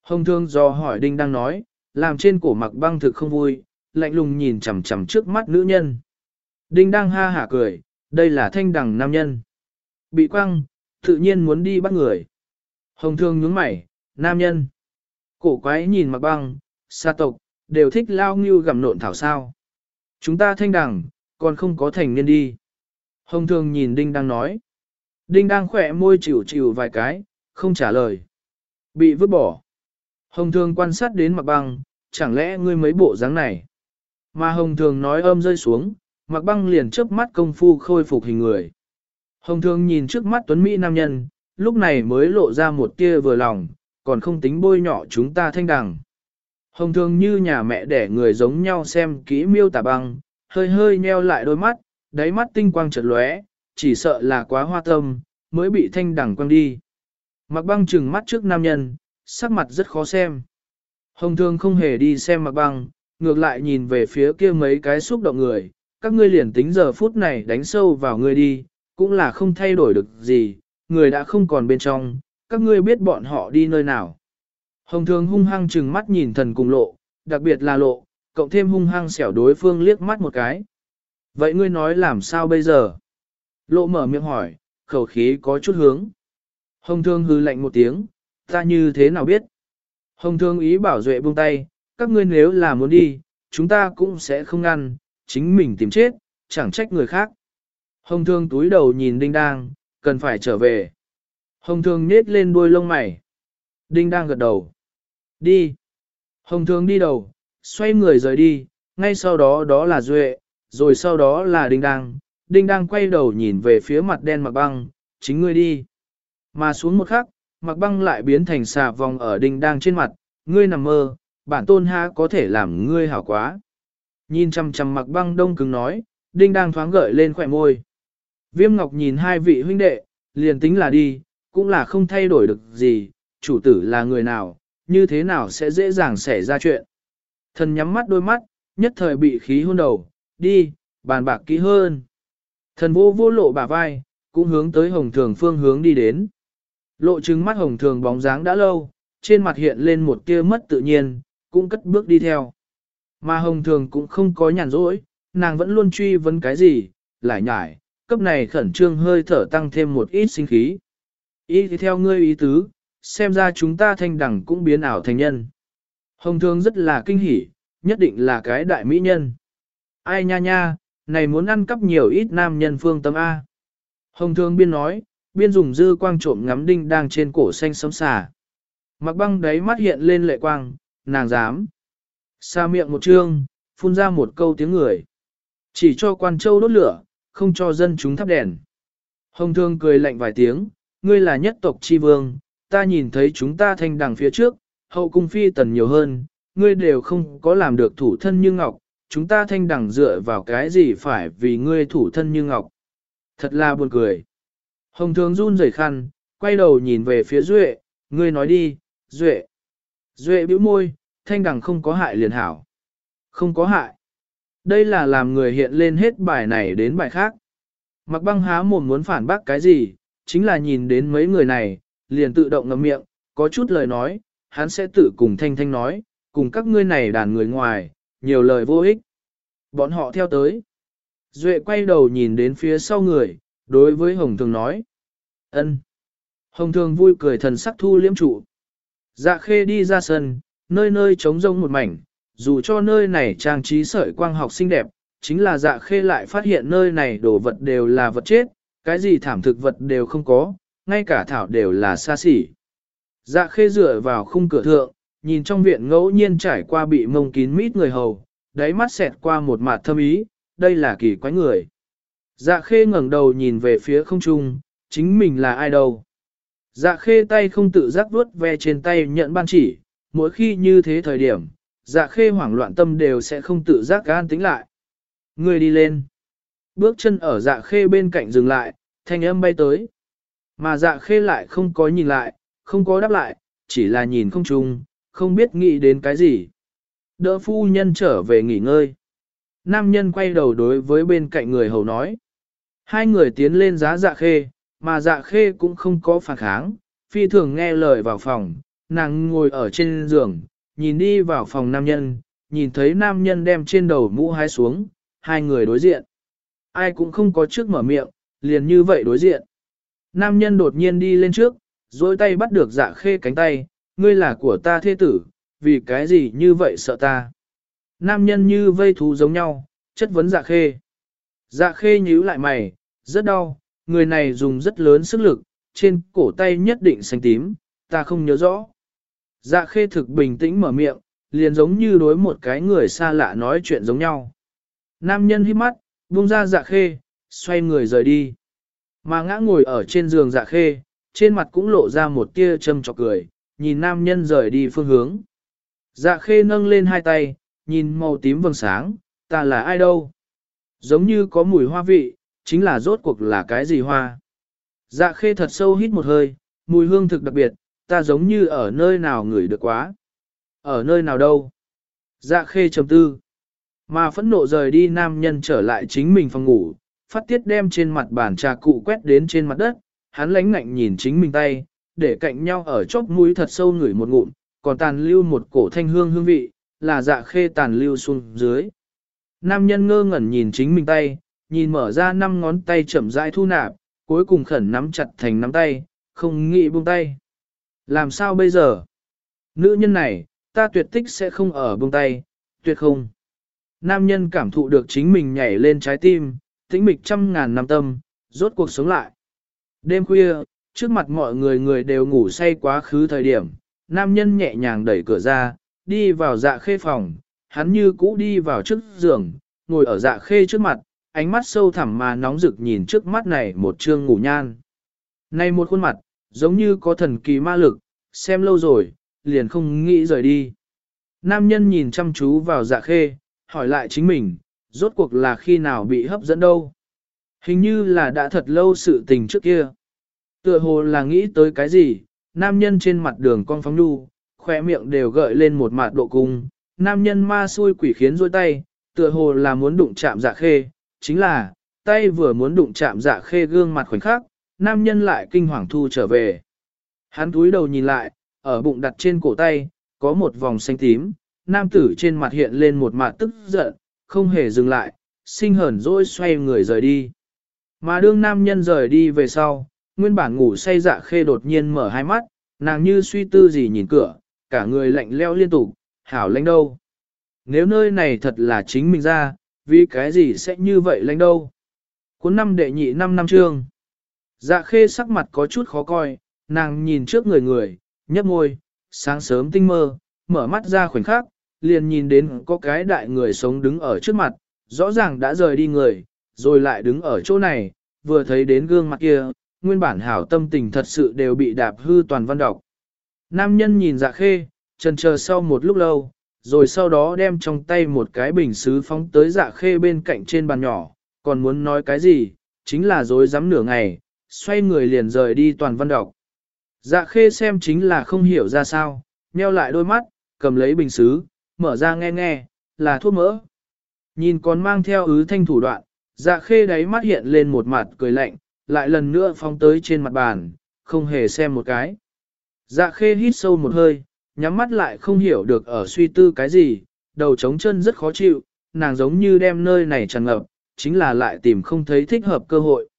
Hồng thương do hỏi đinh đang nói, làm trên cổ mặc băng thực không vui, lạnh lùng nhìn chằm chằm trước mắt nữ nhân. Đinh đang ha hả cười, đây là thanh đằng nam nhân. Bị quăng, tự nhiên muốn đi bắt người. Hồng thương nhướng mày, nam nhân. Cổ quái nhìn mặc băng, xa tộc, đều thích lao ngưu gặm nộn thảo sao. Chúng ta thanh đằng, còn không có thành niên đi. Hồng thường nhìn Đinh đang nói. Đinh đang khỏe môi chịu chịu vài cái, không trả lời. Bị vứt bỏ. Hồng thường quan sát đến mặc băng, chẳng lẽ ngươi mấy bộ dáng này. Mà hồng thường nói âm rơi xuống, mặc băng liền chớp mắt công phu khôi phục hình người. Hồng thường nhìn trước mắt tuấn Mỹ nam nhân, lúc này mới lộ ra một tia vừa lòng, còn không tính bôi nhỏ chúng ta thanh đằng. Hồng thường như nhà mẹ đẻ người giống nhau xem kỹ miêu tả băng, hơi hơi nheo lại đôi mắt, đáy mắt tinh quang chợt lóe, chỉ sợ là quá hoa tâm, mới bị thanh đẳng quăng đi. Mặc băng trừng mắt trước nam nhân, sắc mặt rất khó xem. Hồng thương không hề đi xem mặc băng, ngược lại nhìn về phía kia mấy cái xúc động người, các ngươi liền tính giờ phút này đánh sâu vào ngươi đi, cũng là không thay đổi được gì, người đã không còn bên trong, các ngươi biết bọn họ đi nơi nào. Hồng thương hung hăng trừng mắt nhìn thần cùng lộ, đặc biệt là lộ, cộng thêm hung hăng xẻo đối phương liếc mắt một cái. Vậy ngươi nói làm sao bây giờ? Lộ mở miệng hỏi, khẩu khí có chút hướng. Hồng thương hư lạnh một tiếng, ta như thế nào biết? Hồng thương ý bảo duệ buông tay, các ngươi nếu là muốn đi, chúng ta cũng sẽ không ngăn, chính mình tìm chết, chẳng trách người khác. Hồng thương túi đầu nhìn đinh đang, cần phải trở về. Hồng thương nết lên đuôi lông mày. Đinh đang gật đầu. Đi. Hồng thương đi đầu, xoay người rời đi, ngay sau đó đó là Duệ, rồi sau đó là Đinh Đang. Đinh Đang quay đầu nhìn về phía mặt đen mặc băng, chính ngươi đi. Mà xuống một khắc, mặc băng lại biến thành xà vòng ở Đinh Đang trên mặt, ngươi nằm mơ, bản tôn ha có thể làm ngươi hảo quá. Nhìn chăm chăm mặc băng đông cứng nói, Đinh Đang thoáng gợi lên khỏe môi. Viêm Ngọc nhìn hai vị huynh đệ, liền tính là đi, cũng là không thay đổi được gì, chủ tử là người nào, như thế nào sẽ dễ dàng xảy ra chuyện. Thần nhắm mắt đôi mắt, nhất thời bị khí hôn đầu, đi, bàn bạc kỹ hơn. Thần vô vô lộ bả vai, cũng hướng tới hồng thường phương hướng đi đến. Lộ trứng mắt hồng thường bóng dáng đã lâu, trên mặt hiện lên một tia mất tự nhiên, cũng cất bước đi theo. Mà hồng thường cũng không có nhàn rỗi, nàng vẫn luôn truy vấn cái gì, lại nhải, cấp này khẩn trương hơi thở tăng thêm một ít sinh khí. Ý thì theo ngươi ý tứ, xem ra chúng ta thanh đẳng cũng biến ảo thành nhân. Hồng thường rất là kinh hỉ, nhất định là cái đại mỹ nhân. Ai nha nha, này muốn ăn cắp nhiều ít nam nhân phương tâm A. Hồng Thương biên nói, biên dùng dư quang trộm ngắm đinh đang trên cổ xanh sống xà. Mặc băng đáy mắt hiện lên lệ quang, nàng dám. Xa miệng một trương, phun ra một câu tiếng người. Chỉ cho quan châu đốt lửa, không cho dân chúng thắp đèn. Hồng thương cười lạnh vài tiếng, ngươi là nhất tộc chi vương, ta nhìn thấy chúng ta thanh đằng phía trước, hậu cung phi tần nhiều hơn, ngươi đều không có làm được thủ thân như ngọc, chúng ta thanh đẳng dựa vào cái gì phải vì ngươi thủ thân như ngọc. Thật là buồn cười. Hồng thường run rẩy khăn, quay đầu nhìn về phía Duệ, ngươi nói đi, Duệ. Duệ bĩu môi, thanh đẳng không có hại liền hảo. Không có hại. Đây là làm người hiện lên hết bài này đến bài khác. Mặc băng há mồm muốn phản bác cái gì, chính là nhìn đến mấy người này, liền tự động ngậm miệng, có chút lời nói, hắn sẽ tự cùng thanh thanh nói, cùng các ngươi này đàn người ngoài, nhiều lời vô ích. Bọn họ theo tới. Duệ quay đầu nhìn đến phía sau người, đối với Hồng Thường nói. ân. Hồng Thường vui cười thần sắc thu liễm trụ. Dạ khê đi ra sân, nơi nơi trống rông một mảnh, dù cho nơi này trang trí sợi quang học xinh đẹp, chính là dạ khê lại phát hiện nơi này đồ vật đều là vật chết, cái gì thảm thực vật đều không có, ngay cả thảo đều là xa xỉ. Dạ khê dựa vào khung cửa thượng, nhìn trong viện ngẫu nhiên trải qua bị mông kín mít người hầu, đáy mắt xẹt qua một mặt thâm ý, đây là kỳ quái người. Dạ khê ngẩng đầu nhìn về phía không trung, chính mình là ai đâu. Dạ khê tay không tự giác vuốt ve trên tay nhận ban chỉ, mỗi khi như thế thời điểm, dạ khê hoảng loạn tâm đều sẽ không tự giác gan tính lại. Người đi lên. Bước chân ở dạ khê bên cạnh dừng lại, thanh âm bay tới. Mà dạ khê lại không có nhìn lại, không có đáp lại, chỉ là nhìn không trung, không biết nghĩ đến cái gì. Đỡ phu nhân trở về nghỉ ngơi. Nam nhân quay đầu đối với bên cạnh người hầu nói. Hai người tiến lên giá dạ khê, mà dạ khê cũng không có phản kháng, phi thường nghe lời vào phòng, nàng ngồi ở trên giường, nhìn đi vào phòng nam nhân, nhìn thấy nam nhân đem trên đầu mũ hái xuống, hai người đối diện. Ai cũng không có trước mở miệng, liền như vậy đối diện. Nam nhân đột nhiên đi lên trước, dôi tay bắt được dạ khê cánh tay, ngươi là của ta thế tử, vì cái gì như vậy sợ ta. Nam nhân như vây thú giống nhau, chất vấn dạ khê. Dạ khê nhíu lại mày, rất đau, người này dùng rất lớn sức lực, trên cổ tay nhất định xanh tím, ta không nhớ rõ. Dạ khê thực bình tĩnh mở miệng, liền giống như đối một cái người xa lạ nói chuyện giống nhau. Nam nhân hít mắt, buông ra dạ khê, xoay người rời đi. Mà ngã ngồi ở trên giường dạ khê, trên mặt cũng lộ ra một tia châm chọc cười, nhìn nam nhân rời đi phương hướng. Dạ khê nâng lên hai tay, nhìn màu tím vầng sáng, ta là ai đâu? Giống như có mùi hoa vị, chính là rốt cuộc là cái gì hoa? Dạ khê thật sâu hít một hơi, mùi hương thực đặc biệt, ta giống như ở nơi nào ngửi được quá. Ở nơi nào đâu? Dạ khê trầm tư. Mà phẫn nộ rời đi nam nhân trở lại chính mình phòng ngủ, phát tiết đem trên mặt bàn trà cụ quét đến trên mặt đất, hắn lánh ngạnh nhìn chính mình tay, để cạnh nhau ở chóp mũi thật sâu ngửi một ngụm, còn tàn lưu một cổ thanh hương hương vị, là dạ khê tàn lưu xuống dưới. Nam nhân ngơ ngẩn nhìn chính mình tay, nhìn mở ra năm ngón tay chậm rãi thu nạp, cuối cùng khẩn nắm chặt thành nắm tay, không nghĩ buông tay. Làm sao bây giờ? Nữ nhân này, ta tuyệt tích sẽ không ở buông tay, tuyệt không. Nam nhân cảm thụ được chính mình nhảy lên trái tim, tĩnh mịch trăm ngàn năm tâm, rốt cuộc sống lại. Đêm khuya, trước mặt mọi người người đều ngủ say quá khứ thời điểm, nam nhân nhẹ nhàng đẩy cửa ra, đi vào dạ khê phòng, hắn như cũ đi vào trước giường, ngồi ở dạ khê trước mặt, ánh mắt sâu thẳm mà nóng rực nhìn trước mắt này một trương ngủ nhan. Này một khuôn mặt, giống như có thần kỳ ma lực, xem lâu rồi, liền không nghĩ rời đi. Nam nhân nhìn chăm chú vào dạ khê, hỏi lại chính mình, rốt cuộc là khi nào bị hấp dẫn đâu. Hình như là đã thật lâu sự tình trước kia. Tựa hồ là nghĩ tới cái gì, nam nhân trên mặt đường con phóng đu, khỏe miệng đều gợi lên một mạt độ cung, nam nhân ma xui quỷ khiến rôi tay, tựa hồ là muốn đụng chạm dạ khê, chính là, tay vừa muốn đụng chạm dạ khê gương mặt khoảnh khắc, nam nhân lại kinh hoàng thu trở về. Hắn túi đầu nhìn lại, ở bụng đặt trên cổ tay, có một vòng xanh tím, nam tử trên mặt hiện lên một mặt tức giận, không hề dừng lại, sinh hờn dỗi xoay người rời đi. Mà đương nam nhân rời đi về sau, nguyên bản ngủ say dạ khê đột nhiên mở hai mắt, nàng như suy tư gì nhìn cửa, cả người lạnh leo liên tục, hảo lãnh đâu. Nếu nơi này thật là chính mình ra, vì cái gì sẽ như vậy lãnh đâu. Cuốn năm đệ nhị năm năm trương. Dạ khê sắc mặt có chút khó coi, nàng nhìn trước người người, nhấp môi, sáng sớm tinh mơ, mở mắt ra khoảnh khắc, liền nhìn đến có cái đại người sống đứng ở trước mặt, rõ ràng đã rời đi người, rồi lại đứng ở chỗ này, vừa thấy đến gương mặt kia, nguyên bản hảo tâm tình thật sự đều bị đạp hư toàn văn đọc. Nam nhân nhìn dạ khê, trần chờ sau một lúc lâu, rồi sau đó đem trong tay một cái bình xứ phóng tới dạ khê bên cạnh trên bàn nhỏ, còn muốn nói cái gì, chính là dối dám nửa ngày, xoay người liền rời đi toàn văn đọc. Dạ khê xem chính là không hiểu ra sao, nheo lại đôi mắt, cầm lấy bình xứ, mở ra nghe nghe, là thuốc mỡ. Nhìn còn mang theo ứ thanh thủ đoạn, dạ khê đáy mắt hiện lên một mặt cười lạnh, lại lần nữa phóng tới trên mặt bàn, không hề xem một cái. Dạ khê hít sâu một hơi, nhắm mắt lại không hiểu được ở suy tư cái gì, đầu trống chân rất khó chịu, nàng giống như đem nơi này tràn ngập, chính là lại tìm không thấy thích hợp cơ hội.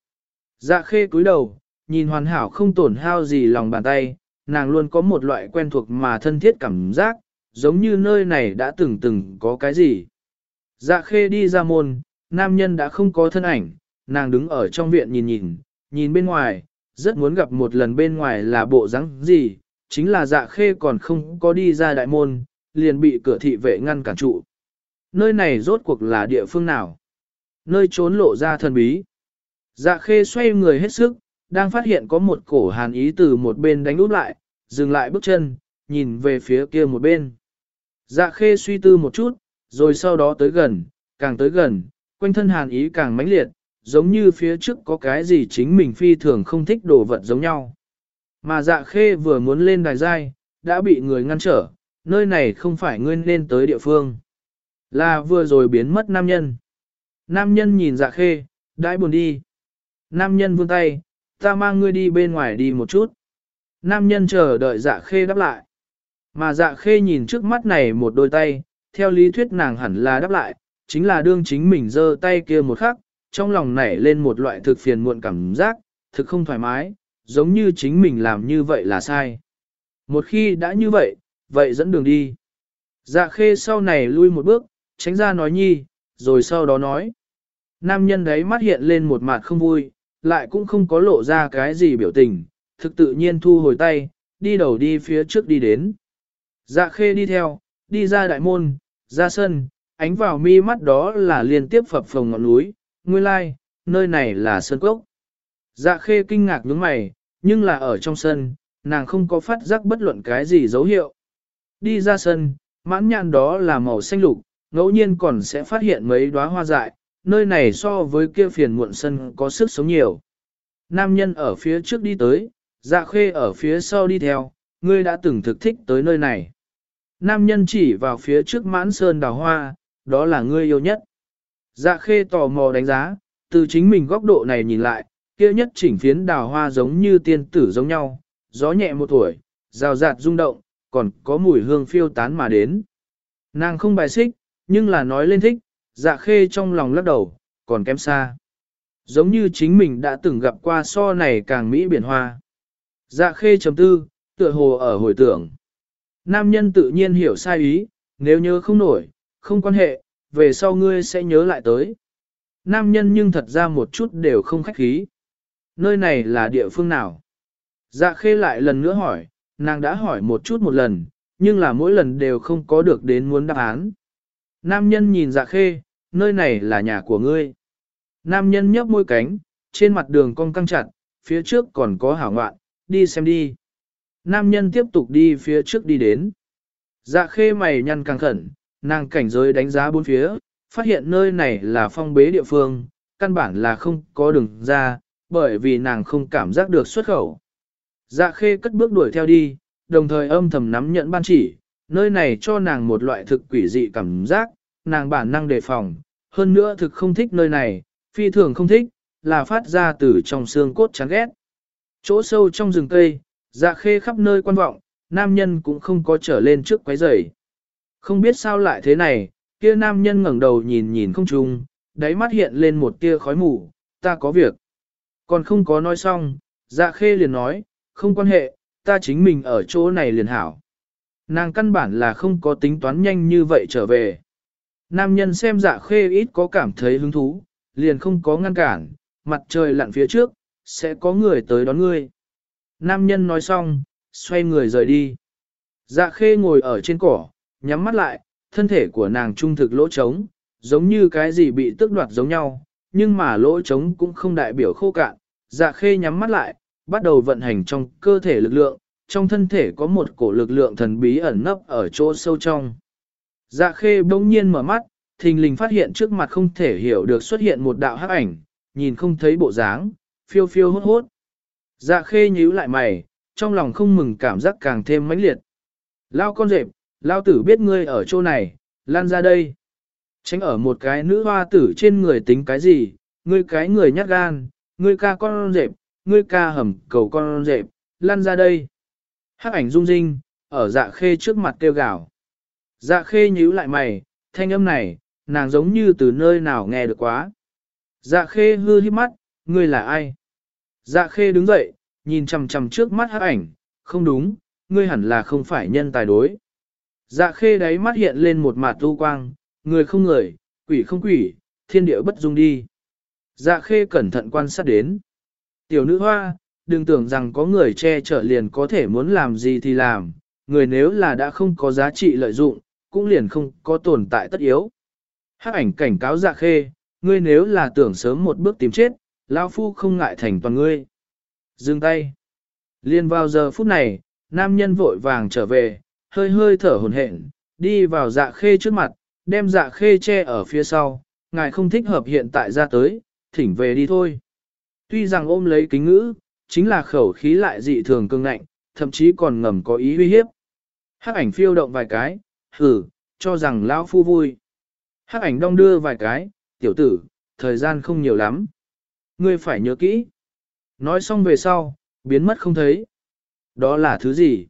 Dạ khê cúi đầu, nhìn hoàn hảo không tổn hao gì lòng bàn tay, nàng luôn có một loại quen thuộc mà thân thiết cảm giác, giống như nơi này đã từng từng có cái gì. Dạ khê đi ra môn, nam nhân đã không có thân ảnh, nàng đứng ở trong viện nhìn nhìn, nhìn bên ngoài, rất muốn gặp một lần bên ngoài là bộ dáng gì, chính là dạ khê còn không có đi ra đại môn, liền bị cửa thị vệ ngăn cản trụ. Nơi này rốt cuộc là địa phương nào? Nơi trốn lộ ra thần bí. Dạ khê xoay người hết sức, đang phát hiện có một cổ hàn ý từ một bên đánh úp lại, dừng lại bước chân, nhìn về phía kia một bên. Dạ khê suy tư một chút, rồi sau đó tới gần, càng tới gần, quanh thân hàn ý càng mãnh liệt, giống như phía trước có cái gì chính mình phi thường không thích đồ vật giống nhau. Mà dạ khê vừa muốn lên đài giai, đã bị người ngăn trở, nơi này không phải ngươi nên tới địa phương. Là vừa rồi biến mất nam nhân. Nam nhân nhìn dạ khê, đãi buồn đi. Nam nhân vươn tay, ta mang ngươi đi bên ngoài đi một chút. Nam nhân chờ đợi dạ khê đáp lại. Mà dạ khê nhìn trước mắt này một đôi tay, theo lý thuyết nàng hẳn là đáp lại, chính là đương chính mình giơ tay kia một khắc, trong lòng nảy lên một loại thực phiền muộn cảm giác, thực không thoải mái, giống như chính mình làm như vậy là sai. Một khi đã như vậy, vậy dẫn đường đi. Dạ khê sau này lui một bước, tránh ra nói nhi, rồi sau đó nói. Nam nhân đấy mắt hiện lên một mặt không vui, lại cũng không có lộ ra cái gì biểu tình, thực tự nhiên thu hồi tay, đi đầu đi phía trước đi đến. Dạ khê đi theo, đi ra đại môn, ra sân, ánh vào mi mắt đó là liên tiếp phập phồng ngọn núi, nguyên lai, nơi này là sân cốc. Dạ khê kinh ngạc nhướng mày, nhưng là ở trong sân, nàng không có phát giác bất luận cái gì dấu hiệu. Đi ra sân, mãn nhạn đó là màu xanh lục, ngẫu nhiên còn sẽ phát hiện mấy đóa hoa dại, nơi này so với kia phiền muộn sân có sức sống nhiều. Nam nhân ở phía trước đi tới, dạ khê ở phía sau đi theo, ngươi đã từng thực thích tới nơi này. Nam nhân chỉ vào phía trước mãn sơn đào hoa, đó là ngươi yêu nhất. Dạ khê tò mò đánh giá, từ chính mình góc độ này nhìn lại, kia nhất chỉnh phiến đào hoa giống như tiên tử giống nhau, gió nhẹ một tuổi, rào rạt rung động, còn có mùi hương phiêu tán mà đến. Nàng không bài xích, nhưng là nói lên thích, dạ khê trong lòng lắc đầu, còn kém xa. Giống như chính mình đã từng gặp qua so này càng mỹ biển hoa. Dạ khê chấm tư, tựa hồ ở hồi tưởng. Nam nhân tự nhiên hiểu sai ý, nếu nhớ không nổi, không quan hệ, về sau ngươi sẽ nhớ lại tới. Nam nhân nhưng thật ra một chút đều không khách khí. Nơi này là địa phương nào? Dạ khê lại lần nữa hỏi, nàng đã hỏi một chút một lần, nhưng là mỗi lần đều không có được đến muốn đáp án. Nam nhân nhìn dạ khê, nơi này là nhà của ngươi. Nam nhân nhấp môi cánh, trên mặt đường cong căng chặt, phía trước còn có hảo ngoạn, đi xem đi. Nam nhân tiếp tục đi phía trước đi đến. Dạ khê mày nhăn căng khẩn, nàng cảnh giới đánh giá bốn phía, phát hiện nơi này là phong bế địa phương, căn bản là không có đường ra, bởi vì nàng không cảm giác được xuất khẩu. Dạ khê cất bước đuổi theo đi, đồng thời âm thầm nắm nhận ban chỉ, nơi này cho nàng một loại thực quỷ dị cảm giác, nàng bản năng đề phòng, hơn nữa thực không thích nơi này, phi thường không thích, là phát ra từ trong xương cốt chán ghét. Chỗ sâu trong rừng cây, dạ khê khắp nơi quan vọng, nam nhân cũng không có trở lên trước quái rầy. Không biết sao lại thế này, kia nam nhân ngẩng đầu nhìn nhìn không trung, đáy mắt hiện lên một tia khói mù, ta có việc. Còn không có nói xong, dạ khê liền nói, không quan hệ, ta chính mình ở chỗ này liền hảo. Nàng căn bản là không có tính toán nhanh như vậy trở về. Nam nhân xem dạ khê ít có cảm thấy hứng thú, liền không có ngăn cản, mặt trời lặn phía trước, sẽ có người tới đón ngươi. Nam nhân nói xong, xoay người rời đi. Dạ khê ngồi ở trên cỏ, nhắm mắt lại, thân thể của nàng trung thực lỗ trống, giống như cái gì bị tước đoạt giống nhau, nhưng mà lỗ trống cũng không đại biểu khô cạn. Dạ khê nhắm mắt lại, bắt đầu vận hành trong cơ thể lực lượng, trong thân thể có một cổ lực lượng thần bí ẩn nấp ở chỗ sâu trong. Dạ khê bỗng nhiên mở mắt, thình lình phát hiện trước mặt không thể hiểu được xuất hiện một đạo hắc ảnh, nhìn không thấy bộ dáng, phiêu phiêu hốt hốt. Dạ khê nhíu lại mày, trong lòng không mừng cảm giác càng thêm mãnh liệt. Lao con rệp, lao tử biết ngươi ở chỗ này, lan ra đây. Tránh ở một cái nữ hoa tử trên người tính cái gì, ngươi cái người nhát gan, ngươi ca con rệp, ngươi ca hầm cầu con rệp, lan ra đây. Hắc ảnh rung rinh, ở dạ khê trước mặt kêu gào. Dạ khê nhíu lại mày, thanh âm này, nàng giống như từ nơi nào nghe được quá. Dạ khê hư hít mắt, ngươi là ai? Dạ khê đứng dậy, nhìn chầm chầm trước mắt hắc ảnh, không đúng, ngươi hẳn là không phải nhân tài đối. Dạ khê đáy mắt hiện lên một mặt tu quang, người không người, quỷ không quỷ, thiên địa bất dung đi. Dạ khê cẩn thận quan sát đến. Tiểu nữ hoa, đừng tưởng rằng có người che chở liền có thể muốn làm gì thì làm, người nếu là đã không có giá trị lợi dụng, cũng liền không có tồn tại tất yếu. Hắc ảnh cảnh cáo dạ khê, ngươi nếu là tưởng sớm một bước tìm chết, lão phu không ngại thành toàn ngươi. Dừng tay. Liên vào giờ phút này, nam nhân vội vàng trở về, hơi hơi thở hồn hển, đi vào dạ khê trước mặt, đem dạ khê che ở phía sau, ngài không thích hợp hiện tại ra tới, thỉnh về đi thôi. Tuy rằng ôm lấy kính ngữ, chính là khẩu khí lại dị thường cương ngạnh, thậm chí còn ngầm có ý uy hiếp. Hắc ảnh phiêu động vài cái, hử, cho rằng lão phu vui. Hắc ảnh đong đưa vài cái, tiểu tử, thời gian không nhiều lắm. Ngươi phải nhớ kỹ. Nói xong về sau, biến mất không thấy. Đó là thứ gì?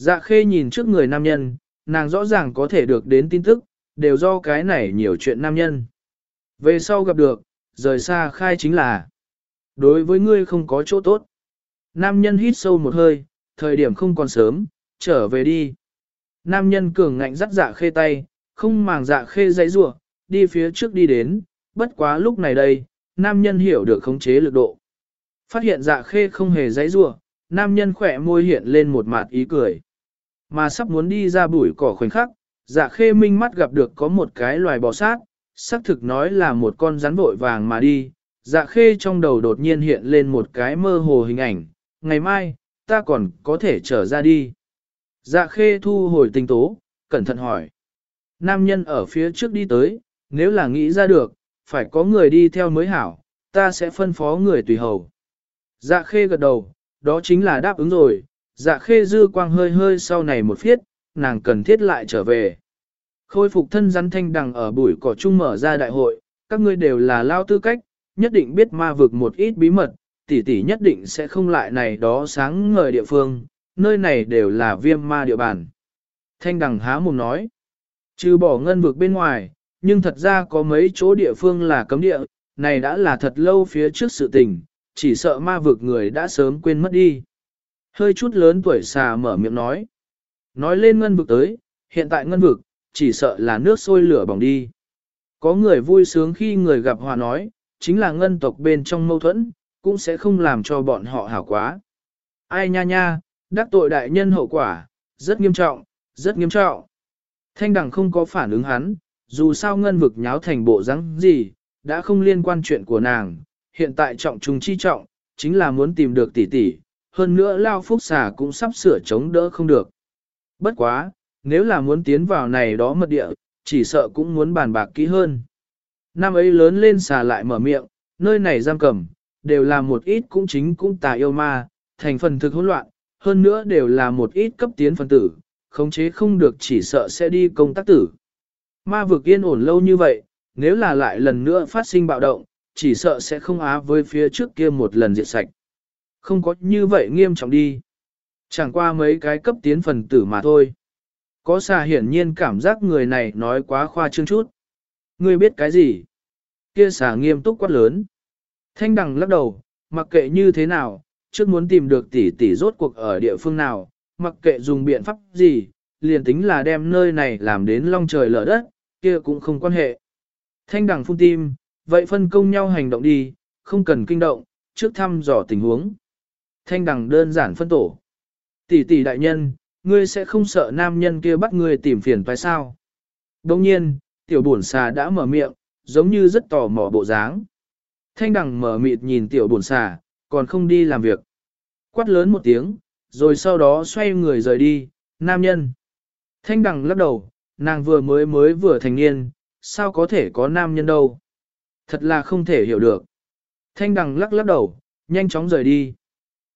Dạ khê nhìn trước người nam nhân, nàng rõ ràng có thể được đến tin tức, đều do cái này nhiều chuyện nam nhân. Về sau gặp được, rời xa khai chính là đối với ngươi không có chỗ tốt. Nam nhân hít sâu một hơi, thời điểm không còn sớm, trở về đi. Nam nhân cường ngạnh dắt dạ khê tay, không màng dạ khê dãy rủa đi phía trước đi đến, bất quá lúc này đây, nam nhân hiểu được khống chế lực độ. Phát hiện dạ khê không hề dãy rủa nam nhân khỏe môi hiện lên một mặt ý cười. Mà sắp muốn đi ra bụi cỏ khoảnh khắc, dạ khê minh mắt gặp được có một cái loài bò sát, xác thực nói là một con rắn vội vàng mà đi, dạ khê trong đầu đột nhiên hiện lên một cái mơ hồ hình ảnh, ngày mai, ta còn có thể trở ra đi. Dạ khê thu hồi tinh tố, cẩn thận hỏi. Nam nhân ở phía trước đi tới, nếu là nghĩ ra được, phải có người đi theo mới hảo, ta sẽ phân phó người tùy hầu. Dạ khê gật đầu, đó chính là đáp ứng rồi, dạ khê dư quang hơi hơi sau này một phiết, nàng cần thiết lại trở về. Khôi phục thân rắn thanh đằng ở bụi cỏ chung mở ra đại hội, các ngươi đều là lao tư cách, nhất định biết ma vực một ít bí mật, tỷ tỷ nhất định sẽ không lại này đó sáng ngời địa phương, nơi này đều là viêm ma địa bàn. Thanh đằng há mồm nói, trừ bỏ ngân vực bên ngoài, nhưng thật ra có mấy chỗ địa phương là cấm địa, này đã là thật lâu phía trước sự tình, chỉ sợ ma vực người đã sớm quên mất đi. Hơi chút lớn tuổi xà mở miệng nói. Nói lên ngân vực tới, hiện tại ngân vực, chỉ sợ là nước sôi lửa bỏng đi. Có người vui sướng khi người gặp hòa nói, chính là ngân tộc bên trong mâu thuẫn, cũng sẽ không làm cho bọn họ hảo quá. Ai nha nha, đắc tội đại nhân hậu quả, rất nghiêm trọng, rất nghiêm trọng. Thanh đằng không có phản ứng hắn, dù sao ngân vực nháo thành bộ rắn gì, đã không liên quan chuyện của nàng, hiện tại trọng trung chi trọng, chính là muốn tìm được tỷ tỷ, hơn nữa Lao Phúc xà cũng sắp sửa chống đỡ không được. Bất quá, nếu là muốn tiến vào này đó mật địa, chỉ sợ cũng muốn bàn bạc kỹ hơn. Năm ấy lớn lên xà lại mở miệng, nơi này giam cầm, đều là một ít cũng chính cũng tà yêu ma, thành phần thực hỗn loạn, hơn nữa đều là một ít cấp tiến phân tử, khống chế không được chỉ sợ sẽ đi công tác tử. Ma vực yên ổn lâu như vậy, nếu là lại lần nữa phát sinh bạo động, chỉ sợ sẽ không á với phía trước kia một lần diệt sạch. Không có như vậy nghiêm trọng đi. Chẳng qua mấy cái cấp tiến phần tử mà thôi. Có xà hiển nhiên cảm giác người này nói quá khoa trương chút. Ngươi biết cái gì? Kia xà nghiêm túc quát lớn. Thanh đằng lắc đầu, mặc kệ như thế nào, trước muốn tìm được tỷ tỷ rốt cuộc ở địa phương nào, mặc kệ dùng biện pháp gì, liền tính là đem nơi này làm đến long trời lở đất, kia cũng không quan hệ. Thanh đằng phun tim, vậy phân công nhau hành động đi, không cần kinh động, trước thăm dò tình huống. Thanh đằng đơn giản phân tổ. Tỷ tỷ đại nhân, ngươi sẽ không sợ nam nhân kia bắt ngươi tìm phiền phải sao? Đồng nhiên, tiểu bổn xà đã mở miệng, giống như rất tò mò bộ dáng. Thanh đằng mở mịt nhìn tiểu bổn xà, còn không đi làm việc. Quát lớn một tiếng, rồi sau đó xoay người rời đi, nam nhân. Thanh đằng lắc đầu, nàng vừa mới mới vừa thành niên, sao có thể có nam nhân đâu. Thật là không thể hiểu được. Thanh đằng lắc lắc đầu, nhanh chóng rời đi.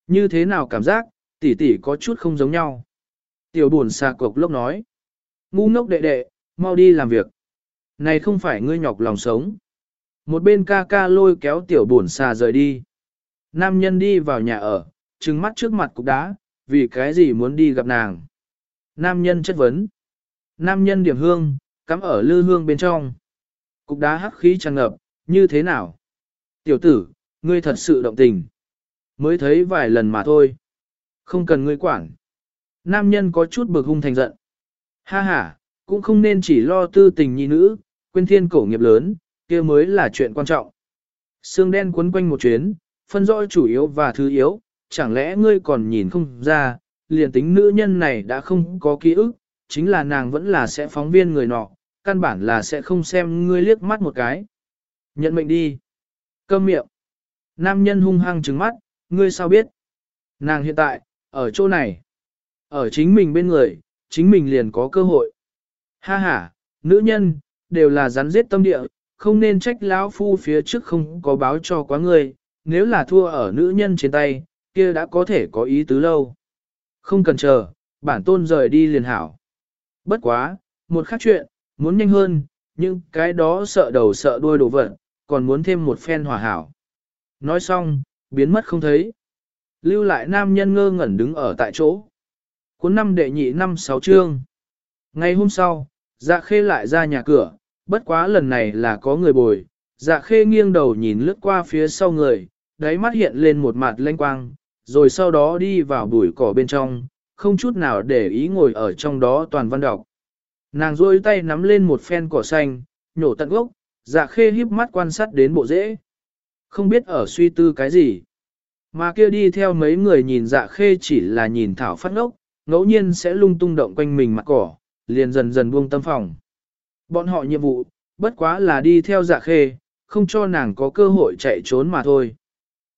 Như thế nào cảm giác, tỷ tỷ có chút không giống nhau. Tiểu buồn xà cục lốc nói. Ngu ngốc đệ đệ, mau đi làm việc. Này không phải ngươi nhọc lòng sống. Một bên ca ca lôi kéo tiểu buồn xà rời đi. Nam nhân đi vào nhà ở, trừng mắt trước mặt cục đá, vì cái gì muốn đi gặp nàng. Nam nhân chất vấn. Nam nhân điểm hương, cắm ở lư hương bên trong. Cục đá hắc khí tràn ngập, như thế nào? Tiểu tử, ngươi thật sự động tình. Mới thấy vài lần mà thôi. Không cần ngươi quản. Nam nhân có chút bực hung thành giận. Ha ha, cũng không nên chỉ lo tư tình nhi nữ, quên thiên cổ nghiệp lớn, kia mới là chuyện quan trọng. Sương đen quấn quanh một chuyến, phân rõ chủ yếu và thứ yếu, chẳng lẽ ngươi còn nhìn không ra, liền tính nữ nhân này đã không có ký ức, chính là nàng vẫn là sẽ phóng viên người nọ, căn bản là sẽ không xem ngươi liếc mắt một cái. Nhận mệnh đi. Câm miệng. Nam nhân hung hăng trừng mắt, ngươi sao biết? Nàng hiện tại, ở chỗ này. Ở chính mình bên người, chính mình liền có cơ hội. Ha ha, nữ nhân, đều là rắn giết tâm địa, không nên trách lão phu phía trước không có báo cho quá ngươi, nếu là thua ở nữ nhân trên tay, kia đã có thể có ý tứ lâu. Không cần chờ, bản tôn rời đi liền hảo. Bất quá, một khác chuyện, muốn nhanh hơn, nhưng cái đó sợ đầu sợ đuôi đổ vật, còn muốn thêm một phen hòa hảo. Nói xong, biến mất không thấy. Lưu lại nam nhân ngơ ngẩn đứng ở tại chỗ. Cuốn năm đệ nhị năm sáu chương. Ngày hôm sau, dạ khê lại ra nhà cửa, bất quá lần này là có người bồi. Dạ khê nghiêng đầu nhìn lướt qua phía sau người, đáy mắt hiện lên một mặt lanh quang, rồi sau đó đi vào bụi cỏ bên trong, không chút nào để ý ngồi ở trong đó toàn văn đọc. Nàng rôi tay nắm lên một phen cỏ xanh, nhổ tận gốc, dạ khê híp mắt quan sát đến bộ rễ. Không biết ở suy tư cái gì. Mà kia đi theo mấy người nhìn dạ khê chỉ là nhìn thảo phát ngốc, ngẫu nhiên sẽ lung tung động quanh mình mặt cỏ, liền dần dần buông tâm phòng. Bọn họ nhiệm vụ, bất quá là đi theo dạ khê, không cho nàng có cơ hội chạy trốn mà thôi.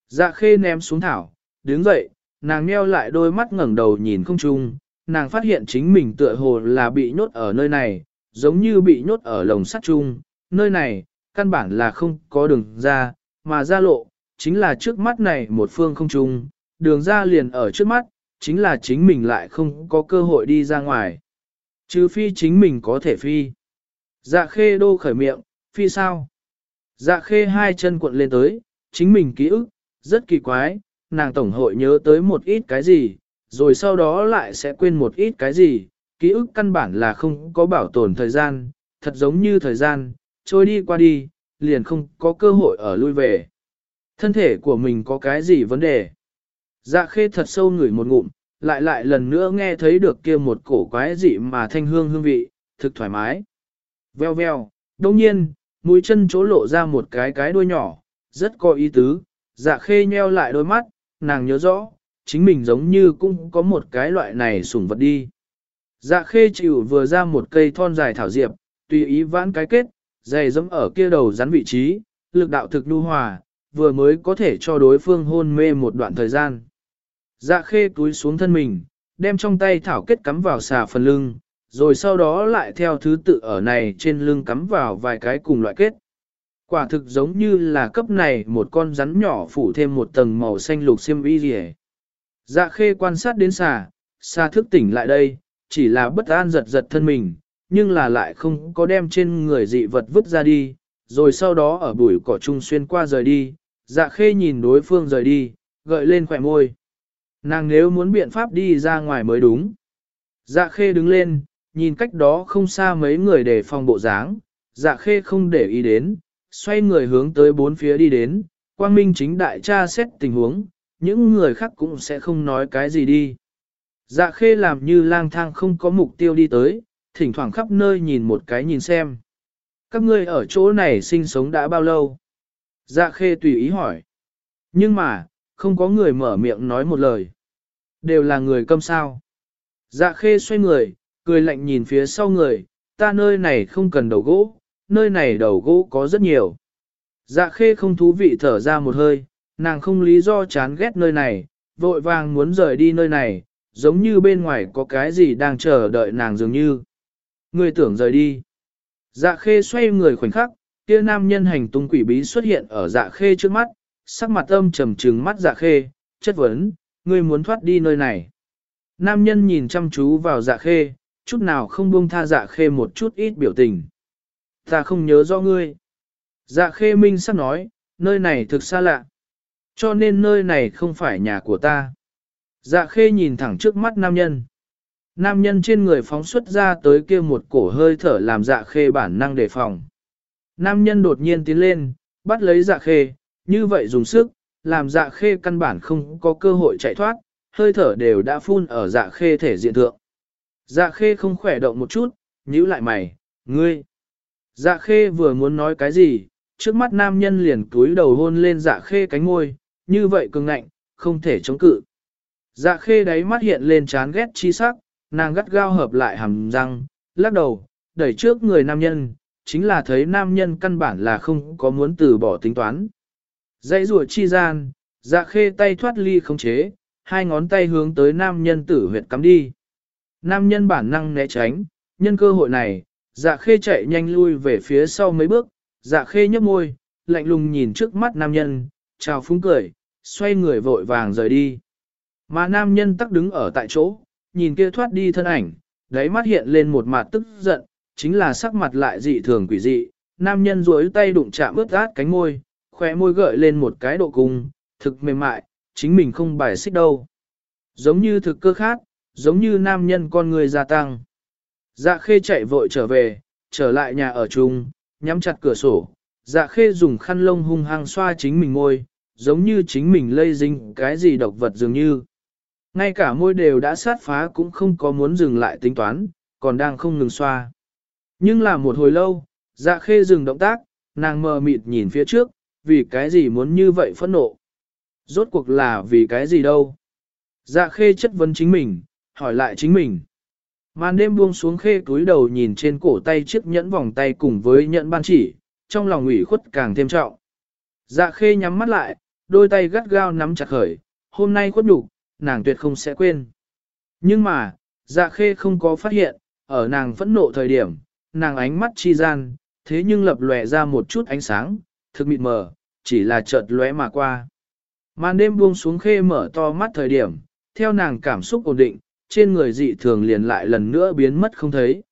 Dạ khê ném xuống thảo, đứng dậy, nàng nheo lại đôi mắt ngẩng đầu nhìn không chung, nàng phát hiện chính mình tựa hồ là bị nhốt ở nơi này, giống như bị nhốt ở lồng sắt chung, nơi này, căn bản là không có đường ra, mà ra lộ, chính là trước mắt này một phương không trung đường ra liền ở trước mắt, chính là chính mình lại không có cơ hội đi ra ngoài. Chứ phi chính mình có thể phi. Dạ khê đô khởi miệng, phi sao? Dạ khê hai chân cuộn lên tới, chính mình ký ức, rất kỳ quái, nàng tổng hội nhớ tới một ít cái gì, rồi sau đó lại sẽ quên một ít cái gì, ký ức căn bản là không có bảo tồn thời gian, thật giống như thời gian, trôi đi qua đi, liền không có cơ hội ở lui về. Thân thể của mình có cái gì vấn đề? Dạ khê thật sâu ngửi một ngụm, lại lại lần nữa nghe thấy được kia một cổ quái dị mà thanh hương hương vị, thực thoải mái. Veo veo, đồng nhiên, mũi chân chỗ lộ ra một cái cái đuôi nhỏ, rất có ý tứ, dạ khê nheo lại đôi mắt, nàng nhớ rõ, chính mình giống như cũng có một cái loại này sủng vật đi. Dạ khê chịu vừa ra một cây thon dài thảo diệp, tùy ý vãn cái kết, dày dẫm ở kia đầu rắn vị trí, lực đạo thực nhu hòa, vừa mới có thể cho đối phương hôn mê một đoạn thời gian. Dạ khê túi xuống thân mình, đem trong tay thảo kết cắm vào xà phần lưng, rồi sau đó lại theo thứ tự ở này trên lưng cắm vào vài cái cùng loại kết. Quả thực giống như là cấp này một con rắn nhỏ phủ thêm một tầng màu xanh lục xiêm y rỉ. Dạ khê quan sát đến xà, xà thức tỉnh lại đây, chỉ là bất an giật giật thân mình, nhưng là lại không có đem trên người dị vật vứt ra đi, rồi sau đó ở bụi cỏ trung xuyên qua rời đi, dạ khê nhìn đối phương rời đi, gợi lên khỏe môi. Nàng nếu muốn biện pháp đi ra ngoài mới đúng. Dạ khê đứng lên, nhìn cách đó không xa mấy người để phòng bộ dáng, dạ khê không để ý đến, xoay người hướng tới bốn phía đi đến, quang minh chính đại tra xét tình huống, những người khác cũng sẽ không nói cái gì đi. Dạ khê làm như lang thang không có mục tiêu đi tới, thỉnh thoảng khắp nơi nhìn một cái nhìn xem. Các ngươi ở chỗ này sinh sống đã bao lâu? Dạ khê tùy ý hỏi. Nhưng mà, không có người mở miệng nói một lời. Đều là người câm sao. Dạ khê xoay người, cười lạnh nhìn phía sau người, ta nơi này không cần đầu gỗ, nơi này đầu gỗ có rất nhiều. Dạ khê không thú vị thở ra một hơi, nàng không lý do chán ghét nơi này, vội vàng muốn rời đi nơi này, giống như bên ngoài có cái gì đang chờ đợi nàng dường như. Người tưởng rời đi. Dạ khê xoay người khoảnh khắc, kia nam nhân hành tung quỷ bí xuất hiện ở dạ khê trước mắt, sắc mặt âm trầm trừng mắt dạ khê, chất vấn, ngươi muốn thoát đi nơi này. Nam nhân nhìn chăm chú vào dạ khê, chút nào không buông tha dạ khê một chút ít biểu tình. Ta không nhớ rõ ngươi. Dạ khê minh sắp nói, nơi này thực xa lạ. Cho nên nơi này không phải nhà của ta. Dạ khê nhìn thẳng trước mắt nam nhân. Nam nhân trên người phóng xuất ra tới kia một cổ hơi thở làm dạ khê bản năng đề phòng. Nam nhân đột nhiên tiến lên, bắt lấy dạ khê, như vậy dùng sức, làm dạ khê căn bản không có cơ hội chạy thoát, hơi thở đều đã phun ở dạ khê thể diện thượng. Dạ khê không khỏe động một chút, nhíu lại mày, ngươi. Dạ khê vừa muốn nói cái gì, trước mắt nam nhân liền cúi đầu hôn lên dạ khê cánh ngôi, như vậy cường ngạnh, không thể chống cự. Dạ khê đáy mắt hiện lên chán ghét chi sắc, nàng gắt gao hợp lại hàm răng, lắc đầu, đẩy trước người nam nhân, chính là thấy nam nhân căn bản là không có muốn từ bỏ tính toán. Dãy rùa chi gian, dạ khê tay thoát ly không chế, hai ngón tay hướng tới nam nhân tử huyệt cắm đi. Nam nhân bản năng né tránh, nhân cơ hội này, dạ khê chạy nhanh lui về phía sau mấy bước, dạ khê nhấp môi, lạnh lùng nhìn trước mắt nam nhân, chào phúng cười, xoay người vội vàng rời đi. Mà nam nhân tắc đứng ở tại chỗ, nhìn kia thoát đi thân ảnh, đáy mắt hiện lên một mặt tức giận, chính là sắc mặt lại dị thường quỷ dị. Nam nhân duỗi tay đụng chạm ướt át cánh môi, khóe môi gợi lên một cái độ cung, thực mềm mại, chính mình không bài xích đâu. Giống như thực cơ khác, giống như nam nhân con người gia tăng. Dạ khê chạy vội trở về, trở lại nhà ở chung, nhắm chặt cửa sổ. Dạ khê dùng khăn lông hung hăng xoa chính mình môi, giống như chính mình lây dính cái gì độc vật dường như. Ngay cả môi đều đã sát phá cũng không có muốn dừng lại tính toán, còn đang không ngừng xoa. Nhưng là một hồi lâu, dạ khê dừng động tác, nàng mờ mịt nhìn phía trước, vì cái gì muốn như vậy phẫn nộ. Rốt cuộc là vì cái gì đâu. Dạ khê chất vấn chính mình, hỏi lại chính mình. Màn đêm buông xuống khê túi đầu nhìn trên cổ tay chiếc nhẫn vòng tay cùng với nhẫn ban chỉ, trong lòng ủy khuất càng thêm trọng. Dạ khê nhắm mắt lại, đôi tay gắt gao nắm chặt khởi, hôm nay khuất nhục, nàng tuyệt không sẽ quên. Nhưng mà, dạ khê không có phát hiện, ở nàng phẫn nộ thời điểm, nàng ánh mắt chi gian, thế nhưng lập lòe ra một chút ánh sáng, thực mịt mờ, chỉ là chợt lóe mà qua. Màn đêm buông xuống khê mở to mắt thời điểm, theo nàng cảm xúc ổn định, trên người dị thường liền lại lần nữa biến mất không thấy.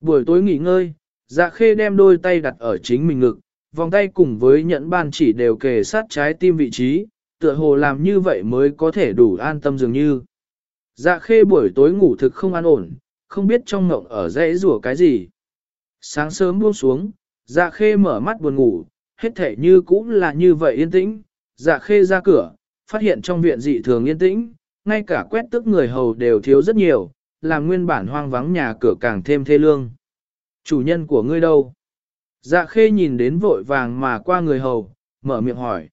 Buổi tối nghỉ ngơi, dạ khê đem đôi tay đặt ở chính mình ngực, vòng tay cùng với nhẫn ban chỉ đều kề sát trái tim vị trí, tựa hồ làm như vậy mới có thể đủ an tâm dường như. Dạ khê buổi tối ngủ thực không an ổn, không biết trong ngộng ở dãy rủa cái gì. Sáng sớm buông xuống, dạ khê mở mắt buồn ngủ, hết thể như cũng là như vậy yên tĩnh, dạ khê ra cửa, phát hiện trong viện dị thường yên tĩnh, ngay cả quét tức người hầu đều thiếu rất nhiều, làm nguyên bản hoang vắng nhà cửa càng thêm thê lương. Chủ nhân của ngươi đâu? Dạ khê nhìn đến vội vàng mà qua người hầu, mở miệng hỏi.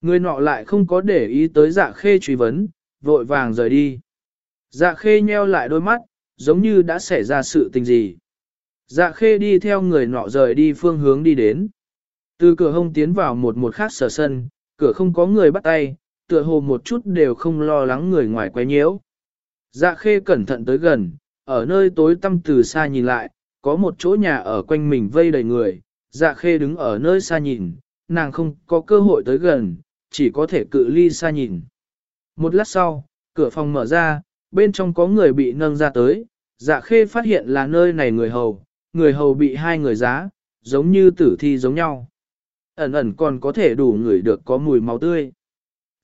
Người nọ lại không có để ý tới dạ khê truy vấn, vội vàng rời đi. Dạ khê nheo lại đôi mắt, giống như đã xảy ra sự tình gì. Dạ khê đi theo người nọ rời đi phương hướng đi đến. Từ cửa hông tiến vào một một khác sở sân, cửa không có người bắt tay, tựa hồ một chút đều không lo lắng người ngoài quấy nhiễu. Dạ khê cẩn thận tới gần, ở nơi tối tăm từ xa nhìn lại, có một chỗ nhà ở quanh mình vây đầy người, dạ khê đứng ở nơi xa nhìn, nàng không có cơ hội tới gần, chỉ có thể cự ly xa nhìn. Một lát sau, cửa phòng mở ra, bên trong có người bị nâng ra tới, dạ khê phát hiện là nơi này người hầu, người hầu bị hai người giá, giống như tử thi giống nhau. Ẩn ẩn còn có thể đủ người được có mùi máu tươi.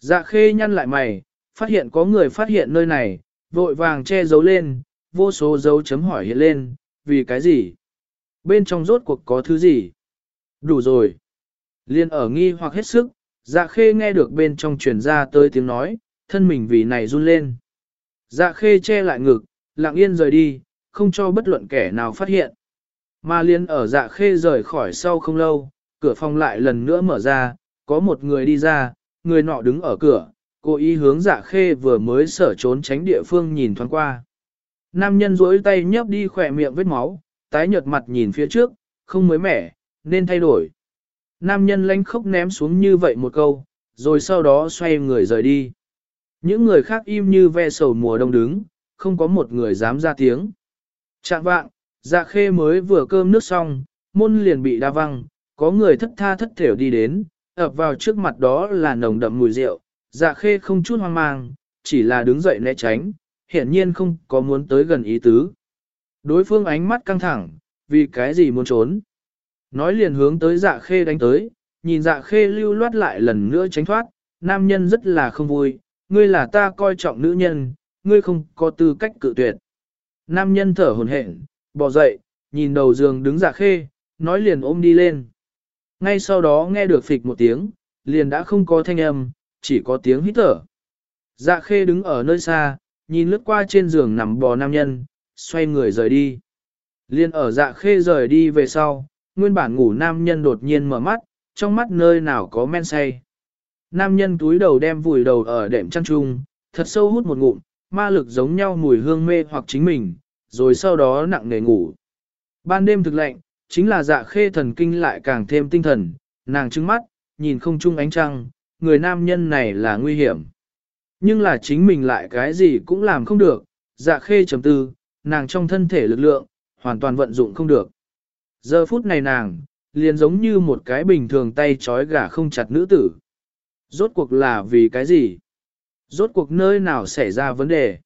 Dạ khê nhăn lại mày, phát hiện có người phát hiện nơi này, vội vàng che giấu lên, vô số dấu chấm hỏi hiện lên, vì cái gì? Bên trong rốt cuộc có thứ gì? Đủ rồi. Liên ở nghi hoặc hết sức, dạ khê nghe được bên trong truyền ra tới tiếng nói, thân mình vì này run lên. Dạ khê che lại ngực, lặng yên rời đi, không cho bất luận kẻ nào phát hiện. Mà liên ở dạ khê rời khỏi sau không lâu, cửa phòng lại lần nữa mở ra, có một người đi ra, người nọ đứng ở cửa, cố ý hướng dạ khê vừa mới sở trốn tránh địa phương nhìn thoáng qua. Nam nhân duỗi tay nhấp đi khỏe miệng vết máu, tái nhợt mặt nhìn phía trước, không mới mẻ, nên thay đổi. Nam nhân lánh khóc ném xuống như vậy một câu, rồi sau đó xoay người rời đi. Những người khác im như ve sầu mùa đông đứng, không có một người dám ra tiếng. Trạng vạng, dạ khê mới vừa cơm nước xong, môn liền bị đa văng, có người thất tha thất thểu đi đến, ập vào trước mặt đó là nồng đậm mùi rượu, dạ khê không chút hoang mang, chỉ là đứng dậy né tránh, hiển nhiên không có muốn tới gần ý tứ. Đối phương ánh mắt căng thẳng, vì cái gì muốn trốn. Nói liền hướng tới dạ khê đánh tới, nhìn dạ khê lưu loát lại lần nữa tránh thoát, nam nhân rất là không vui, ngươi là ta coi trọng nữ nhân, ngươi không có tư cách cự tuyệt. Nam nhân thở hồn hển, bò dậy, nhìn đầu giường đứng dạ khê, nói liền ôm đi lên. Ngay sau đó nghe được phịch một tiếng, liền đã không có thanh âm, chỉ có tiếng hít thở. Dạ khê đứng ở nơi xa, nhìn lướt qua trên giường nằm bò nam nhân, xoay người rời đi. Liên ở dạ khê rời đi về sau, nguyên bản ngủ nam nhân đột nhiên mở mắt, trong mắt nơi nào có men say. Nam nhân túi đầu đem vùi đầu ở đệm chăn trung, thật sâu hút một ngụm, ma lực giống nhau mùi hương mê hoặc chính mình, rồi sau đó nặng nề ngủ. Ban đêm thực lạnh, chính là dạ khê thần kinh lại càng thêm tinh thần, nàng trứng mắt, nhìn không chung ánh trăng, người nam nhân này là nguy hiểm. Nhưng là chính mình lại cái gì cũng làm không được, dạ khê chấm tư, nàng trong thân thể lực lượng, hoàn toàn vận dụng không được. Giờ phút này nàng, liền giống như một cái bình thường tay trói gà không chặt nữ tử. Rốt cuộc là vì cái gì? Rốt cuộc nơi nào xảy ra vấn đề?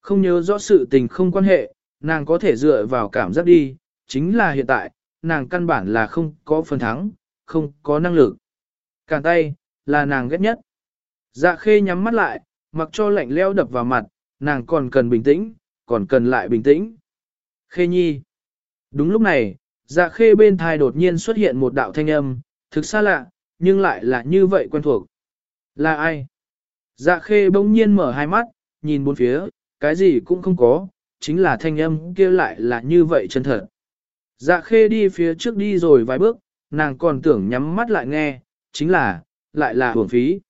Không nhớ rõ sự tình không quan hệ, nàng có thể dựa vào cảm giác đi, chính là hiện tại, nàng căn bản là không có phần thắng, không có năng lực. Càng tay, là nàng ghét nhất. Dạ khê nhắm mắt lại, mặc cho lạnh leo đập vào mặt, nàng còn cần bình tĩnh, còn cần lại bình tĩnh. Khê nhi. Đúng lúc này, dạ khê bên thai đột nhiên xuất hiện một đạo thanh âm, thực xa lạ, nhưng lại là như vậy quen thuộc. Là ai? Dạ khê bỗng nhiên mở hai mắt, nhìn bốn phía, cái gì cũng không có, chính là thanh âm kia lại là như vậy chân thật. Dạ khê đi phía trước đi rồi vài bước, nàng còn tưởng nhắm mắt lại nghe, chính là, lại là hưởng phí.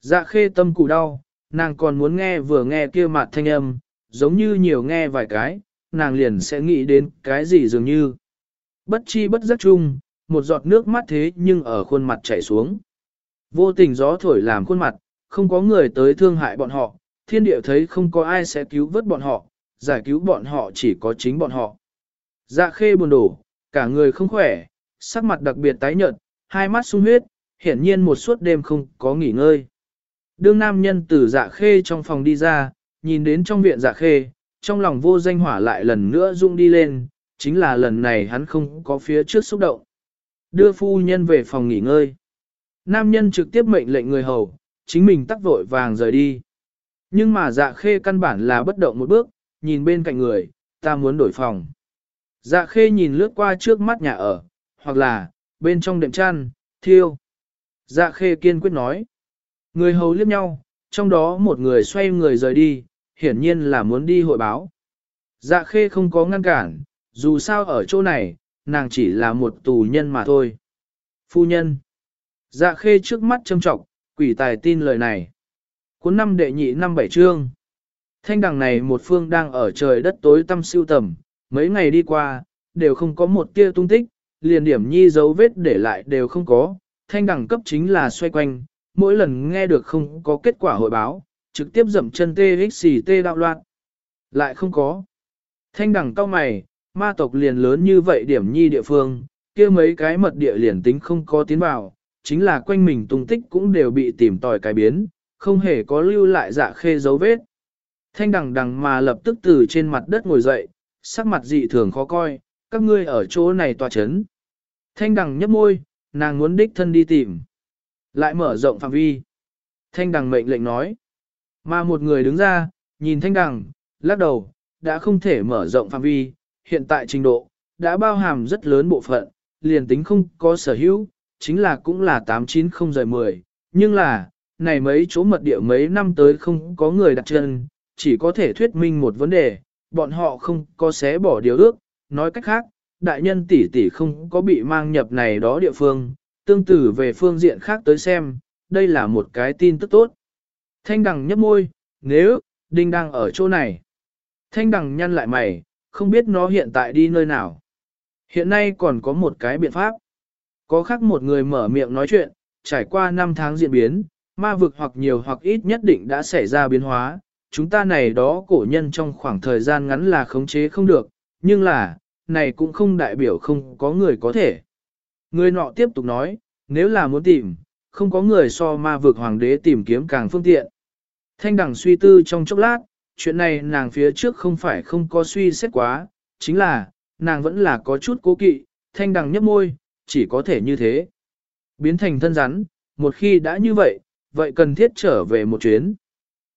Dạ khê tâm cụ đau, nàng còn muốn nghe vừa nghe kia mặt thanh âm, giống như nhiều nghe vài cái, nàng liền sẽ nghĩ đến cái gì dường như. Bất chi bất giác chung, một giọt nước mắt thế nhưng ở khuôn mặt chảy xuống. Vô tình gió thổi làm khuôn mặt, không có người tới thương hại bọn họ, thiên địa thấy không có ai sẽ cứu vớt bọn họ, giải cứu bọn họ chỉ có chính bọn họ. Dạ khê buồn đổ, cả người không khỏe, sắc mặt đặc biệt tái nhợt, hai mắt sung huyết, hiển nhiên một suốt đêm không có nghỉ ngơi. Đương nam nhân từ dạ khê trong phòng đi ra, nhìn đến trong viện dạ khê, trong lòng vô danh hỏa lại lần nữa rung đi lên, chính là lần này hắn không có phía trước xúc động. Đưa phu nhân về phòng nghỉ ngơi. Nam nhân trực tiếp mệnh lệnh người hầu, chính mình tắt vội vàng rời đi. Nhưng mà dạ khê căn bản là bất động một bước, nhìn bên cạnh người, ta muốn đổi phòng. Dạ khê nhìn lướt qua trước mắt nhà ở, hoặc là, bên trong đệm chăn, Thiêu. Dạ khê kiên quyết nói. Người hầu liếc nhau, trong đó một người xoay người rời đi, hiển nhiên là muốn đi hội báo. Dạ khê không có ngăn cản, dù sao ở chỗ này, nàng chỉ là một tù nhân mà thôi. Phu nhân. Dạ khê trước mắt châm trọng, quỷ tài tin lời này. Cuốn năm đệ nhị năm bảy chương. Thanh đằng này một phương đang ở trời đất tối tăm siêu tầm, mấy ngày đi qua, đều không có một tia tung tích, liền điểm nhi dấu vết để lại đều không có. Thanh đằng cấp chính là xoay quanh, mỗi lần nghe được không có kết quả hội báo, trực tiếp dậm chân tê xì tê đạo loạn. Lại không có. Thanh đằng cao mày, ma tộc liền lớn như vậy điểm nhi địa phương, kia mấy cái mật địa liền tính không có tiến vào, chính là quanh mình tung tích cũng đều bị tìm tòi cái biến, không hề có lưu lại dạ khê dấu vết. Thanh đằng đằng mà lập tức từ trên mặt đất ngồi dậy, sắc mặt dị thường khó coi, các ngươi ở chỗ này tòa chấn. Thanh đằng nhấp môi, nàng muốn đích thân đi tìm. Lại mở rộng phạm vi. Thanh đằng mệnh lệnh nói. Mà một người đứng ra, nhìn thanh đằng, lắc đầu, đã không thể mở rộng phạm vi, hiện tại trình độ, đã bao hàm rất lớn bộ phận, liền tính không có sở hữu, chính là cũng là 890 rời 10, nhưng là, này mấy chỗ mật địa mấy năm tới không có người đặt chân, chỉ có thể thuyết minh một vấn đề, bọn họ không có xé bỏ điều ước, nói cách khác, đại nhân tỷ tỷ không có bị mang nhập này đó địa phương, tương tự về phương diện khác tới xem, đây là một cái tin tức tốt. Thanh đằng nhấp môi, nếu, đinh đang ở chỗ này. Thanh đằng nhăn lại mày, không biết nó hiện tại đi nơi nào. Hiện nay còn có một cái biện pháp. Có khác một người mở miệng nói chuyện, trải qua 5 tháng diễn biến, ma vực hoặc nhiều hoặc ít nhất định đã xảy ra biến hóa, chúng ta này đó cổ nhân trong khoảng thời gian ngắn là khống chế không được, nhưng là, này cũng không đại biểu không có người có thể. Người nọ tiếp tục nói, nếu là muốn tìm, không có người so ma vực hoàng đế tìm kiếm càng phương tiện. Thanh đẳng suy tư trong chốc lát, chuyện này nàng phía trước không phải không có suy xét quá, chính là, nàng vẫn là có chút cố kỵ, thanh đằng nhấp môi, chỉ có thể như thế. Biến thành thân rắn, một khi đã như vậy, vậy cần thiết trở về một chuyến.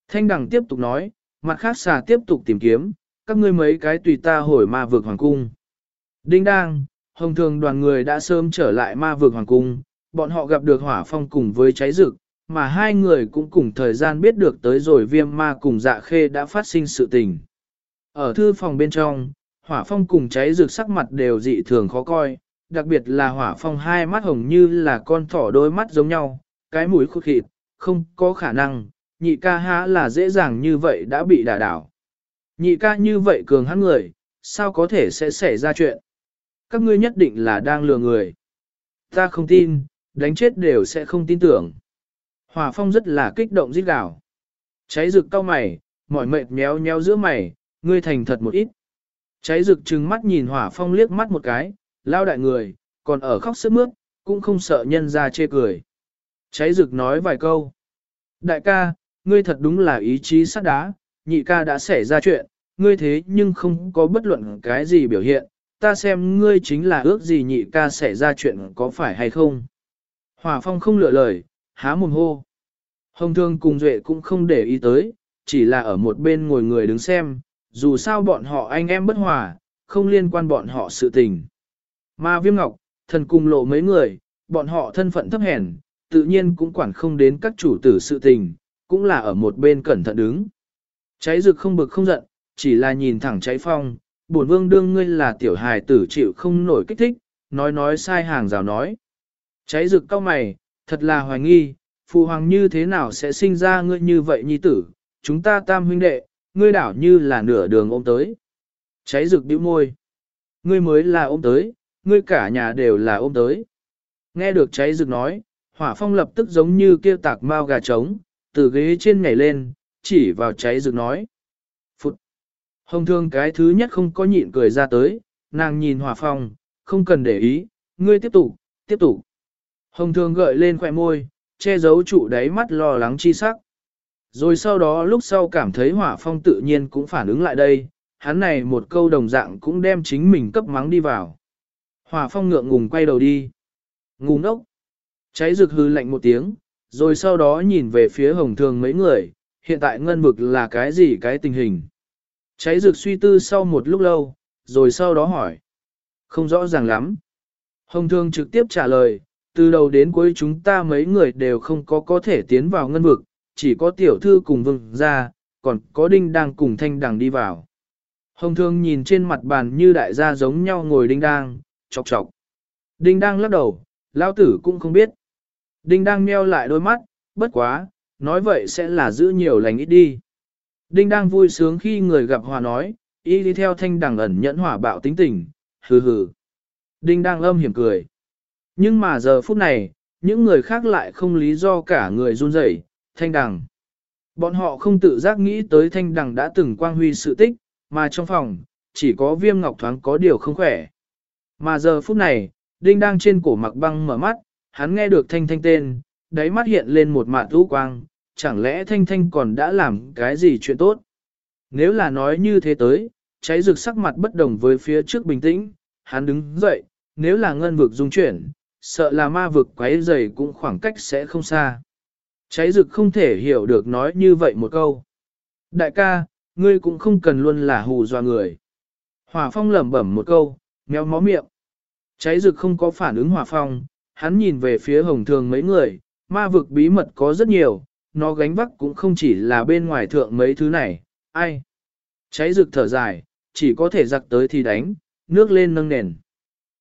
Thanh đằng tiếp tục nói, mặt khác xà tiếp tục tìm kiếm, các ngươi mấy cái tùy ta hồi ma vực hoàng cung. Đinh đang, hồng thường đoàn người đã sớm trở lại ma vực hoàng cung, bọn họ gặp được hỏa phong cùng với cháy rực, mà hai người cũng cùng thời gian biết được tới rồi viêm ma cùng dạ khê đã phát sinh sự tình. Ở thư phòng bên trong, hỏa phong cùng cháy rực sắc mặt đều dị thường khó coi, đặc biệt là hỏa phong hai mắt hồng như là con thỏ đôi mắt giống nhau, cái mũi khúc khịt, không có khả năng, nhị ca há là dễ dàng như vậy đã bị đả đảo. Nhị ca như vậy cường hắn người, sao có thể sẽ xảy ra chuyện? Các ngươi nhất định là đang lừa người. Ta không tin, đánh chết đều sẽ không tin tưởng. Hỏa phong rất là kích động giết gào. Cháy rực cao mày, mỏi mệt méo méo giữa mày, ngươi thành thật một ít. Cháy rực trừng mắt nhìn hỏa phong liếc mắt một cái, lao đại người, còn ở khóc sức mướt, cũng không sợ nhân ra chê cười. Cháy rực nói vài câu. Đại ca, ngươi thật đúng là ý chí sắt đá, nhị ca đã xảy ra chuyện, ngươi thế nhưng không có bất luận cái gì biểu hiện, ta xem ngươi chính là ước gì nhị ca xảy ra chuyện có phải hay không. Hỏa phong không lựa lời, há mồm hô. Hồng thương cùng duệ cũng không để ý tới, chỉ là ở một bên ngồi người đứng xem, dù sao bọn họ anh em bất hòa, không liên quan bọn họ sự tình. Mà viêm ngọc, thần cùng lộ mấy người, bọn họ thân phận thấp hèn, tự nhiên cũng quản không đến các chủ tử sự tình, cũng là ở một bên cẩn thận đứng. Cháy rực không bực không giận, chỉ là nhìn thẳng cháy phong, bổn vương đương ngươi là tiểu hài tử chịu không nổi kích thích, nói nói sai hàng rào nói. Cháy rực cao mày, thật là hoài nghi, phụ hoàng như thế nào sẽ sinh ra ngươi như vậy nhi tử, chúng ta tam huynh đệ, ngươi đảo như là nửa đường ôm tới. Cháy rực bĩu môi. Ngươi mới là ôm tới, ngươi cả nhà đều là ôm tới. Nghe được cháy rực nói, hỏa phong lập tức giống như kêu tạc mau gà trống, từ ghế trên nhảy lên, chỉ vào cháy rực nói. Phụt! Hồng thương cái thứ nhất không có nhịn cười ra tới, nàng nhìn hỏa phong, không cần để ý, ngươi tiếp tục, tiếp tục. Hồng Thường gợi lên khỏe môi, che giấu trụ đáy mắt lo lắng chi sắc. Rồi sau đó lúc sau cảm thấy hỏa phong tự nhiên cũng phản ứng lại đây, hắn này một câu đồng dạng cũng đem chính mình cấp mắng đi vào. Hỏa phong ngượng ngùng quay đầu đi. Ngu ngốc. Cháy rực hư lạnh một tiếng, rồi sau đó nhìn về phía hồng thường mấy người, hiện tại ngân vực là cái gì cái tình hình. Cháy rực suy tư sau một lúc lâu, rồi sau đó hỏi. Không rõ ràng lắm. Hồng thường trực tiếp trả lời, từ đầu đến cuối chúng ta mấy người đều không có có thể tiến vào ngân vực, chỉ có tiểu thư cùng vương ra, còn có đinh đang cùng thanh đằng đi vào. Hồng thương nhìn trên mặt bàn như đại gia giống nhau ngồi đinh đang, chọc chọc. Đinh đang lắc đầu, lao tử cũng không biết. Đinh đang meo lại đôi mắt, bất quá, nói vậy sẽ là giữ nhiều lành ít đi. Đinh đang vui sướng khi người gặp hòa nói, y đi theo thanh đằng ẩn nhẫn hỏa bạo tính tình, hừ hừ. Đinh đang âm hiểm cười. Nhưng mà giờ phút này, những người khác lại không lý do cả người run rẩy, thanh đằng. Bọn họ không tự giác nghĩ tới thanh đằng đã từng quang huy sự tích, mà trong phòng, chỉ có viêm ngọc thoáng có điều không khỏe. Mà giờ phút này, đinh đang trên cổ mặc băng mở mắt, hắn nghe được thanh thanh tên, đáy mắt hiện lên một mạt ưu quang, chẳng lẽ thanh thanh còn đã làm cái gì chuyện tốt? Nếu là nói như thế tới, cháy rực sắc mặt bất đồng với phía trước bình tĩnh, hắn đứng dậy, nếu là ngân vực dung chuyển, sợ là ma vực quấy dày cũng khoảng cách sẽ không xa. Cháy rực không thể hiểu được nói như vậy một câu. Đại ca, ngươi cũng không cần luôn là hù dọa người. Hỏa phong lẩm bẩm một câu, méo mó miệng. Cháy rực không có phản ứng hỏa phong, hắn nhìn về phía hồng thường mấy người, ma vực bí mật có rất nhiều, nó gánh vác cũng không chỉ là bên ngoài thượng mấy thứ này, ai. Cháy rực thở dài, chỉ có thể giặc tới thì đánh, nước lên nâng nền.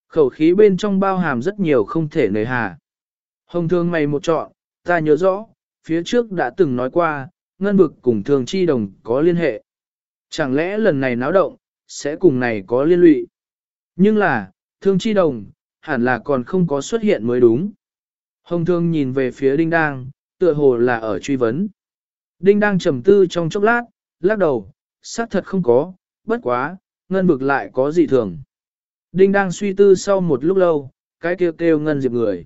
Khẩu khí bên trong bao hàm rất nhiều không thể nề hà. Hồng thương mày một chọn, ta nhớ rõ, phía trước đã từng nói qua, ngân vực cùng thường chi đồng có liên hệ. Chẳng lẽ lần này náo động, sẽ cùng này có liên lụy? Nhưng là, thương chi đồng, hẳn là còn không có xuất hiện mới đúng. Hồng thương nhìn về phía đinh đang, tựa hồ là ở truy vấn. Đinh đang trầm tư trong chốc lát, lắc đầu, xác thật không có, bất quá, ngân vực lại có gì thường. Đinh đang suy tư sau một lúc lâu, cái kêu kêu ngân diệp người.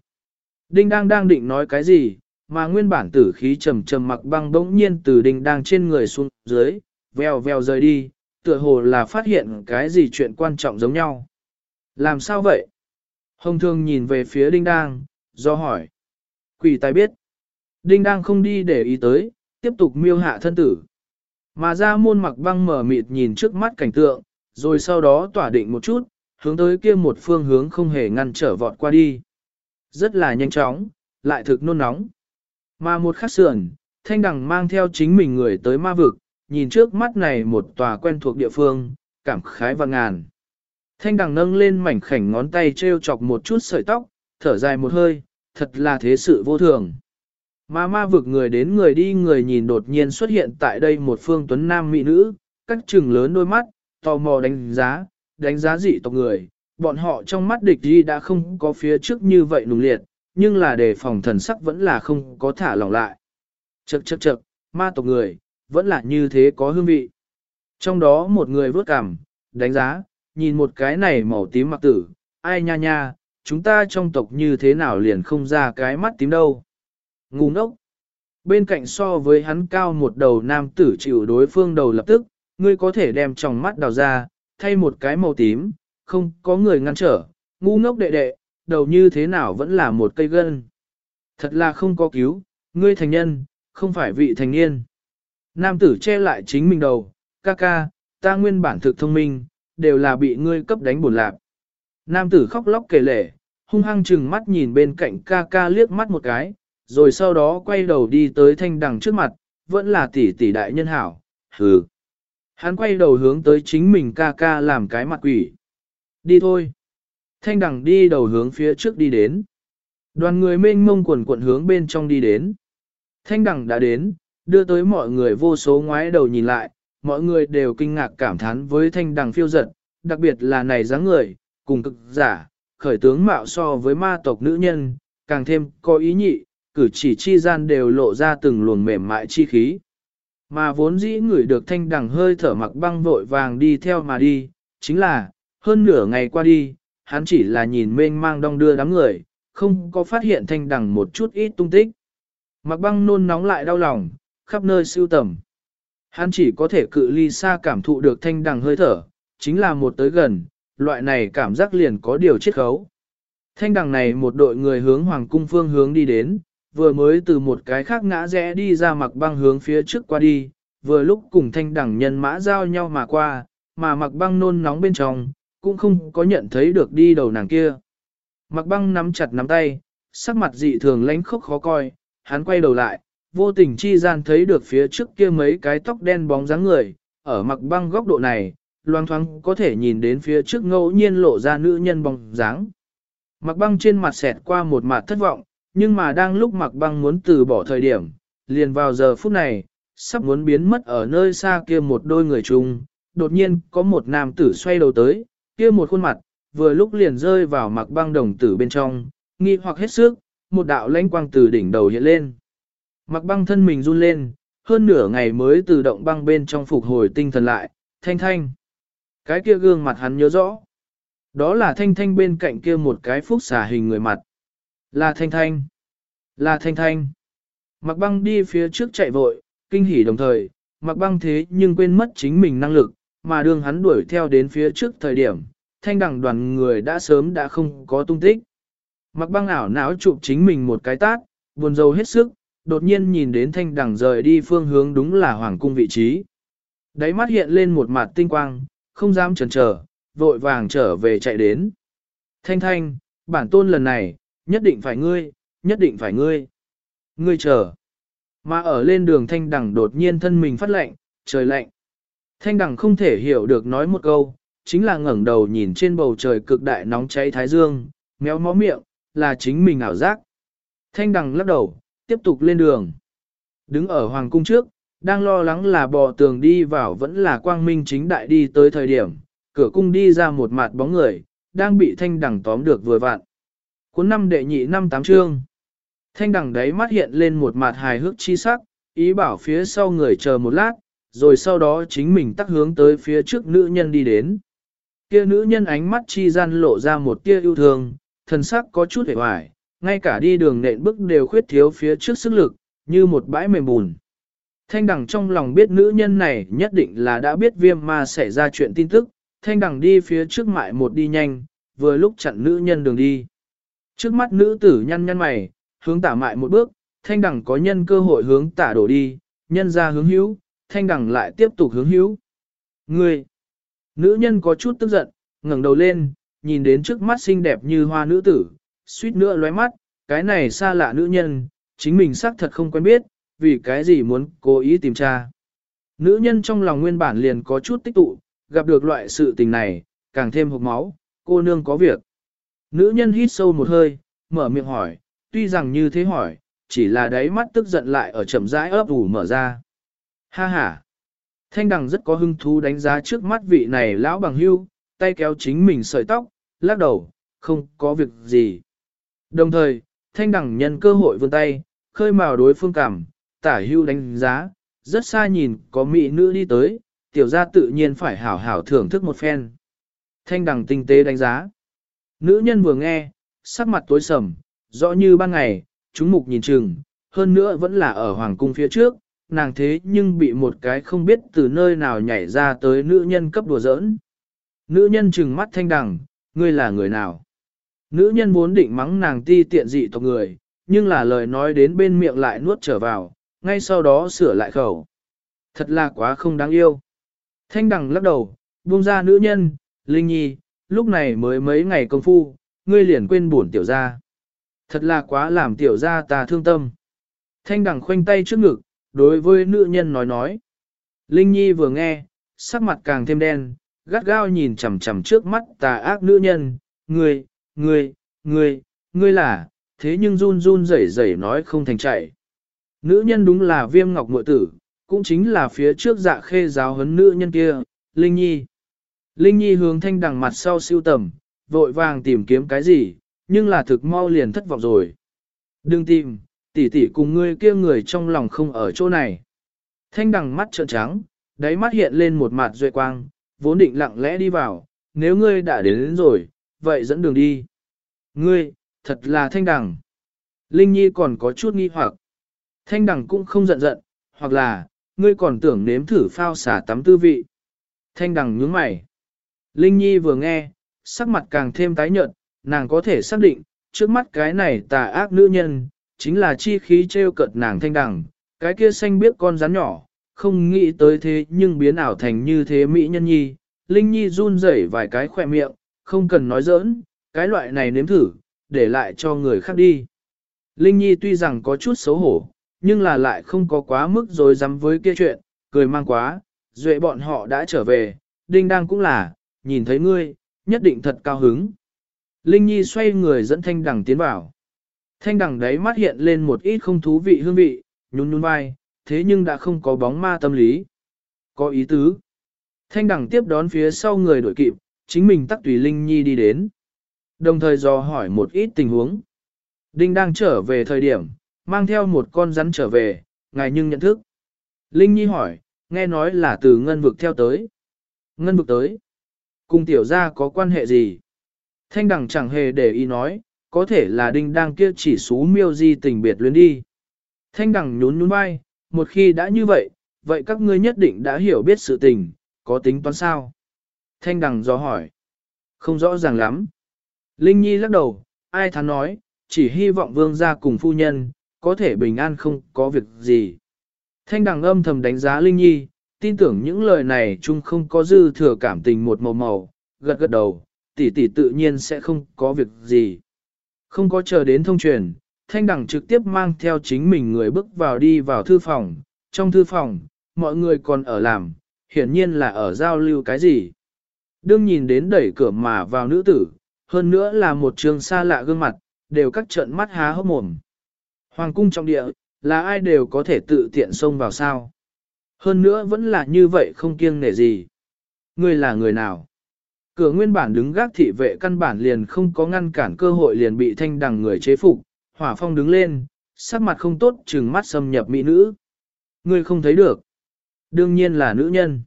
Đinh đang đang định nói cái gì, mà nguyên bản tử khí trầm trầm mặc băng bỗng nhiên từ đinh đang trên người xuống dưới, vèo vèo rời đi, tựa hồ là phát hiện cái gì chuyện quan trọng giống nhau. Làm sao vậy? Hồng thương nhìn về phía đinh đang, do hỏi. Quỷ tài biết. Đinh đang không đi để ý tới, tiếp tục miêu hạ thân tử. Mà ra môn mặc băng mở mịt nhìn trước mắt cảnh tượng, rồi sau đó tỏa định một chút, hướng tới kia một phương hướng không hề ngăn trở vọt qua đi. Rất là nhanh chóng, lại thực nôn nóng. Mà một khắc sườn, thanh đằng mang theo chính mình người tới ma vực, nhìn trước mắt này một tòa quen thuộc địa phương, cảm khái và ngàn. Thanh đằng nâng lên mảnh khảnh ngón tay treo chọc một chút sợi tóc, thở dài một hơi, thật là thế sự vô thường. Mà ma vực người đến người đi người nhìn đột nhiên xuất hiện tại đây một phương tuấn nam mỹ nữ, các trừng lớn đôi mắt, tò mò đánh giá, đánh giá dị tộc người, bọn họ trong mắt địch đi đã không có phía trước như vậy nùng liệt, nhưng là đề phòng thần sắc vẫn là không có thả lỏng lại. Chậc chậc chậc, ma tộc người, vẫn là như thế có hương vị. Trong đó một người vớt cảm đánh giá, nhìn một cái này màu tím mặc tử, ai nha nha, chúng ta trong tộc như thế nào liền không ra cái mắt tím đâu. Ngu ngốc. Bên cạnh so với hắn cao một đầu nam tử chịu đối phương đầu lập tức, ngươi có thể đem tròng mắt đào ra, thay một cái màu tím, không có người ngăn trở, ngu ngốc đệ đệ, đầu như thế nào vẫn là một cây gân. Thật là không có cứu, ngươi thành nhân, không phải vị thành niên. Nam tử che lại chính mình đầu, ca ca, ta nguyên bản thực thông minh, đều là bị ngươi cấp đánh buồn lạc. Nam tử khóc lóc kể lể, hung hăng chừng mắt nhìn bên cạnh ca ca liếc mắt một cái, rồi sau đó quay đầu đi tới thanh đằng trước mặt, vẫn là tỷ tỷ đại nhân hảo, hừ. Hắn quay đầu hướng tới chính mình ca ca làm cái mặt quỷ. Đi thôi. Thanh đằng đi đầu hướng phía trước đi đến. Đoàn người mênh mông quần quận hướng bên trong đi đến. Thanh đằng đã đến, đưa tới mọi người vô số ngoái đầu nhìn lại, mọi người đều kinh ngạc cảm thán với thanh đằng phiêu giật, đặc biệt là này dáng người, cùng cực giả, khởi tướng mạo so với ma tộc nữ nhân, càng thêm có ý nhị, cử chỉ chi gian đều lộ ra từng luồng mềm mại chi khí. Mà vốn dĩ người được thanh đằng hơi thở mặc băng vội vàng đi theo mà đi, chính là, hơn nửa ngày qua đi, hắn chỉ là nhìn mênh mang đong đưa đám người, không có phát hiện thanh đằng một chút ít tung tích. Mặc băng nôn nóng lại đau lòng, khắp nơi siêu tầm. Hắn chỉ có thể cự ly xa cảm thụ được thanh đằng hơi thở, chính là một tới gần, loại này cảm giác liền có điều chiết khấu. Thanh đằng này một đội người hướng hoàng cung phương hướng đi đến, vừa mới từ một cái khác ngã rẽ đi ra mặc băng hướng phía trước qua đi, vừa lúc cùng thanh đẳng nhân mã giao nhau mà qua, mà mặc băng nôn nóng bên trong, cũng không có nhận thấy được đi đầu nàng kia. Mặc băng nắm chặt nắm tay, sắc mặt dị thường lánh khốc khó coi, hắn quay đầu lại, vô tình chi gian thấy được phía trước kia mấy cái tóc đen bóng dáng người, ở mặc băng góc độ này, loang thoáng có thể nhìn đến phía trước ngẫu nhiên lộ ra nữ nhân bóng dáng. Mặc băng trên mặt xẹt qua một mặt thất vọng, nhưng mà đang lúc mặc băng muốn từ bỏ thời điểm, liền vào giờ phút này, sắp muốn biến mất ở nơi xa kia một đôi người chung, đột nhiên có một nam tử xoay đầu tới, kia một khuôn mặt, vừa lúc liền rơi vào mặc băng đồng tử bên trong, nghi hoặc hết sức, một đạo lãnh quang từ đỉnh đầu hiện lên. Mặc băng thân mình run lên, hơn nửa ngày mới từ động băng bên trong phục hồi tinh thần lại, thanh thanh. Cái kia gương mặt hắn nhớ rõ. Đó là thanh thanh bên cạnh kia một cái phúc xà hình người mặt. Là thanh thanh. Là thanh thanh. Mặc băng đi phía trước chạy vội, kinh hỉ đồng thời, mặc băng thế nhưng quên mất chính mình năng lực, mà đường hắn đuổi theo đến phía trước thời điểm, thanh đẳng đoàn người đã sớm đã không có tung tích. Mặc băng ảo não chụp chính mình một cái tát, buồn rầu hết sức, đột nhiên nhìn đến thanh đẳng rời đi phương hướng đúng là hoàng cung vị trí. Đáy mắt hiện lên một mặt tinh quang, không dám chần chờ, vội vàng trở về chạy đến. Thanh thanh, bản tôn lần này, nhất định phải ngươi, nhất định phải ngươi. Ngươi chờ. Mà ở lên đường thanh đẳng đột nhiên thân mình phát lạnh, trời lạnh. Thanh đẳng không thể hiểu được nói một câu, chính là ngẩng đầu nhìn trên bầu trời cực đại nóng cháy thái dương, méo mó miệng, là chính mình ảo giác. Thanh đằng lắc đầu, tiếp tục lên đường. Đứng ở hoàng cung trước, đang lo lắng là bò tường đi vào vẫn là quang minh chính đại đi tới thời điểm, cửa cung đi ra một mặt bóng người, đang bị thanh đằng tóm được vừa vặn. Cuốn năm đệ nhị năm tám chương. Thanh đằng đấy mắt hiện lên một mặt hài hước chi sắc, ý bảo phía sau người chờ một lát, rồi sau đó chính mình tắt hướng tới phía trước nữ nhân đi đến. Kia nữ nhân ánh mắt chi gian lộ ra một tia yêu thương, thần sắc có chút hề hoài, ngay cả đi đường nện bước đều khuyết thiếu phía trước sức lực, như một bãi mềm bùn. Thanh đằng trong lòng biết nữ nhân này nhất định là đã biết viêm ma xảy ra chuyện tin tức, thanh đằng đi phía trước mại một đi nhanh, vừa lúc chặn nữ nhân đường đi. Trước mắt nữ tử nhăn nhăn mày, hướng tả mại một bước, thanh đẳng có nhân cơ hội hướng tả đổ đi, nhân ra hướng hữu, thanh đẳng lại tiếp tục hướng hữu. người Nữ nhân có chút tức giận, ngẩng đầu lên, nhìn đến trước mắt xinh đẹp như hoa nữ tử, suýt nữa lóe mắt, cái này xa lạ nữ nhân, chính mình xác thật không quen biết, vì cái gì muốn cố ý tìm tra. Nữ nhân trong lòng nguyên bản liền có chút tích tụ, gặp được loại sự tình này, càng thêm hộp máu, cô nương có việc. Nữ nhân hít sâu một hơi, mở miệng hỏi, tuy rằng như thế hỏi, chỉ là đáy mắt tức giận lại ở chậm rãi ấp ủ mở ra. Ha ha! Thanh đằng rất có hứng thú đánh giá trước mắt vị này lão bằng hưu, tay kéo chính mình sợi tóc, lắc đầu, không có việc gì. Đồng thời, thanh đằng nhân cơ hội vươn tay, khơi mào đối phương cảm, tả hưu đánh giá, rất xa nhìn có mỹ nữ đi tới, tiểu gia tự nhiên phải hảo hảo thưởng thức một phen. Thanh đằng tinh tế đánh giá. Nữ nhân vừa nghe, sắc mặt tối sầm, rõ như ban ngày, chúng mục nhìn chừng, hơn nữa vẫn là ở hoàng cung phía trước, nàng thế nhưng bị một cái không biết từ nơi nào nhảy ra tới nữ nhân cấp đùa giỡn. Nữ nhân trừng mắt thanh đằng, ngươi là người nào? Nữ nhân muốn định mắng nàng ti tiện dị tộc người, nhưng là lời nói đến bên miệng lại nuốt trở vào, ngay sau đó sửa lại khẩu. Thật là quá không đáng yêu. Thanh đằng lắc đầu, buông ra nữ nhân, Linh Nhi, lúc này mới mấy ngày công phu, ngươi liền quên buồn tiểu gia. Thật là quá làm tiểu gia ta thương tâm. Thanh đằng khoanh tay trước ngực, đối với nữ nhân nói nói. Linh Nhi vừa nghe, sắc mặt càng thêm đen, gắt gao nhìn chằm chằm trước mắt tà ác nữ nhân, ngươi, ngươi, ngươi, ngươi là, thế nhưng run run rẩy rẩy nói không thành chạy. Nữ nhân đúng là viêm ngọc mội tử, cũng chính là phía trước dạ khê giáo huấn nữ nhân kia, Linh Nhi. Linh Nhi hướng thanh đằng mặt sau siêu tầm, vội vàng tìm kiếm cái gì, nhưng là thực mau liền thất vọng rồi. Đừng tìm, tỷ tỷ cùng ngươi kia người trong lòng không ở chỗ này. Thanh đằng mắt trợn trắng, đáy mắt hiện lên một mặt duệ quang, vốn định lặng lẽ đi vào, nếu ngươi đã đến, đến rồi, vậy dẫn đường đi. Ngươi, thật là thanh đằng. Linh Nhi còn có chút nghi hoặc. Thanh đằng cũng không giận giận, hoặc là, ngươi còn tưởng nếm thử phao xả tắm tư vị. Thanh đằng nhướng mày. Linh Nhi vừa nghe, sắc mặt càng thêm tái nhợt, nàng có thể xác định, trước mắt cái này tà ác nữ nhân, chính là chi khí treo cợt nàng thanh đẳng. cái kia xanh biết con rắn nhỏ, không nghĩ tới thế nhưng biến ảo thành như thế mỹ nhân nhi. Linh Nhi run rẩy vài cái khỏe miệng, không cần nói giỡn, cái loại này nếm thử, để lại cho người khác đi. Linh Nhi tuy rằng có chút xấu hổ, nhưng là lại không có quá mức rồi dám với kia chuyện, cười mang quá, duệ bọn họ đã trở về, đinh đang cũng là, nhìn thấy ngươi, nhất định thật cao hứng. Linh Nhi xoay người dẫn thanh đằng tiến vào. Thanh đằng đấy mắt hiện lên một ít không thú vị hương vị, nhún nhún vai, thế nhưng đã không có bóng ma tâm lý. Có ý tứ. Thanh đằng tiếp đón phía sau người đội kịp, chính mình tắc tùy Linh Nhi đi đến. Đồng thời dò hỏi một ít tình huống. Đinh đang trở về thời điểm, mang theo một con rắn trở về, ngài nhưng nhận thức. Linh Nhi hỏi, nghe nói là từ ngân vực theo tới. Ngân vực tới. Cùng tiểu gia có quan hệ gì? Thanh đằng chẳng hề để ý nói, có thể là đinh đang kia chỉ xú miêu di tình biệt luyến đi. Thanh đằng nhún nhún vai, một khi đã như vậy, vậy các ngươi nhất định đã hiểu biết sự tình, có tính toán sao? Thanh đằng do hỏi. Không rõ ràng lắm. Linh Nhi lắc đầu, ai thắn nói, chỉ hy vọng vương gia cùng phu nhân, có thể bình an không có việc gì. Thanh đằng âm thầm đánh giá Linh Nhi, tin tưởng những lời này chung không có dư thừa cảm tình một màu màu, gật gật đầu, tỷ tỷ tự nhiên sẽ không có việc gì. Không có chờ đến thông truyền, Thanh đẳng trực tiếp mang theo chính mình người bước vào đi vào thư phòng, trong thư phòng, mọi người còn ở làm, hiển nhiên là ở giao lưu cái gì. Đương nhìn đến đẩy cửa mà vào nữ tử, hơn nữa là một trường xa lạ gương mặt, đều các trận mắt há hốc mồm. Hoàng cung trong địa, là ai đều có thể tự tiện xông vào sao. Hơn nữa vẫn là như vậy không kiêng nể gì. Ngươi là người nào? Cửa nguyên bản đứng gác thị vệ căn bản liền không có ngăn cản cơ hội liền bị thanh đằng người chế phục, hỏa phong đứng lên, sắc mặt không tốt trừng mắt xâm nhập mỹ nữ. Ngươi không thấy được. Đương nhiên là nữ nhân.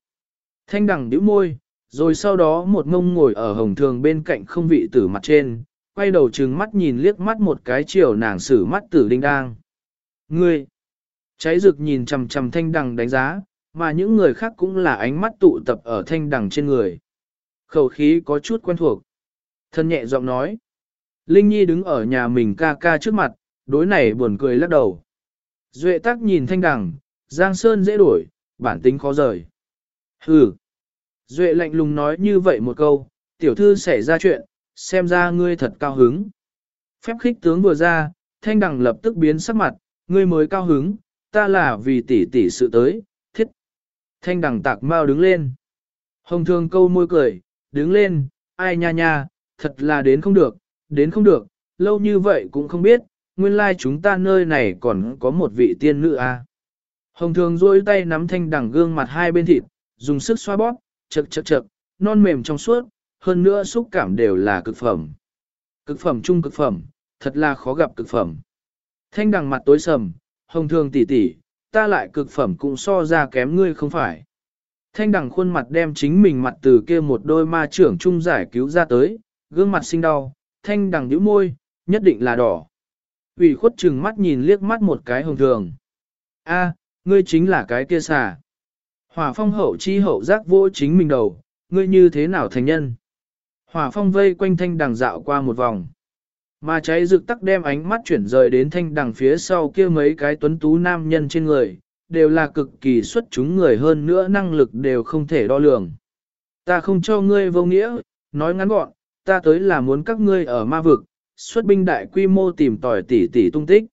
Thanh đằng nhíu môi, rồi sau đó một ngông ngồi ở hồng thường bên cạnh không vị tử mặt trên, quay đầu trừng mắt nhìn liếc mắt một cái chiều nàng xử mắt tử đinh đang. Ngươi! Cháy rực nhìn chằm chằm thanh đằng đánh giá, mà những người khác cũng là ánh mắt tụ tập ở thanh đằng trên người. Khẩu khí có chút quen thuộc. Thân nhẹ giọng nói. Linh Nhi đứng ở nhà mình ca ca trước mặt, đối này buồn cười lắc đầu. Duệ tắc nhìn thanh đằng, Giang Sơn dễ đổi, bản tính khó rời. Hừ. Duệ lạnh lùng nói như vậy một câu, tiểu thư xảy ra chuyện, xem ra ngươi thật cao hứng. Phép khích tướng vừa ra, thanh đằng lập tức biến sắc mặt, ngươi mới cao hứng, ta là vì tỷ tỷ sự tới, thiết. Thanh đằng tạc mau đứng lên. Hồng thường câu môi cười, đứng lên, ai nha nha, thật là đến không được, đến không được, lâu như vậy cũng không biết, nguyên lai like chúng ta nơi này còn có một vị tiên nữ à. Hồng thường duỗi tay nắm thanh đằng gương mặt hai bên thịt, dùng sức xoa bóp, chật chật chật, non mềm trong suốt, hơn nữa xúc cảm đều là cực phẩm. Cực phẩm chung cực phẩm, thật là khó gặp cực phẩm. Thanh đằng mặt tối sầm, hồng thường tỷ tỷ ta lại cực phẩm cũng so ra kém ngươi không phải. Thanh đằng khuôn mặt đem chính mình mặt từ kia một đôi ma trưởng trung giải cứu ra tới, gương mặt sinh đau, thanh đằng nhíu môi, nhất định là đỏ. ủy khuất chừng mắt nhìn liếc mắt một cái hồng thường. A, ngươi chính là cái kia xà. Hỏa phong hậu chi hậu giác vô chính mình đầu, ngươi như thế nào thành nhân. Hỏa phong vây quanh thanh đằng dạo qua một vòng. Mà cháy rực tắc đem ánh mắt chuyển rời đến thanh đằng phía sau kia mấy cái tuấn tú nam nhân trên người, đều là cực kỳ xuất chúng người hơn nữa năng lực đều không thể đo lường. Ta không cho ngươi vô nghĩa, nói ngắn gọn, ta tới là muốn các ngươi ở ma vực, xuất binh đại quy mô tìm tòi tỷ tỷ tung tích.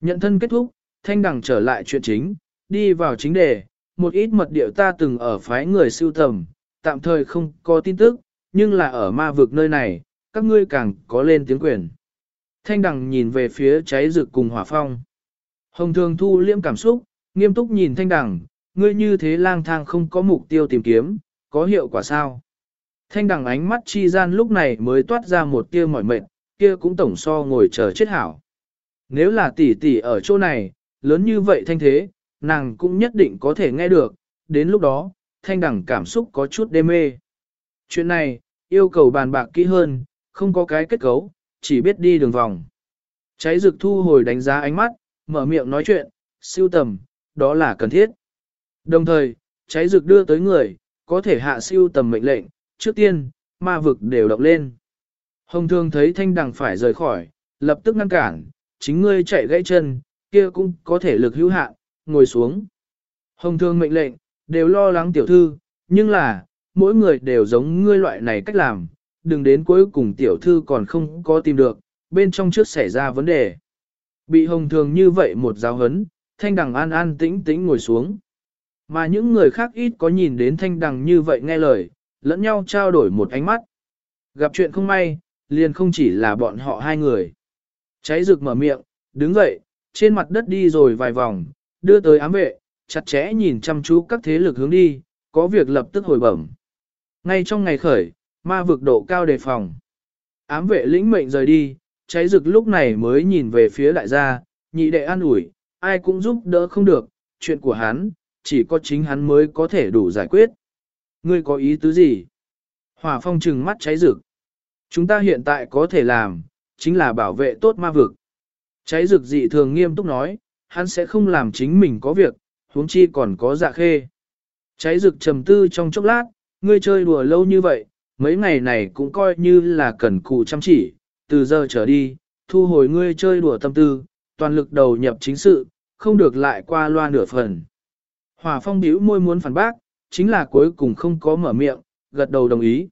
Nhận thân kết thúc, thanh đằng trở lại chuyện chính, đi vào chính đề, một ít mật điệu ta từng ở phái người siêu tầm, tạm thời không có tin tức, nhưng là ở ma vực nơi này, các ngươi càng có lên tiếng quyền. Thanh đằng nhìn về phía cháy rực cùng hỏa phong. Hồng thường thu liễm cảm xúc, nghiêm túc nhìn thanh đằng, ngươi như thế lang thang không có mục tiêu tìm kiếm, có hiệu quả sao? Thanh đằng ánh mắt chi gian lúc này mới toát ra một tia mỏi mệt, kia cũng tổng so ngồi chờ chết hảo. Nếu là tỷ tỷ ở chỗ này, lớn như vậy thanh thế, nàng cũng nhất định có thể nghe được, đến lúc đó, thanh đằng cảm xúc có chút đê mê. Chuyện này, yêu cầu bàn bạc kỹ hơn, không có cái kết cấu, chỉ biết đi đường vòng. Cháy rực thu hồi đánh giá ánh mắt, mở miệng nói chuyện, siêu tầm, đó là cần thiết. Đồng thời, cháy rực đưa tới người, có thể hạ siêu tầm mệnh lệnh, trước tiên, ma vực đều động lên. Hồng thương thấy thanh đằng phải rời khỏi, lập tức ngăn cản, chính ngươi chạy gãy chân, kia cũng có thể lực hữu hạn, ngồi xuống. Hồng thương mệnh lệnh, đều lo lắng tiểu thư, nhưng là, mỗi người đều giống ngươi loại này cách làm, đừng đến cuối cùng tiểu thư còn không có tìm được, bên trong trước xảy ra vấn đề. Bị hồng thường như vậy một giáo hấn, thanh đằng an an tĩnh tĩnh ngồi xuống. Mà những người khác ít có nhìn đến thanh đằng như vậy nghe lời, lẫn nhau trao đổi một ánh mắt. Gặp chuyện không may, liền không chỉ là bọn họ hai người. Cháy rực mở miệng, đứng dậy, trên mặt đất đi rồi vài vòng, đưa tới ám vệ, chặt chẽ nhìn chăm chú các thế lực hướng đi, có việc lập tức hồi bẩm. Ngay trong ngày khởi, ma vực độ cao đề phòng. Ám vệ lĩnh mệnh rời đi, cháy rực lúc này mới nhìn về phía đại gia, nhị đệ an ủi, ai cũng giúp đỡ không được, chuyện của hắn, chỉ có chính hắn mới có thể đủ giải quyết. Ngươi có ý tứ gì? Hỏa phong trừng mắt cháy rực. Chúng ta hiện tại có thể làm, chính là bảo vệ tốt ma vực. Cháy rực dị thường nghiêm túc nói, hắn sẽ không làm chính mình có việc, huống chi còn có dạ khê. Cháy rực trầm tư trong chốc lát, ngươi chơi đùa lâu như vậy, mấy ngày này cũng coi như là cần cù chăm chỉ, từ giờ trở đi, thu hồi ngươi chơi đùa tâm tư, toàn lực đầu nhập chính sự, không được lại qua loa nửa phần. Hòa phong bĩu môi muốn phản bác, chính là cuối cùng không có mở miệng, gật đầu đồng ý.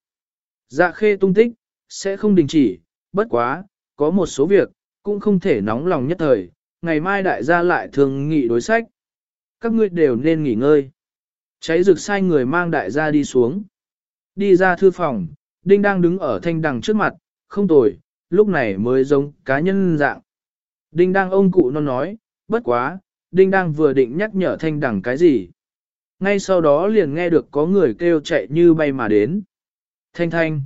Dạ khê tung tích, sẽ không đình chỉ, bất quá, có một số việc, cũng không thể nóng lòng nhất thời, ngày mai đại gia lại thường nghị đối sách. Các ngươi đều nên nghỉ ngơi. Cháy rực sai người mang đại gia đi xuống. Đi ra thư phòng, Đinh đang đứng ở thanh đằng trước mặt, không tồi, lúc này mới giống cá nhân dạng. Đinh đang ông cụ nó nói, bất quá, Đinh đang vừa định nhắc nhở thanh đằng cái gì. Ngay sau đó liền nghe được có người kêu chạy như bay mà đến. Thanh thanh.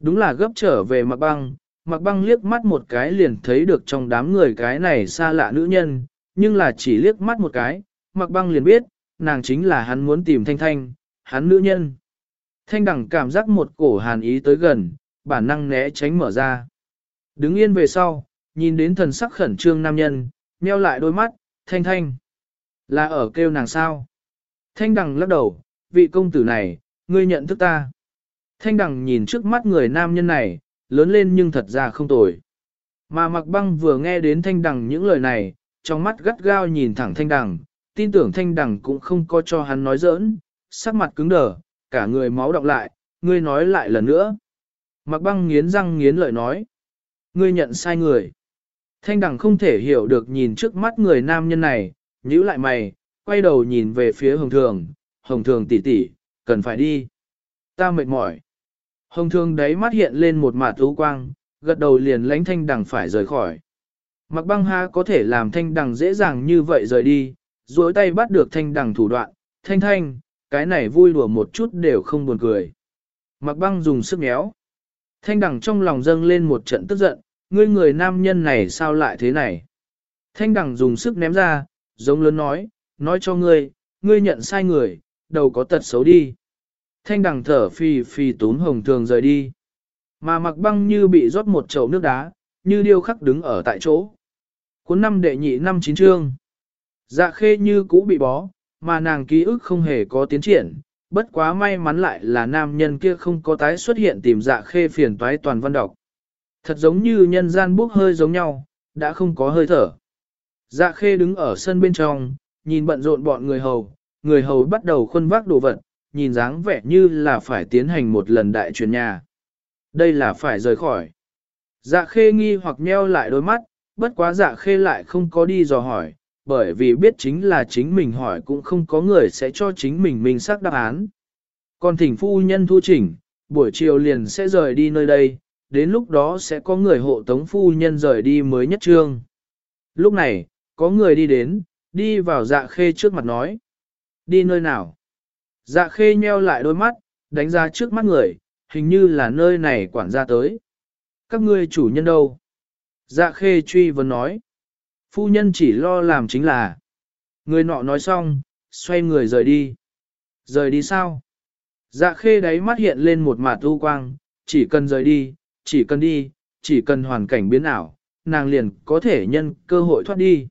Đúng là gấp trở về mặc băng, mặc băng liếc mắt một cái liền thấy được trong đám người cái này xa lạ nữ nhân, nhưng là chỉ liếc mắt một cái, mặc băng liền biết, nàng chính là hắn muốn tìm thanh thanh, hắn nữ nhân. Thanh đẳng cảm giác một cổ hàn ý tới gần, bản năng né tránh mở ra. Đứng yên về sau, nhìn đến thần sắc khẩn trương nam nhân, nheo lại đôi mắt, thanh thanh. Là ở kêu nàng sao? Thanh đằng lắc đầu, vị công tử này, ngươi nhận thức ta. Thanh đằng nhìn trước mắt người nam nhân này, lớn lên nhưng thật ra không tồi. Mà mặc băng vừa nghe đến thanh đằng những lời này, trong mắt gắt gao nhìn thẳng thanh đằng, tin tưởng thanh đằng cũng không có cho hắn nói giỡn, sắc mặt cứng đờ, cả người máu đọng lại, ngươi nói lại lần nữa. Mặc băng nghiến răng nghiến lợi nói, ngươi nhận sai người. Thanh đằng không thể hiểu được nhìn trước mắt người nam nhân này, nhíu lại mày, quay đầu nhìn về phía hồng thường, hồng thường tỷ tỷ, cần phải đi. Ta mệt mỏi. Hồng thường đấy mắt hiện lên một mạt thú quang, gật đầu liền lánh thanh đằng phải rời khỏi. Mặc băng ha có thể làm thanh đằng dễ dàng như vậy rời đi, duỗi tay bắt được thanh đằng thủ đoạn, thanh thanh, cái này vui đùa một chút đều không buồn cười. Mặc băng dùng sức méo. Thanh đằng trong lòng dâng lên một trận tức giận, ngươi người nam nhân này sao lại thế này? Thanh đằng dùng sức ném ra, giống lớn nói, nói cho ngươi, ngươi nhận sai người, đầu có tật xấu đi. Thanh đằng thở phì phì tốn hồng thường rời đi. Mà mặc băng như bị rót một chậu nước đá, như điêu khắc đứng ở tại chỗ. Cuốn năm đệ nhị năm chín chương. Dạ khê như cũ bị bó, mà nàng ký ức không hề có tiến triển, bất quá may mắn lại là nam nhân kia không có tái xuất hiện tìm dạ khê phiền toái toàn văn đọc. Thật giống như nhân gian bốc hơi giống nhau, đã không có hơi thở. Dạ khê đứng ở sân bên trong, nhìn bận rộn bọn người hầu, người hầu bắt đầu khuân vác đồ vật, nhìn dáng vẻ như là phải tiến hành một lần đại chuyển nhà. Đây là phải rời khỏi. Dạ khê nghi hoặc nheo lại đôi mắt, bất quá dạ khê lại không có đi dò hỏi, bởi vì biết chính là chính mình hỏi cũng không có người sẽ cho chính mình minh xác đáp án. Còn thỉnh phu nhân thu chỉnh, buổi chiều liền sẽ rời đi nơi đây, đến lúc đó sẽ có người hộ tống phu nhân rời đi mới nhất trương. Lúc này, có người đi đến, đi vào dạ khê trước mặt nói. Đi nơi nào? Dạ khê nheo lại đôi mắt, đánh ra trước mắt người, hình như là nơi này quản gia tới. Các ngươi chủ nhân đâu? Dạ khê truy vấn nói. Phu nhân chỉ lo làm chính là. Người nọ nói xong, xoay người rời đi. Rời đi sao? Dạ khê đáy mắt hiện lên một mạt u quang, chỉ cần rời đi, chỉ cần đi, chỉ cần hoàn cảnh biến ảo, nàng liền có thể nhân cơ hội thoát đi.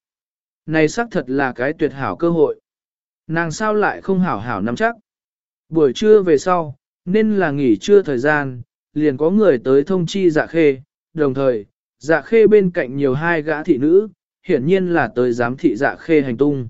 Này xác thật là cái tuyệt hảo cơ hội. Nàng sao lại không hảo hảo nắm chắc. Buổi trưa về sau, nên là nghỉ trưa thời gian, liền có người tới thông chi dạ khê, đồng thời, dạ khê bên cạnh nhiều hai gã thị nữ, hiển nhiên là tới giám thị dạ khê hành tung.